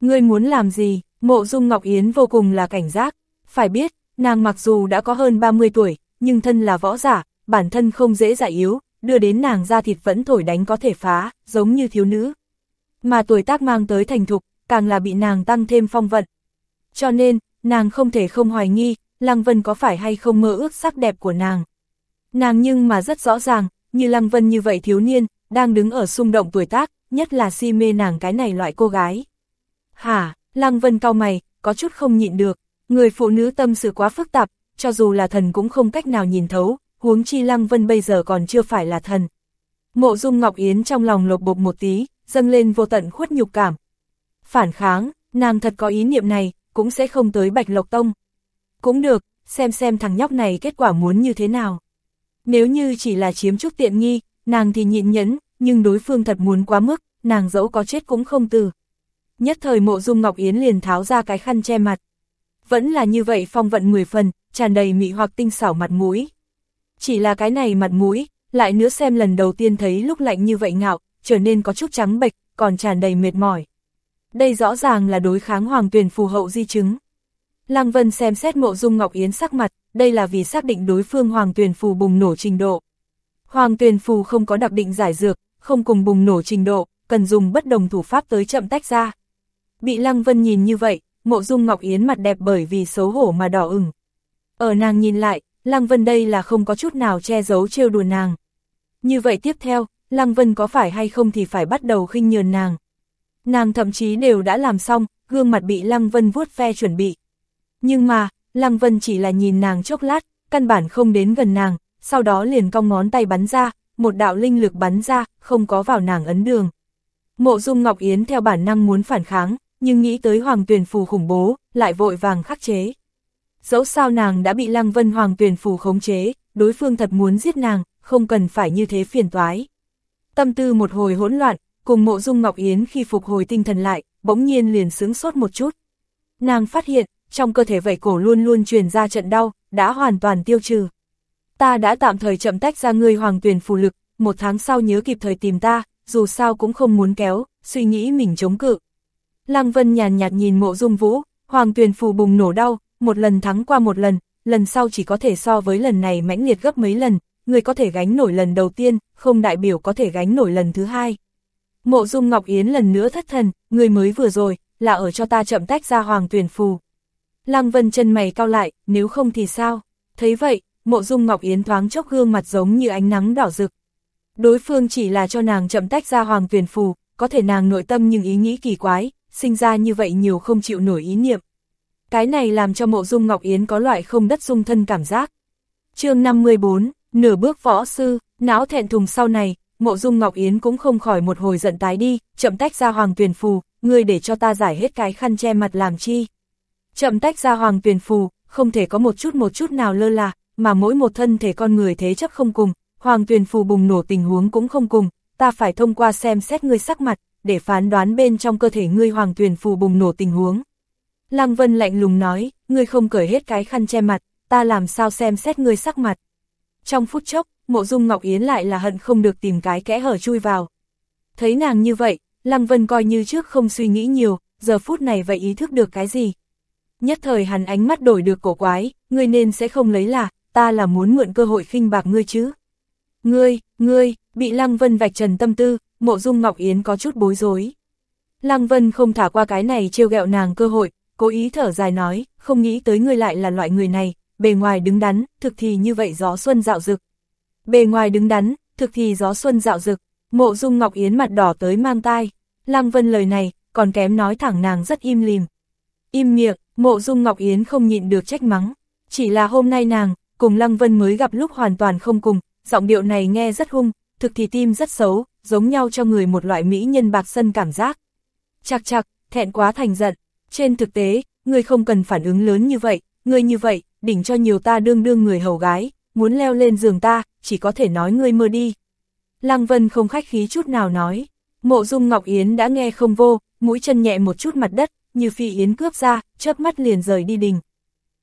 Ngươi muốn làm gì? Mộ Dung Ngọc Yến vô cùng là cảnh giác. Phải biết, nàng mặc dù đã có hơn 30 tuổi, nhưng thân là võ giả, bản thân không dễ giải yếu, đưa đến nàng ra thịt vẫn thổi đánh có thể phá, giống như thiếu nữ. Mà tuổi tác mang tới thành thục, càng là bị nàng tăng thêm phong vận. Cho nên, nàng không thể không hoài nghi, Lăng Vân có phải hay không mơ ước sắc đẹp của nàng. Nàng nhưng mà rất rõ ràng, như Lăng Vân như vậy thiếu niên, đang đứng ở xung động tuổi tác, nhất là si mê nàng cái này loại cô gái. Hả, Lăng Vân cao mày, có chút không nhịn được, người phụ nữ tâm sự quá phức tạp, cho dù là thần cũng không cách nào nhìn thấu, huống chi Lăng Vân bây giờ còn chưa phải là thần. Mộ dung Ngọc Yến trong lòng lột bột một tí, dâng lên vô tận khuất nhục cảm. Phản kháng, nàng thật có ý niệm này, cũng sẽ không tới Bạch Lộc Tông. Cũng được, xem xem thằng nhóc này kết quả muốn như thế nào. Nếu như chỉ là chiếm chút tiện nghi, nàng thì nhịn nhẫn, nhưng đối phương thật muốn quá mức, nàng dẫu có chết cũng không từ. Nhất thời mộ dung Ngọc Yến liền tháo ra cái khăn che mặt. Vẫn là như vậy phong vận 10 phần, tràn đầy mị hoặc tinh xảo mặt mũi. Chỉ là cái này mặt mũi, lại nữa xem lần đầu tiên thấy lúc lạnh như vậy ngạo, trở nên có chút trắng bệch, còn tràn đầy mệt mỏi. Đây rõ ràng là đối kháng hoàng tuyển phù hậu di chứng. Lăng Vân xem xét mộ dung Ngọc Yến sắc mặt, đây là vì xác định đối phương hoàng tuyển phù bùng nổ trình độ. Hoàng tuyển phù không có đặc định giải dược, không cùng bùng nổ trình độ, cần dùng bất đồng thủ pháp tới chậm tách ra. Bị Lăng Vân nhìn như vậy, mộ dung Ngọc Yến mặt đẹp bởi vì xấu hổ mà đỏ ửng. Ở nàng nhìn lại, Lăng Vân đây là không có chút nào che giấu trêu đùa nàng. Như vậy tiếp theo, Lăng Vân có phải hay không thì phải bắt đầu khinh nhờn nàng. Nàng thậm chí đều đã làm xong, gương mặt bị Lăng Vân vuốt ve chuẩn bị. Nhưng mà, Lăng Vân chỉ là nhìn nàng chốc lát, căn bản không đến gần nàng, sau đó liền cong ngón tay bắn ra, một đạo linh lực bắn ra, không có vào nàng ấn đường. Mộ dung Ngọc Yến theo bản năng muốn phản kháng, nhưng nghĩ tới Hoàng Tuyền Phù khủng bố, lại vội vàng khắc chế. Dẫu sao nàng đã bị Lăng Vân Hoàng Tuyền Phù khống chế, đối phương thật muốn giết nàng, không cần phải như thế phiền toái. Tâm tư một hồi hỗn loạn, cùng mộ dung Ngọc Yến khi phục hồi tinh thần lại, bỗng nhiên liền sướng sốt một chút. Nàng phát hiện, trong cơ thể vảy cổ luôn luôn truyền ra trận đau, đã hoàn toàn tiêu trừ. Ta đã tạm thời chậm tách ra ngươi hoàng tuyển phù lực, một tháng sau nhớ kịp thời tìm ta, dù sao cũng không muốn kéo, suy nghĩ mình chống cự. Lăng Vân nhàn nhạt nhìn mộ dung vũ, hoàng tuyển phù bùng nổ đau, một lần thắng qua một lần, lần sau chỉ có thể so với lần này mãnh liệt gấp mấy lần, người có thể gánh nổi lần đầu tiên, không đại biểu có thể gánh nổi lần thứ hai. Mộ dung Ngọc Yến lần nữa thất thần, người mới vừa rồi, là ở cho ta chậm tách ra hoàng tuyển phù. Lăng Vân chân mày cao lại, nếu không thì sao? Thấy vậy, mộ dung Ngọc Yến thoáng chốc gương mặt giống như ánh nắng đỏ rực. Đối phương chỉ là cho nàng chậm tách ra hoàng tuyển phù, có thể nàng nội tâm nhưng ý nghĩ kỳ quái, sinh ra như vậy nhiều không chịu nổi ý niệm. Cái này làm cho mộ dung Ngọc Yến có loại không đất dung thân cảm giác. chương 54, nửa bước võ sư, não thẹn thùng sau này, mộ dung Ngọc Yến cũng không khỏi một hồi giận tái đi, chậm tách ra hoàng tuyển phù, ngươi để cho ta giải hết cái khăn che mặt làm chi. Chậm tách ra hoàng tuyển phù, không thể có một chút một chút nào lơ là, mà mỗi một thân thể con người thế chấp không cùng, hoàng tuyển phù bùng nổ tình huống cũng không cùng, ta phải thông qua xem xét ngươi sắc mặt, để phán đoán bên trong cơ thể ngươi hoàng tuyển phù bùng nổ tình huống. Lăng Vân lạnh lùng nói, ngươi không cởi hết cái khăn che mặt, ta làm sao xem xét ngươi sắc mặt. Trong phút chốc, mộ dung Ngọc Yến lại là hận không được tìm cái kẽ hở chui vào. Thấy nàng như vậy, Lăng Vân coi như trước không suy nghĩ nhiều, giờ phút này vậy ý thức được cái gì. Nhất thời hắn ánh mắt đổi được cổ quái, ngươi nên sẽ không lấy là, ta là muốn mượn cơ hội khinh bạc ngươi chứ. Ngươi, ngươi, bị Lăng Vân vạch trần tâm tư, mộ dung Ngọc Yến có chút bối rối. Lăng Vân không thả qua cái này trêu ghẹo nàng cơ hội, cố ý thở dài nói, không nghĩ tới ngươi lại là loại người này, bề ngoài đứng đắn, thực thì như vậy gió xuân dạo rực. Bề ngoài đứng đắn, thực thì gió xuân dạo rực, mộ dung Ngọc Yến mặt đỏ tới mang tai. Lăng Vân lời này, còn kém nói thẳng nàng rất im lìm. Im miệng, mộ dung Ngọc Yến không nhịn được trách mắng. Chỉ là hôm nay nàng, cùng Lăng Vân mới gặp lúc hoàn toàn không cùng, giọng điệu này nghe rất hung, thực thì tim rất xấu, giống nhau cho người một loại mỹ nhân bạc sân cảm giác. Chạc chạc, thẹn quá thành giận, trên thực tế, người không cần phản ứng lớn như vậy, người như vậy, đỉnh cho nhiều ta đương đương người hầu gái, muốn leo lên giường ta, chỉ có thể nói ngươi mơ đi. Lăng Vân không khách khí chút nào nói, mộ dung Ngọc Yến đã nghe không vô, mũi chân nhẹ một chút mặt đất, như phi Yến cướp ra, chớp mắt liền rời đi đình.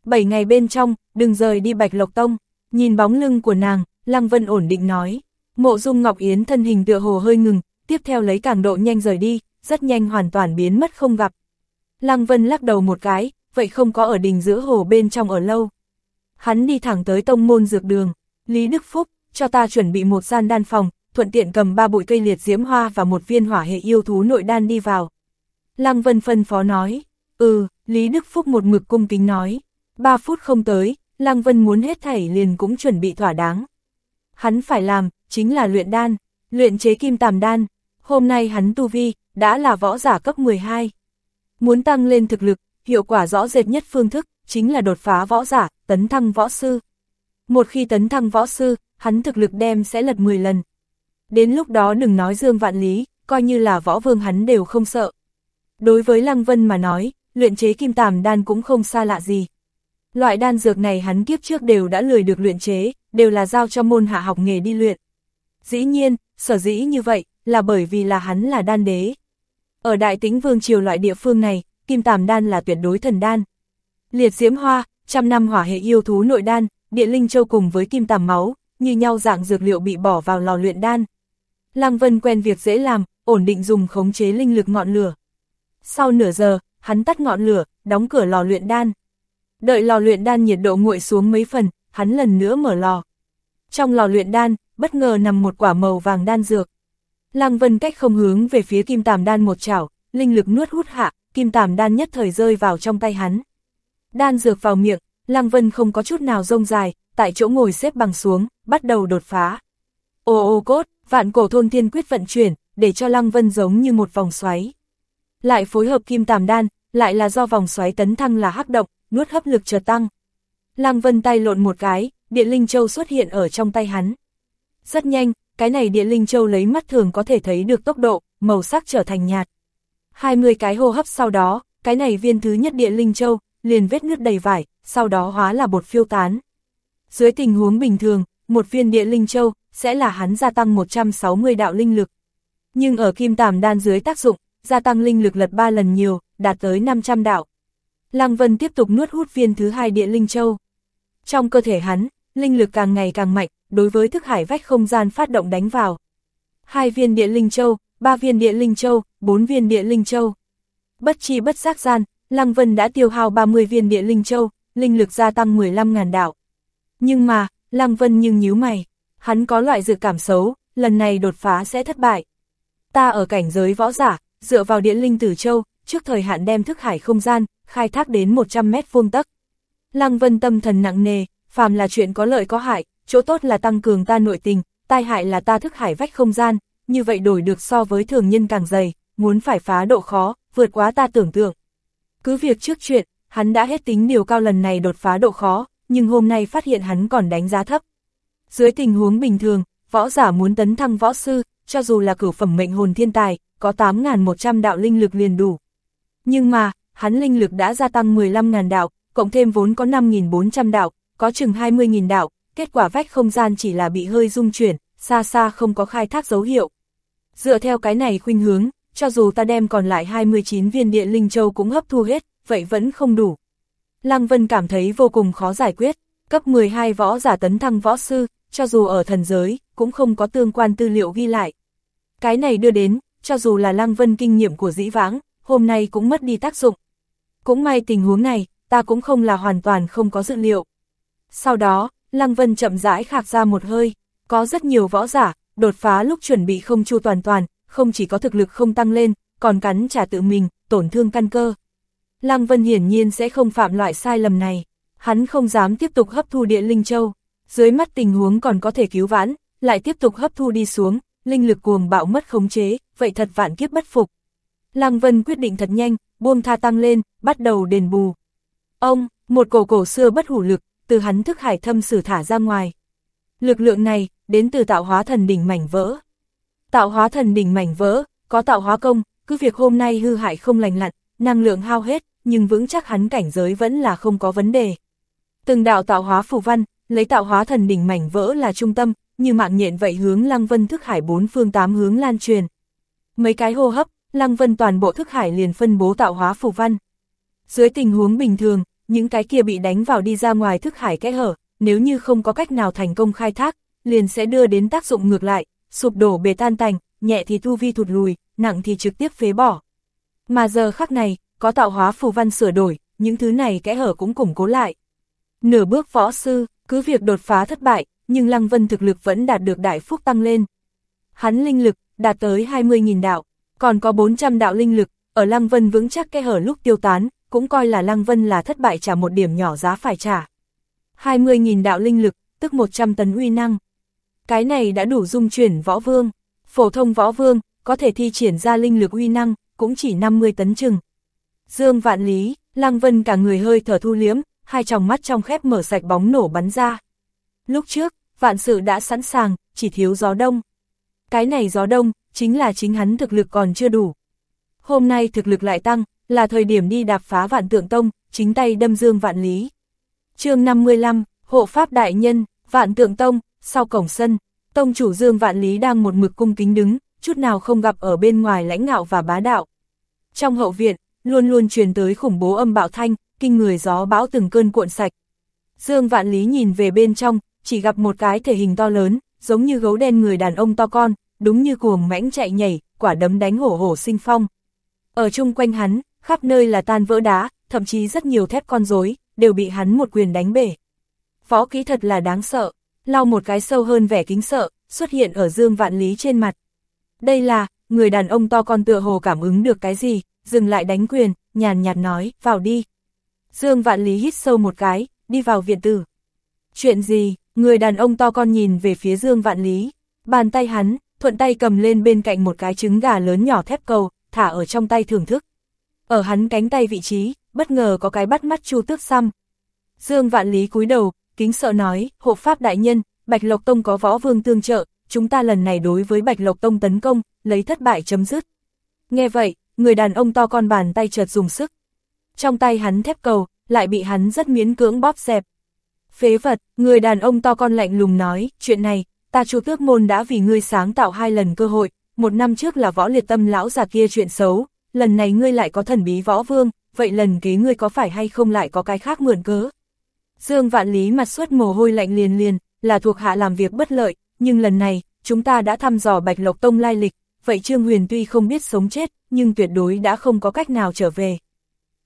Bảy ngày bên trong, đừng rời đi Bạch Lộc Tông, nhìn bóng lưng của nàng, Lăng Vân ổn định nói. Mộ dung Ngọc Yến thân hình tựa hồ hơi ngừng, tiếp theo lấy càng độ nhanh rời đi, rất nhanh hoàn toàn biến mất không gặp. Lăng Vân lắc đầu một cái, vậy không có ở đình giữa hồ bên trong ở lâu. Hắn đi thẳng tới tông môn dược đường, Lý Đức Phúc, cho ta chuẩn bị một gian đan phòng, thuận tiện cầm ba bụi cây liệt diễm hoa và một viên hỏa hệ yêu thú nội đan đi vào. Lăng Vân phân phó nói, ừ, Lý Đức Phúc một mực cung kính nói, ba phút không tới, Lăng Vân muốn hết thảy liền cũng chuẩn bị thỏa đáng. Hắn phải làm, chính là luyện đan, luyện chế kim tàm đan, hôm nay hắn tu vi, đã là võ giả cấp 12. Muốn tăng lên thực lực, hiệu quả rõ rệt nhất phương thức, chính là đột phá võ giả, tấn thăng võ sư. Một khi tấn thăng võ sư, hắn thực lực đem sẽ lật 10 lần. Đến lúc đó đừng nói dương vạn lý, coi như là võ vương hắn đều không sợ. Đối với Lăng Vân mà nói, luyện chế kim tàm đan cũng không xa lạ gì. Loại đan dược này hắn kiếp trước đều đã lười được luyện chế, đều là giao cho môn hạ học nghề đi luyện. Dĩ nhiên, sở dĩ như vậy, là bởi vì là hắn là đan đế. Ở Đại Tĩnh Vương Triều loại địa phương này, kim tàm đan là tuyệt đối thần đan. Liệt diễm hoa, trăm năm hỏa hệ yêu thú nội đan, địa linh châu cùng với kim tàm máu, như nhau dạng dược liệu bị bỏ vào lò luyện đan. Lăng Vân quen việc dễ làm, ổn định dùng khống chế linh lực ngọn lửa. Sau nửa giờ, hắn tắt ngọn lửa, đóng cửa lò luyện đan. Đợi lò luyện đan nhiệt độ nguội xuống mấy phần, hắn lần nữa mở lò. Trong lò luyện đan, bất ngờ nằm một quả màu vàng đan dược. Lăng Vân cách không hướng về phía kim tàm đan một chảo, linh lực nuốt hút hạ, kim tàm đan nhất thời rơi vào trong tay hắn. Đan dược vào miệng, Lăng Vân không có chút nào rông dài, tại chỗ ngồi xếp bằng xuống, bắt đầu đột phá. Ô ô cốt, vạn cổ thôn thiên quyết vận chuyển, để cho Lăng Vân giống như một vòng xoáy. Lại phối hợp kim tàm đan, lại là do vòng xoáy tấn thăng là hắc động, nuốt hấp lực chợt tăng. Lăng Vân tay lộn một cái, điện linh châu xuất hiện ở trong tay hắn. Rất nhanh, cái này điện linh châu lấy mắt thường có thể thấy được tốc độ, màu sắc trở thành nhạt. 20 cái hô hấp sau đó, cái này viên thứ nhất điện linh châu, liền vết nứt đầy vải, sau đó hóa là bột phiêu tán. Dưới tình huống bình thường, một viên địa linh châu, sẽ là hắn gia tăng 160 đạo linh lực. Nhưng ở kim tàm đan dưới tác dụng, gia tăng linh lực lật 3 lần nhiều, đạt tới 500 đạo. Lăng Vân tiếp tục nuốt hút viên thứ hai địa linh châu. Trong cơ thể hắn, linh lực càng ngày càng mạnh, đối với thức hải vách không gian phát động đánh vào. Hai viên địa linh châu, ba viên địa linh châu, bốn viên địa linh châu. Bất chi bất giác gian, Lăng Vân đã tiêu hao 30 viên địa linh châu, linh lực gia tăng 15.000 đạo. Nhưng mà, Lăng Vân nhưng nhíu mày, hắn có loại dự cảm xấu, lần này đột phá sẽ thất bại. Ta ở cảnh giới võ giả, dựa vào điện linh tử châu, trước thời hạn đem thức hải không gian, khai thác đến 100 mét vuông tấc. Lăng Vân tâm thần nặng nề, phàm là chuyện có lợi có hại, chỗ tốt là tăng cường ta nội tình, tai hại là ta thức hải vách không gian, như vậy đổi được so với thường nhân càng dày, muốn phải phá độ khó, vượt quá ta tưởng tượng. Cứ việc trước chuyện, hắn đã hết tính điều cao lần này đột phá độ khó, nhưng hôm nay phát hiện hắn còn đánh giá thấp. Dưới tình huống bình thường, võ giả muốn tấn thăng võ sư, cho dù là cửu phẩm mệnh hồn thiên tài, có 8.100 đạo linh lực liền đủ. Nhưng mà, hắn linh lực đã gia tăng 15.000 đạo, cộng thêm vốn có 5.400 đạo, có chừng 20.000 đạo, kết quả vách không gian chỉ là bị hơi rung chuyển, xa xa không có khai thác dấu hiệu. Dựa theo cái này khuynh hướng, cho dù ta đem còn lại 29 viên địa linh châu cũng hấp thu hết, vậy vẫn không đủ. Lăng Vân cảm thấy vô cùng khó giải quyết, cấp 12 võ giả tấn thăng võ sư, cho dù ở thần giới, cũng không có tương quan tư liệu ghi lại. Cái này đưa đến, cho dù là Lăng Vân kinh nghiệm của dĩ vãng, hôm nay cũng mất đi tác dụng. Cũng may tình huống này, ta cũng không là hoàn toàn không có dự liệu. Sau đó, Lăng Vân chậm rãi khạc ra một hơi, có rất nhiều võ giả, đột phá lúc chuẩn bị không chu toàn toàn, không chỉ có thực lực không tăng lên, còn cắn trả tự mình, tổn thương căn cơ. Lăng Vân hiển nhiên sẽ không phạm loại sai lầm này, hắn không dám tiếp tục hấp thu địa linh châu, dưới mắt tình huống còn có thể cứu vãn, lại tiếp tục hấp thu đi xuống, linh lực cuồng bạo mất khống chế, vậy thật vạn kiếp bất phục. Lăng Vân quyết định thật nhanh, buông tha tăng lên, bắt đầu đền bù. Ông, một cổ cổ xưa bất hủ lực, từ hắn thức hải thâm sử thả ra ngoài. Lực lượng này, đến từ tạo hóa thần đỉnh mảnh vỡ. Tạo hóa thần đỉnh mảnh vỡ, có tạo hóa công, cứ việc hôm nay hư hại không lành lặn, năng lượng hao hết, nhưng vững chắc hắn cảnh giới vẫn là không có vấn đề. Từng đạo tạo hóa phù văn, lấy tạo hóa thần đỉnh mảnh vỡ là trung tâm, như mạng nhện vậy hướng Lăng Vân thức hải bốn phương tám hướng lan truyền. Mấy cái hô hấp, Lăng Vân toàn bộ thức hải liền phân bố tạo hóa phù văn. Dưới tình huống bình thường, những cái kia bị đánh vào đi ra ngoài thức hải kẽ hở, nếu như không có cách nào thành công khai thác, liền sẽ đưa đến tác dụng ngược lại, sụp đổ bề tan tành, nhẹ thì thu vi thụt lùi, nặng thì trực tiếp phế bỏ. Mà giờ khắc này, có tạo hóa phù văn sửa đổi, những thứ này kẽ hở cũng củng cố lại. Nửa bước võ sư, cứ việc đột phá thất bại, nhưng Lăng Vân thực lực vẫn đạt được đại phúc tăng lên. Hắn linh lực, đạt tới 20.000 đạo, còn có 400 đạo linh lực, ở Lăng Vân vững chắc kẽ hở lúc tiêu tán, cũng coi là Lăng Vân là thất bại trả một điểm nhỏ giá phải trả. 20.000 đạo linh lực, tức 100 tấn uy năng. Cái này đã đủ dung chuyển võ vương. Phổ thông võ vương, có thể thi triển ra linh lực uy năng, cũng chỉ 50 tấn chừng. Dương vạn lý, Lăng Vân cả người hơi thở thu liếm, hai tròng mắt trong khép mở sạch bóng nổ bắn ra. Lúc trước, vạn sự đã sẵn sàng, chỉ thiếu gió đông. Cái này gió đông, chính là chính hắn thực lực còn chưa đủ. Hôm nay thực lực lại tăng, là thời điểm đi đạp phá vạn tượng tông, chính tay đâm dương vạn lý. chương 55, Hộ Pháp Đại Nhân, Vạn Tượng Tông, sau cổng sân, Tông chủ Dương Vạn Lý đang một mực cung kính đứng, chút nào không gặp ở bên ngoài lãnh ngạo và bá đạo. Trong hậu viện, luôn luôn truyền tới khủng bố âm bạo thanh, kinh người gió bão từng cơn cuộn sạch. Dương Vạn Lý nhìn về bên trong, chỉ gặp một cái thể hình to lớn, giống như gấu đen người đàn ông to con, đúng như cuồng mãnh chạy nhảy, quả đấm đánh hổ hổ sinh phong. Ở chung quanh hắn, khắp nơi là tan vỡ đá, thậm chí rất nhiều thép con rối đều bị hắn một quyền đánh bể. Võ kỹ thật là đáng sợ, lau một cái sâu hơn vẻ kính sợ, xuất hiện ở Dương Vạn Lý trên mặt. Đây là, người đàn ông to con tựa hồ cảm ứng được cái gì, dừng lại đánh quyền, nhàn nhạt nói, vào đi. Dương Vạn Lý hít sâu một cái, đi vào viện tử. Chuyện gì, người đàn ông to con nhìn về phía Dương Vạn Lý, bàn tay hắn, thuận tay cầm lên bên cạnh một cái trứng gà lớn nhỏ thép cầu, thả ở trong tay thưởng thức. Ở hắn cánh tay vị trí, bất ngờ có cái bắt mắt chu tước xăm. Dương Vạn Lý cúi đầu, kính sợ nói, hộ pháp đại nhân, Bạch Lộc Tông có võ vương tương trợ, chúng ta lần này đối với Bạch Lộc Tông tấn công, lấy thất bại chấm dứt. Nghe vậy, người đàn ông to con bàn tay chợt dùng sức. Trong tay hắn thép cầu, lại bị hắn rất miễn cưỡng bóp dẹp Phế vật, người đàn ông to con lạnh lùng nói, chuyện này, ta chu tước môn đã vì ngươi sáng tạo hai lần cơ hội, một năm trước là võ liệt tâm lão già kia chuyện xấu, lần này ngươi lại có thần bí võ vương, vậy lần kế ngươi có phải hay không lại có cái khác mượn cớ. Dương Vạn Lý mặt suốt mồ hôi lạnh liền liền, là thuộc hạ làm việc bất lợi, nhưng lần này, chúng ta đã thăm dò Bạch Lộc Tông lai lịch, vậy Trương Huyền tuy không biết sống chết, nhưng tuyệt đối đã không có cách nào trở về.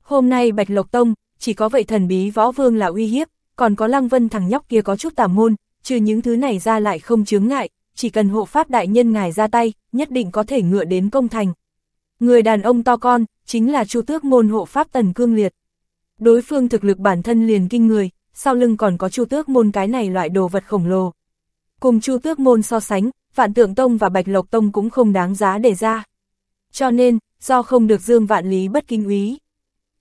Hôm nay Bạch Lộc Tông, chỉ có vậy thần bí võ vương là uy hiếp, còn có Lăng Vân thằng nhóc kia có chút tà môn, trừ những thứ này ra lại không chướng ngại, chỉ cần hộ pháp đại nhân ngài ra tay, nhất định có thể ngựa đến công thành. Người đàn ông to con, chính là chu tước môn hộ pháp tần cương liệt. Đối phương thực lực bản thân liền kinh người, sau lưng còn có chu tước môn cái này loại đồ vật khổng lồ. Cùng chu tước môn so sánh, vạn tượng tông và bạch lộc tông cũng không đáng giá để ra. Cho nên, do không được dương vạn lý bất kinh úy.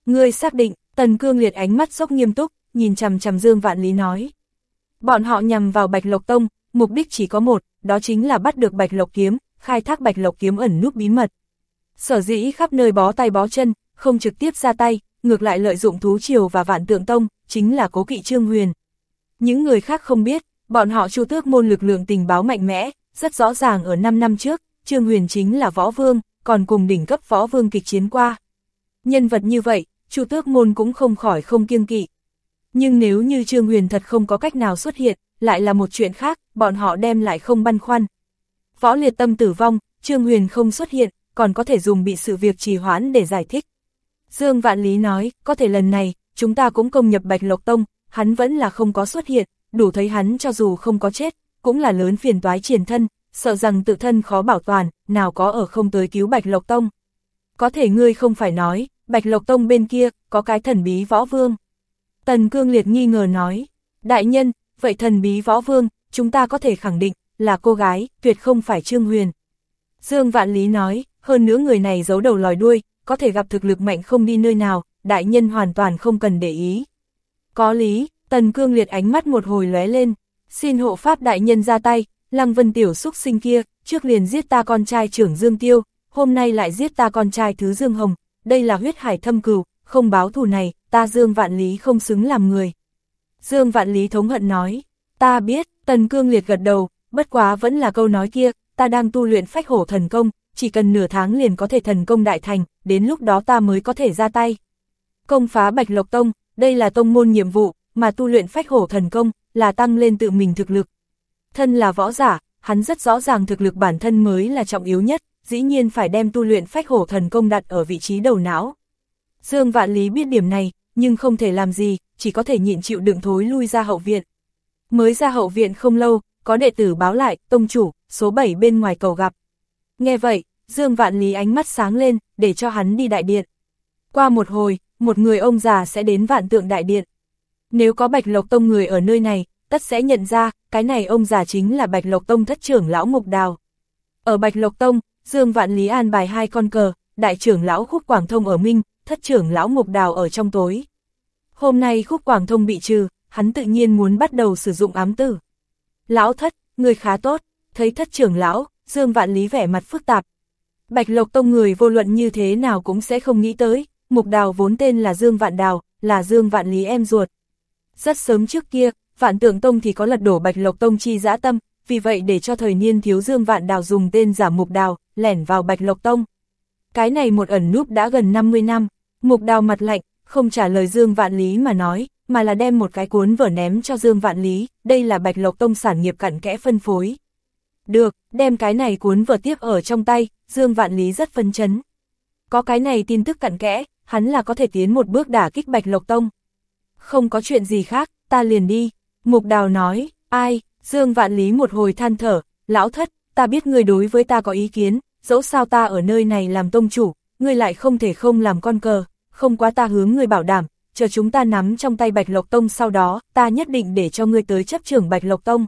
Ngươi xác định, tần cương liệt ánh mắt sốc nghiêm túc, nhìn chằm chằm dương vạn lý nói. Bọn họ nhằm vào bạch lộc tông, mục đích chỉ có một, đó chính là bắt được bạch lộc kiếm, khai thác bạch lộc kiếm ẩn núp bí mật. Sở dĩ khắp nơi bó tay bó chân, không trực tiếp ra tay, ngược lại lợi dụng thú triều và vạn tượng tông, chính là cố kỵ Trương Huyền. Những người khác không biết, bọn họ chu tước môn lực lượng tình báo mạnh mẽ, rất rõ ràng ở 5 năm trước, Trương Huyền chính là võ vương, còn cùng đỉnh cấp võ vương kịch chiến qua. Nhân vật như vậy, chu tước môn cũng không khỏi không kiêng kỵ. Nhưng nếu như Trương Huyền thật không có cách nào xuất hiện, lại là một chuyện khác, bọn họ đem lại không băn khoăn. Võ liệt tâm tử vong, Trương Huyền không xuất hiện, còn có thể dùng bị sự việc trì hoãn để giải thích. Dương Vạn Lý nói, có thể lần này, chúng ta cũng công nhập Bạch Lộc Tông, hắn vẫn là không có xuất hiện, đủ thấy hắn cho dù không có chết, cũng là lớn phiền toái triển thân, sợ rằng tự thân khó bảo toàn, nào có ở không tới cứu Bạch Lộc Tông. Có thể ngươi không phải nói, Bạch Lộc Tông bên kia, có cái thần bí võ vương. Tần Cương Liệt nghi ngờ nói, đại nhân, vậy thần bí võ vương, chúng ta có thể khẳng định, là cô gái, tuyệt không phải Trương Huyền. Dương Vạn Lý nói, hơn nữa người này giấu đầu lòi đuôi, có thể gặp thực lực mạnh không đi nơi nào, đại nhân hoàn toàn không cần để ý. Có lý, Tần Cương Liệt ánh mắt một hồi lóe lên, xin hộ pháp đại nhân ra tay, Lăng Vân Tiểu xúc sinh kia, trước liền giết ta con trai trưởng Dương Tiêu, hôm nay lại giết ta con trai thứ Dương Hồng, đây là huyết hải thâm cừu, không báo thù này, ta Dương Vạn Lý không xứng làm người. Dương Vạn Lý thống hận nói, ta biết, Tần Cương Liệt gật đầu, bất quá vẫn là câu nói kia, ta đang tu luyện phách hổ thần công, chỉ cần nửa tháng liền có thể thần công đại thành, đến lúc đó ta mới có thể ra tay. Công phá Bạch Lộc Tông, đây là tông môn nhiệm vụ, mà tu luyện phách hổ thần công, là tăng lên tự mình thực lực. Thân là võ giả, hắn rất rõ ràng thực lực bản thân mới là trọng yếu nhất, dĩ nhiên phải đem tu luyện phách hổ thần công đặt ở vị trí đầu não. Dương Vạn Lý biết điểm này, nhưng không thể làm gì, chỉ có thể nhịn chịu đựng thối lui ra hậu viện. Mới ra hậu viện không lâu, có đệ tử báo lại, tông chủ, số 7 bên ngoài cầu gặp. Nghe vậy, Dương Vạn Lý ánh mắt sáng lên, để cho hắn đi đại điện. Qua một hồi, một người ông già sẽ đến vạn tượng đại điện. Nếu có Bạch Lộc Tông người ở nơi này, tất sẽ nhận ra, cái này ông già chính là Bạch Lộc Tông thất trưởng lão Mục Đào. Ở Bạch Lộc Tông, Dương Vạn Lý an bài hai con cờ, đại trưởng lão Khúc Quảng Thông ở Minh, thất trưởng lão Mục Đào ở trong tối. Hôm nay Khúc Quảng Thông bị trừ, hắn tự nhiên muốn bắt đầu sử dụng ám tử. Lão thất, người khá tốt, thấy thất trưởng lão, Dương Vạn Lý vẻ mặt phức tạp. Bạch Lộc Tông người vô luận như thế nào cũng sẽ không nghĩ tới, Mục Đào vốn tên là Dương Vạn Đào, là Dương Vạn Lý em ruột. Rất sớm trước kia, Vạn Tượng Tông thì có lật đổ Bạch Lộc Tông chi dã tâm, vì vậy để cho thời niên thiếu Dương Vạn Đào dùng tên giả Mục Đào, lẻn vào Bạch Lộc Tông. Cái này một ẩn núp đã gần 50 năm, Mục Đào mặt lạnh, không trả lời Dương Vạn Lý mà nói, mà là đem một cái cuốn vở ném cho Dương Vạn Lý, đây là Bạch Lộc Tông sản nghiệp cặn kẽ phân phối. Được, đem cái này cuốn vở tiếp ở trong tay, Dương Vạn Lý rất phấn chấn. Có cái này tin tức cặn kẽ, hắn là có thể tiến một bước đả kích Bạch Lộc Tông. Không có chuyện gì khác, ta liền đi. Mục Đào nói, ai, Dương Vạn Lý một hồi than thở, lão thất, ta biết người đối với ta có ý kiến, dẫu sao ta ở nơi này làm tông chủ, ngươi lại không thể không làm con cờ, không quá ta hướng người bảo đảm, chờ chúng ta nắm trong tay Bạch Lộc Tông sau đó, ta nhất định để cho ngươi tới chấp trưởng Bạch Lộc Tông.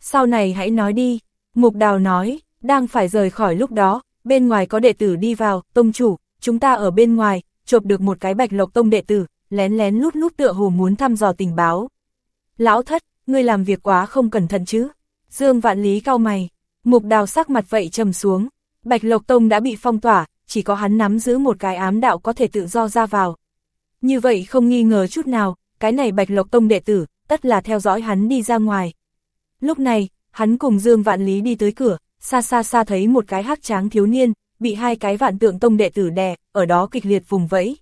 Sau này hãy nói đi, Mục Đào nói, đang phải rời khỏi lúc đó, bên ngoài có đệ tử đi vào, tông chủ, chúng ta ở bên ngoài, chộp được một cái Bạch Lộc Tông đệ tử, lén lén lút lút tựa hồ muốn thăm dò tình báo. Lão thất, ngươi làm việc quá không cẩn thận chứ. Dương Vạn Lý cao mày, Mục Đào sắc mặt vậy trầm xuống, Bạch Lộc Tông đã bị phong tỏa, chỉ có hắn nắm giữ một cái ám đạo có thể tự do ra vào. Như vậy không nghi ngờ chút nào, cái này Bạch Lộc Tông đệ tử, tất là theo dõi hắn đi ra ngoài. Lúc này, hắn cùng Dương Vạn Lý đi tới cửa, xa xa xa thấy một cái hắc tráng thiếu niên, bị hai cái vạn tượng tông đệ tử đè, ở đó kịch liệt vùng vẫy.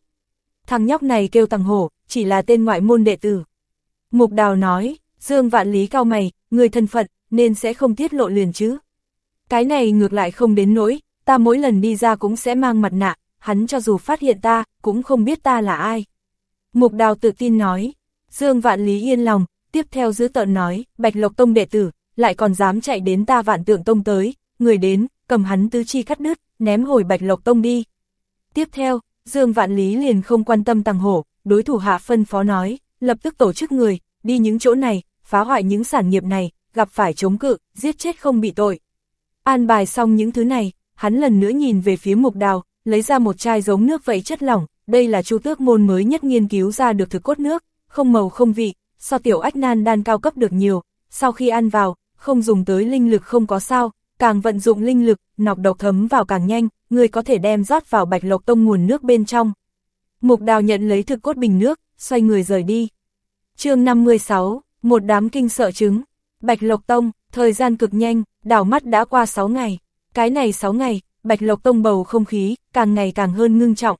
Thằng nhóc này kêu tăng hổ, chỉ là tên ngoại môn đệ tử. Mục Đào nói, Dương Vạn Lý cao mày, người thân phận, nên sẽ không tiết lộ liền chứ. Cái này ngược lại không đến nỗi, ta mỗi lần đi ra cũng sẽ mang mặt nạ, hắn cho dù phát hiện ta, cũng không biết ta là ai. Mục Đào tự tin nói, Dương Vạn Lý yên lòng, tiếp theo giữ tợn nói, Bạch Lộc Tông đệ tử, lại còn dám chạy đến ta vạn tượng tông tới, người đến, cầm hắn tứ chi cắt đứt, ném hồi Bạch Lộc Tông đi. Tiếp theo, Dương Vạn Lý liền không quan tâm tàng hổ, đối thủ hạ phân phó nói, lập tức tổ chức người, đi những chỗ này, phá hoại những sản nghiệp này, gặp phải chống cự, giết chết không bị tội. An bài xong những thứ này, hắn lần nữa nhìn về phía mục đào, lấy ra một chai giống nước vậy chất lỏng, đây là chu tước môn mới nhất nghiên cứu ra được thực cốt nước, không màu không vị, so tiểu ách nan đan cao cấp được nhiều, sau khi ăn vào, không dùng tới linh lực không có sao, càng vận dụng linh lực, nọc độc thấm vào càng nhanh, người có thể đem rót vào bạch lộc tông nguồn nước bên trong. Mục đào nhận lấy thực cốt bình nước, xoay người rời đi. chương 56, một đám kinh sợ chứng. Bạch Lộc Tông, thời gian cực nhanh, đảo mắt đã qua 6 ngày. Cái này 6 ngày, Bạch Lộc Tông bầu không khí, càng ngày càng hơn ngưng trọng.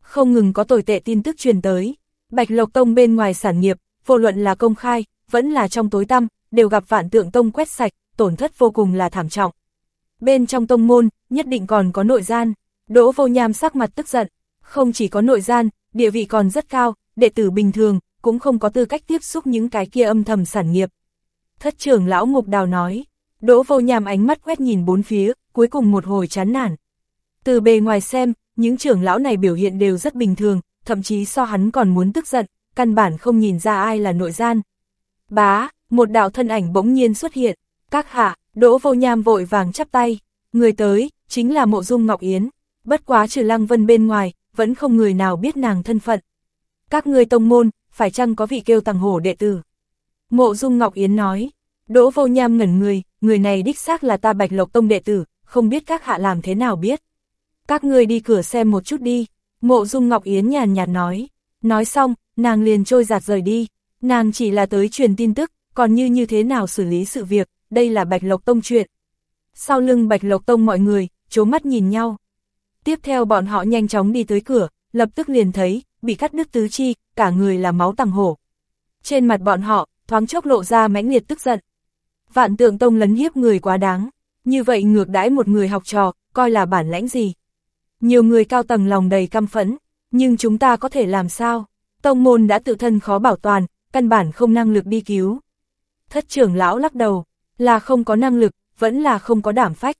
Không ngừng có tồi tệ tin tức truyền tới. Bạch Lộc Tông bên ngoài sản nghiệp, vô luận là công khai, vẫn là trong tối tăm, đều gặp vạn tượng tông quét sạch, tổn thất vô cùng là thảm trọng. Bên trong tông môn, nhất định còn có nội gian, đỗ vô nham sắc mặt tức giận, không chỉ có nội gian, địa vị còn rất cao, đệ tử bình thường, cũng không có tư cách tiếp xúc những cái kia âm thầm sản nghiệp. Thất trưởng lão Ngục Đào nói, đỗ vô nham ánh mắt quét nhìn bốn phía, cuối cùng một hồi chán nản. Từ bề ngoài xem, những trưởng lão này biểu hiện đều rất bình thường, thậm chí so hắn còn muốn tức giận, căn bản không nhìn ra ai là nội gian. Bá, một đạo thân ảnh bỗng nhiên xuất hiện, các hạ, đỗ vô nham vội vàng chắp tay, người tới, chính là mộ dung Ngọc Yến, bất quá trừ lăng vân bên ngoài, vẫn không người nào biết nàng thân phận. Các người tông môn, phải chăng có vị kêu tàng hổ đệ tử? Mộ dung Ngọc Yến nói, đỗ vô nham ngẩn người, người này đích xác là ta bạch lộc tông đệ tử, không biết các hạ làm thế nào biết. Các người đi cửa xem một chút đi, mộ dung Ngọc Yến nhàn nhạt nói, nói xong, nàng liền trôi giạt rời đi, nàng chỉ là tới truyền tin tức, còn như như thế nào xử lý sự việc, đây là Bạch Lộc Tông chuyện. Sau lưng Bạch Lộc Tông mọi người, chố mắt nhìn nhau. Tiếp theo bọn họ nhanh chóng đi tới cửa, lập tức liền thấy, bị cắt đứt tứ chi, cả người là máu tàng hổ. Trên mặt bọn họ, thoáng chốc lộ ra mãnh liệt tức giận. Vạn tượng tông lấn hiếp người quá đáng, như vậy ngược đãi một người học trò, coi là bản lãnh gì. Nhiều người cao tầng lòng đầy căm phẫn, nhưng chúng ta có thể làm sao? Tông môn đã tự thân khó bảo toàn, căn bản không năng lực đi cứu. Thất trưởng lão lắc đầu, là không có năng lực, vẫn là không có đảm phách.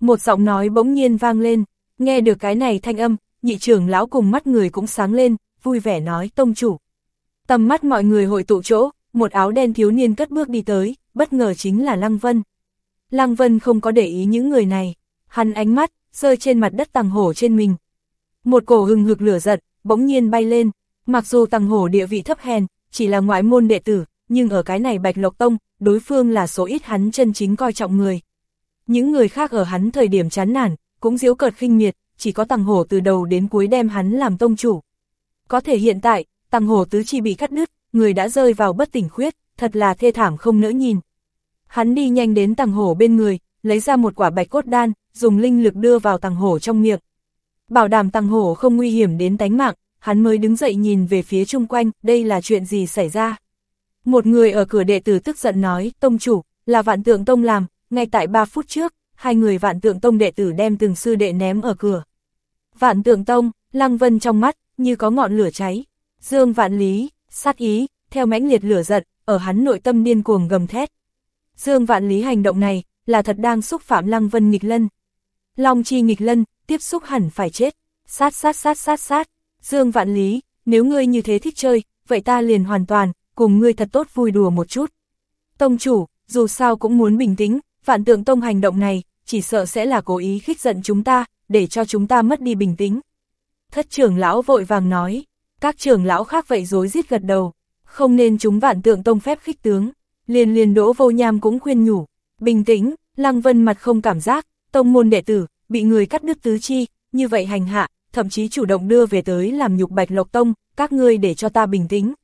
Một giọng nói bỗng nhiên vang lên, nghe được cái này thanh âm, nhị trưởng lão cùng mắt người cũng sáng lên, vui vẻ nói tông chủ. Tầm mắt mọi người hội tụ chỗ, một áo đen thiếu niên cất bước đi tới, bất ngờ chính là Lăng Vân. Lăng Vân không có để ý những người này, hắn ánh mắt, rơi trên mặt đất tàng hổ trên mình. Một cổ hừng hực lửa giật, bỗng nhiên bay lên, mặc dù tàng hổ địa vị thấp hèn, chỉ là ngoại môn đệ tử, nhưng ở cái này Bạch Lộc Tông, đối phương là số ít hắn chân chính coi trọng người. Những người khác ở hắn thời điểm chán nản, cũng diếu cợt khinh miệt, chỉ có tăng hổ từ đầu đến cuối đem hắn làm tông chủ. Có thể hiện tại, tăng hổ tứ chi bị cắt đứt, người đã rơi vào bất tỉnh khuyết, thật là thê thảm không nỡ nhìn. Hắn đi nhanh đến tăng hổ bên người, lấy ra một quả bạch cốt đan, dùng linh lực đưa vào tăng hổ trong miệng. Bảo đảm tăng hổ không nguy hiểm đến tánh mạng, hắn mới đứng dậy nhìn về phía chung quanh, đây là chuyện gì xảy ra. Một người ở cửa đệ tử tức giận nói, tông chủ, là vạn tượng tông làm, ngay tại 3 phút trước, hai người vạn tượng tông đệ tử đem từng sư đệ ném ở cửa. Vạn tượng tông, lăng vân trong mắt, như có ngọn lửa cháy. Dương vạn lý, sát ý, theo mãnh liệt lửa giận, ở hắn nội tâm điên cuồng gầm thét. Dương vạn lý hành động này, là thật đang xúc phạm lăng vân nghịch lân. Long chi nghịch lân, tiếp xúc hẳn phải chết. Sát sát sát sát sát. Dương vạn lý, nếu ngươi như thế thích chơi, vậy ta liền hoàn toàn, cùng ngươi thật tốt vui đùa một chút. Tông chủ, dù sao cũng muốn bình tĩnh, vạn tượng tông hành động này, chỉ sợ sẽ là cố ý khích giận chúng ta, để cho chúng ta mất đi bình tĩnh. Thất trưởng lão vội vàng nói, các trưởng lão khác vậy dối rít gật đầu, không nên chúng vạn tượng tông phép khích tướng. Liền liền đỗ vô nham cũng khuyên nhủ, bình tĩnh, lăng vân mặt không cảm giác, tông môn đệ tử, bị người cắt đứt tứ chi, như vậy hành hạ, thậm chí chủ động đưa về tới làm nhục bạch lộc tông, các ngươi để cho ta bình tĩnh.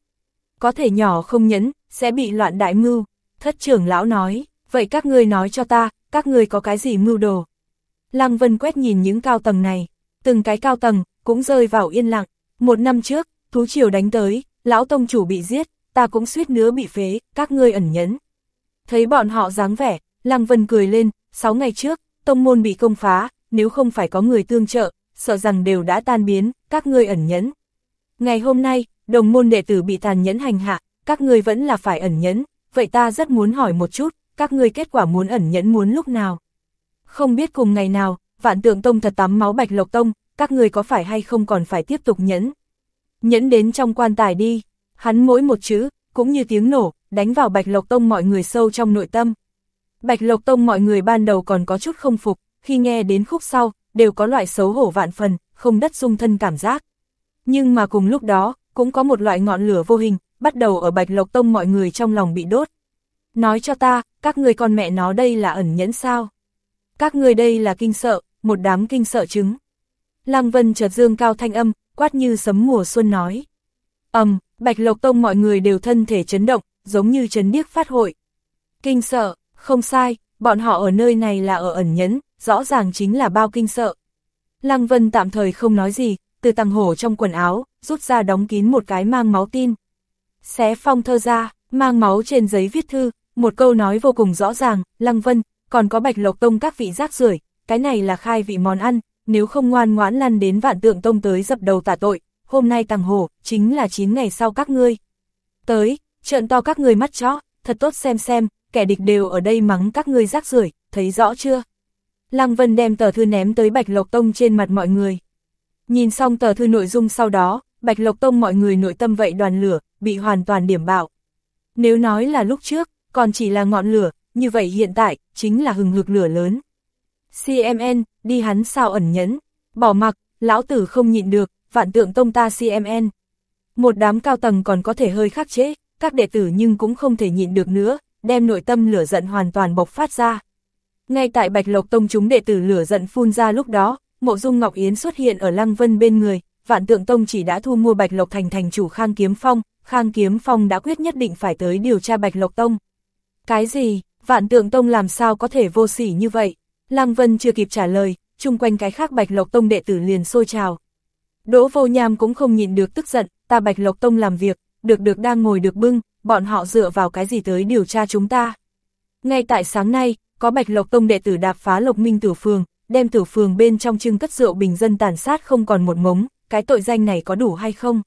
Có thể nhỏ không nhẫn, sẽ bị loạn đại mưu, thất trưởng lão nói, vậy các ngươi nói cho ta, các ngươi có cái gì mưu đồ. Lăng Vân quét nhìn những cao tầng này, từng cái cao tầng, cũng rơi vào yên lặng. Một năm trước, thú triều đánh tới, lão tông chủ bị giết, ta cũng suýt nữa bị phế, các ngươi ẩn nhẫn. Thấy bọn họ dáng vẻ, Lăng Vân cười lên, sáu ngày trước, tông môn bị công phá, nếu không phải có người tương trợ, sợ rằng đều đã tan biến, các ngươi ẩn nhẫn. Ngày hôm nay, đồng môn đệ tử bị tàn nhẫn hành hạ, các ngươi vẫn là phải ẩn nhẫn, vậy ta rất muốn hỏi một chút, các ngươi kết quả muốn ẩn nhẫn muốn lúc nào? Không biết cùng ngày nào, vạn tượng tông thật tắm máu bạch lộc tông, các ngươi có phải hay không còn phải tiếp tục nhẫn? Nhẫn đến trong quan tài đi, hắn mỗi một chữ, cũng như tiếng nổ, đánh vào bạch lộc tông mọi người sâu trong nội tâm. Bạch lộc tông mọi người ban đầu còn có chút không phục, khi nghe đến khúc sau, đều có loại xấu hổ vạn phần, không đất dung thân cảm giác. Nhưng mà cùng lúc đó, cũng có một loại ngọn lửa vô hình, bắt đầu ở Bạch Lộc Tông mọi người trong lòng bị đốt. Nói cho ta, các người con mẹ nó đây là ẩn nhẫn sao? Các người đây là kinh sợ, một đám kinh sợ chứng Lăng Vân chợt dương cao thanh âm, quát như sấm mùa xuân nói. ầm, um, Bạch Lộc Tông mọi người đều thân thể chấn động, giống như chấn điếc phát hội. Kinh sợ, không sai, bọn họ ở nơi này là ở ẩn nhẫn, rõ ràng chính là bao kinh sợ. Lăng Vân tạm thời không nói gì, từ tăng hổ trong quần áo, rút ra đóng kín một cái mang máu tin. Xé phong thơ ra, mang máu trên giấy viết thư, một câu nói vô cùng rõ ràng, Lăng Vân, còn có bạch lộc tông các vị rác rưởi cái này là khai vị món ăn, nếu không ngoan ngoãn lăn đến vạn tượng tông tới dập đầu tả tội, hôm nay tàng hồ chính là 9 ngày sau các ngươi. Tới, trợn to các ngươi mắt chó, thật tốt xem xem, kẻ địch đều ở đây mắng các ngươi rác rưởi thấy rõ chưa? Lăng Vân đem tờ thư ném tới Bạch Lộc Tông trên mặt mọi người. Nhìn xong tờ thư nội dung sau đó, Bạch Lộc Tông mọi người nội tâm vậy đoàn lửa, bị hoàn toàn điểm bạo. Nếu nói là lúc trước, còn chỉ là ngọn lửa, như vậy hiện tại, chính là hừng hực lửa lớn. CMN, đi hắn sao ẩn nhẫn, bỏ mặc, lão tử không nhịn được, vạn tượng tông ta CMN. Một đám cao tầng còn có thể hơi khắc chế, các đệ tử nhưng cũng không thể nhịn được nữa, đem nội tâm lửa giận hoàn toàn bộc phát ra. Ngay tại Bạch Lộc Tông chúng đệ tử lửa giận phun ra lúc đó, mộ dung Ngọc Yến xuất hiện ở Lăng Vân bên người, Vạn Tượng Tông chỉ đã thu mua Bạch Lộc Thành thành chủ Khang Kiếm Phong, Khang Kiếm Phong đã quyết nhất định phải tới điều tra Bạch Lộc Tông. Cái gì, Vạn Tượng Tông làm sao có thể vô sỉ như vậy? Lăng Vân chưa kịp trả lời, chung quanh cái khác Bạch Lộc Tông đệ tử liền sôi trào. Đỗ Vô Nham cũng không nhịn được tức giận, ta Bạch Lộc Tông làm việc, được được đang ngồi được bưng, bọn họ dựa vào cái gì tới điều tra chúng ta. Ngay tại sáng nay, có Bạch Lộc Tông đệ tử đạp phá Lộc Minh Tử Phường, đem Tử Phường bên trong trưng cất rượu bình dân tàn sát không còn một mống, cái tội danh này có đủ hay không?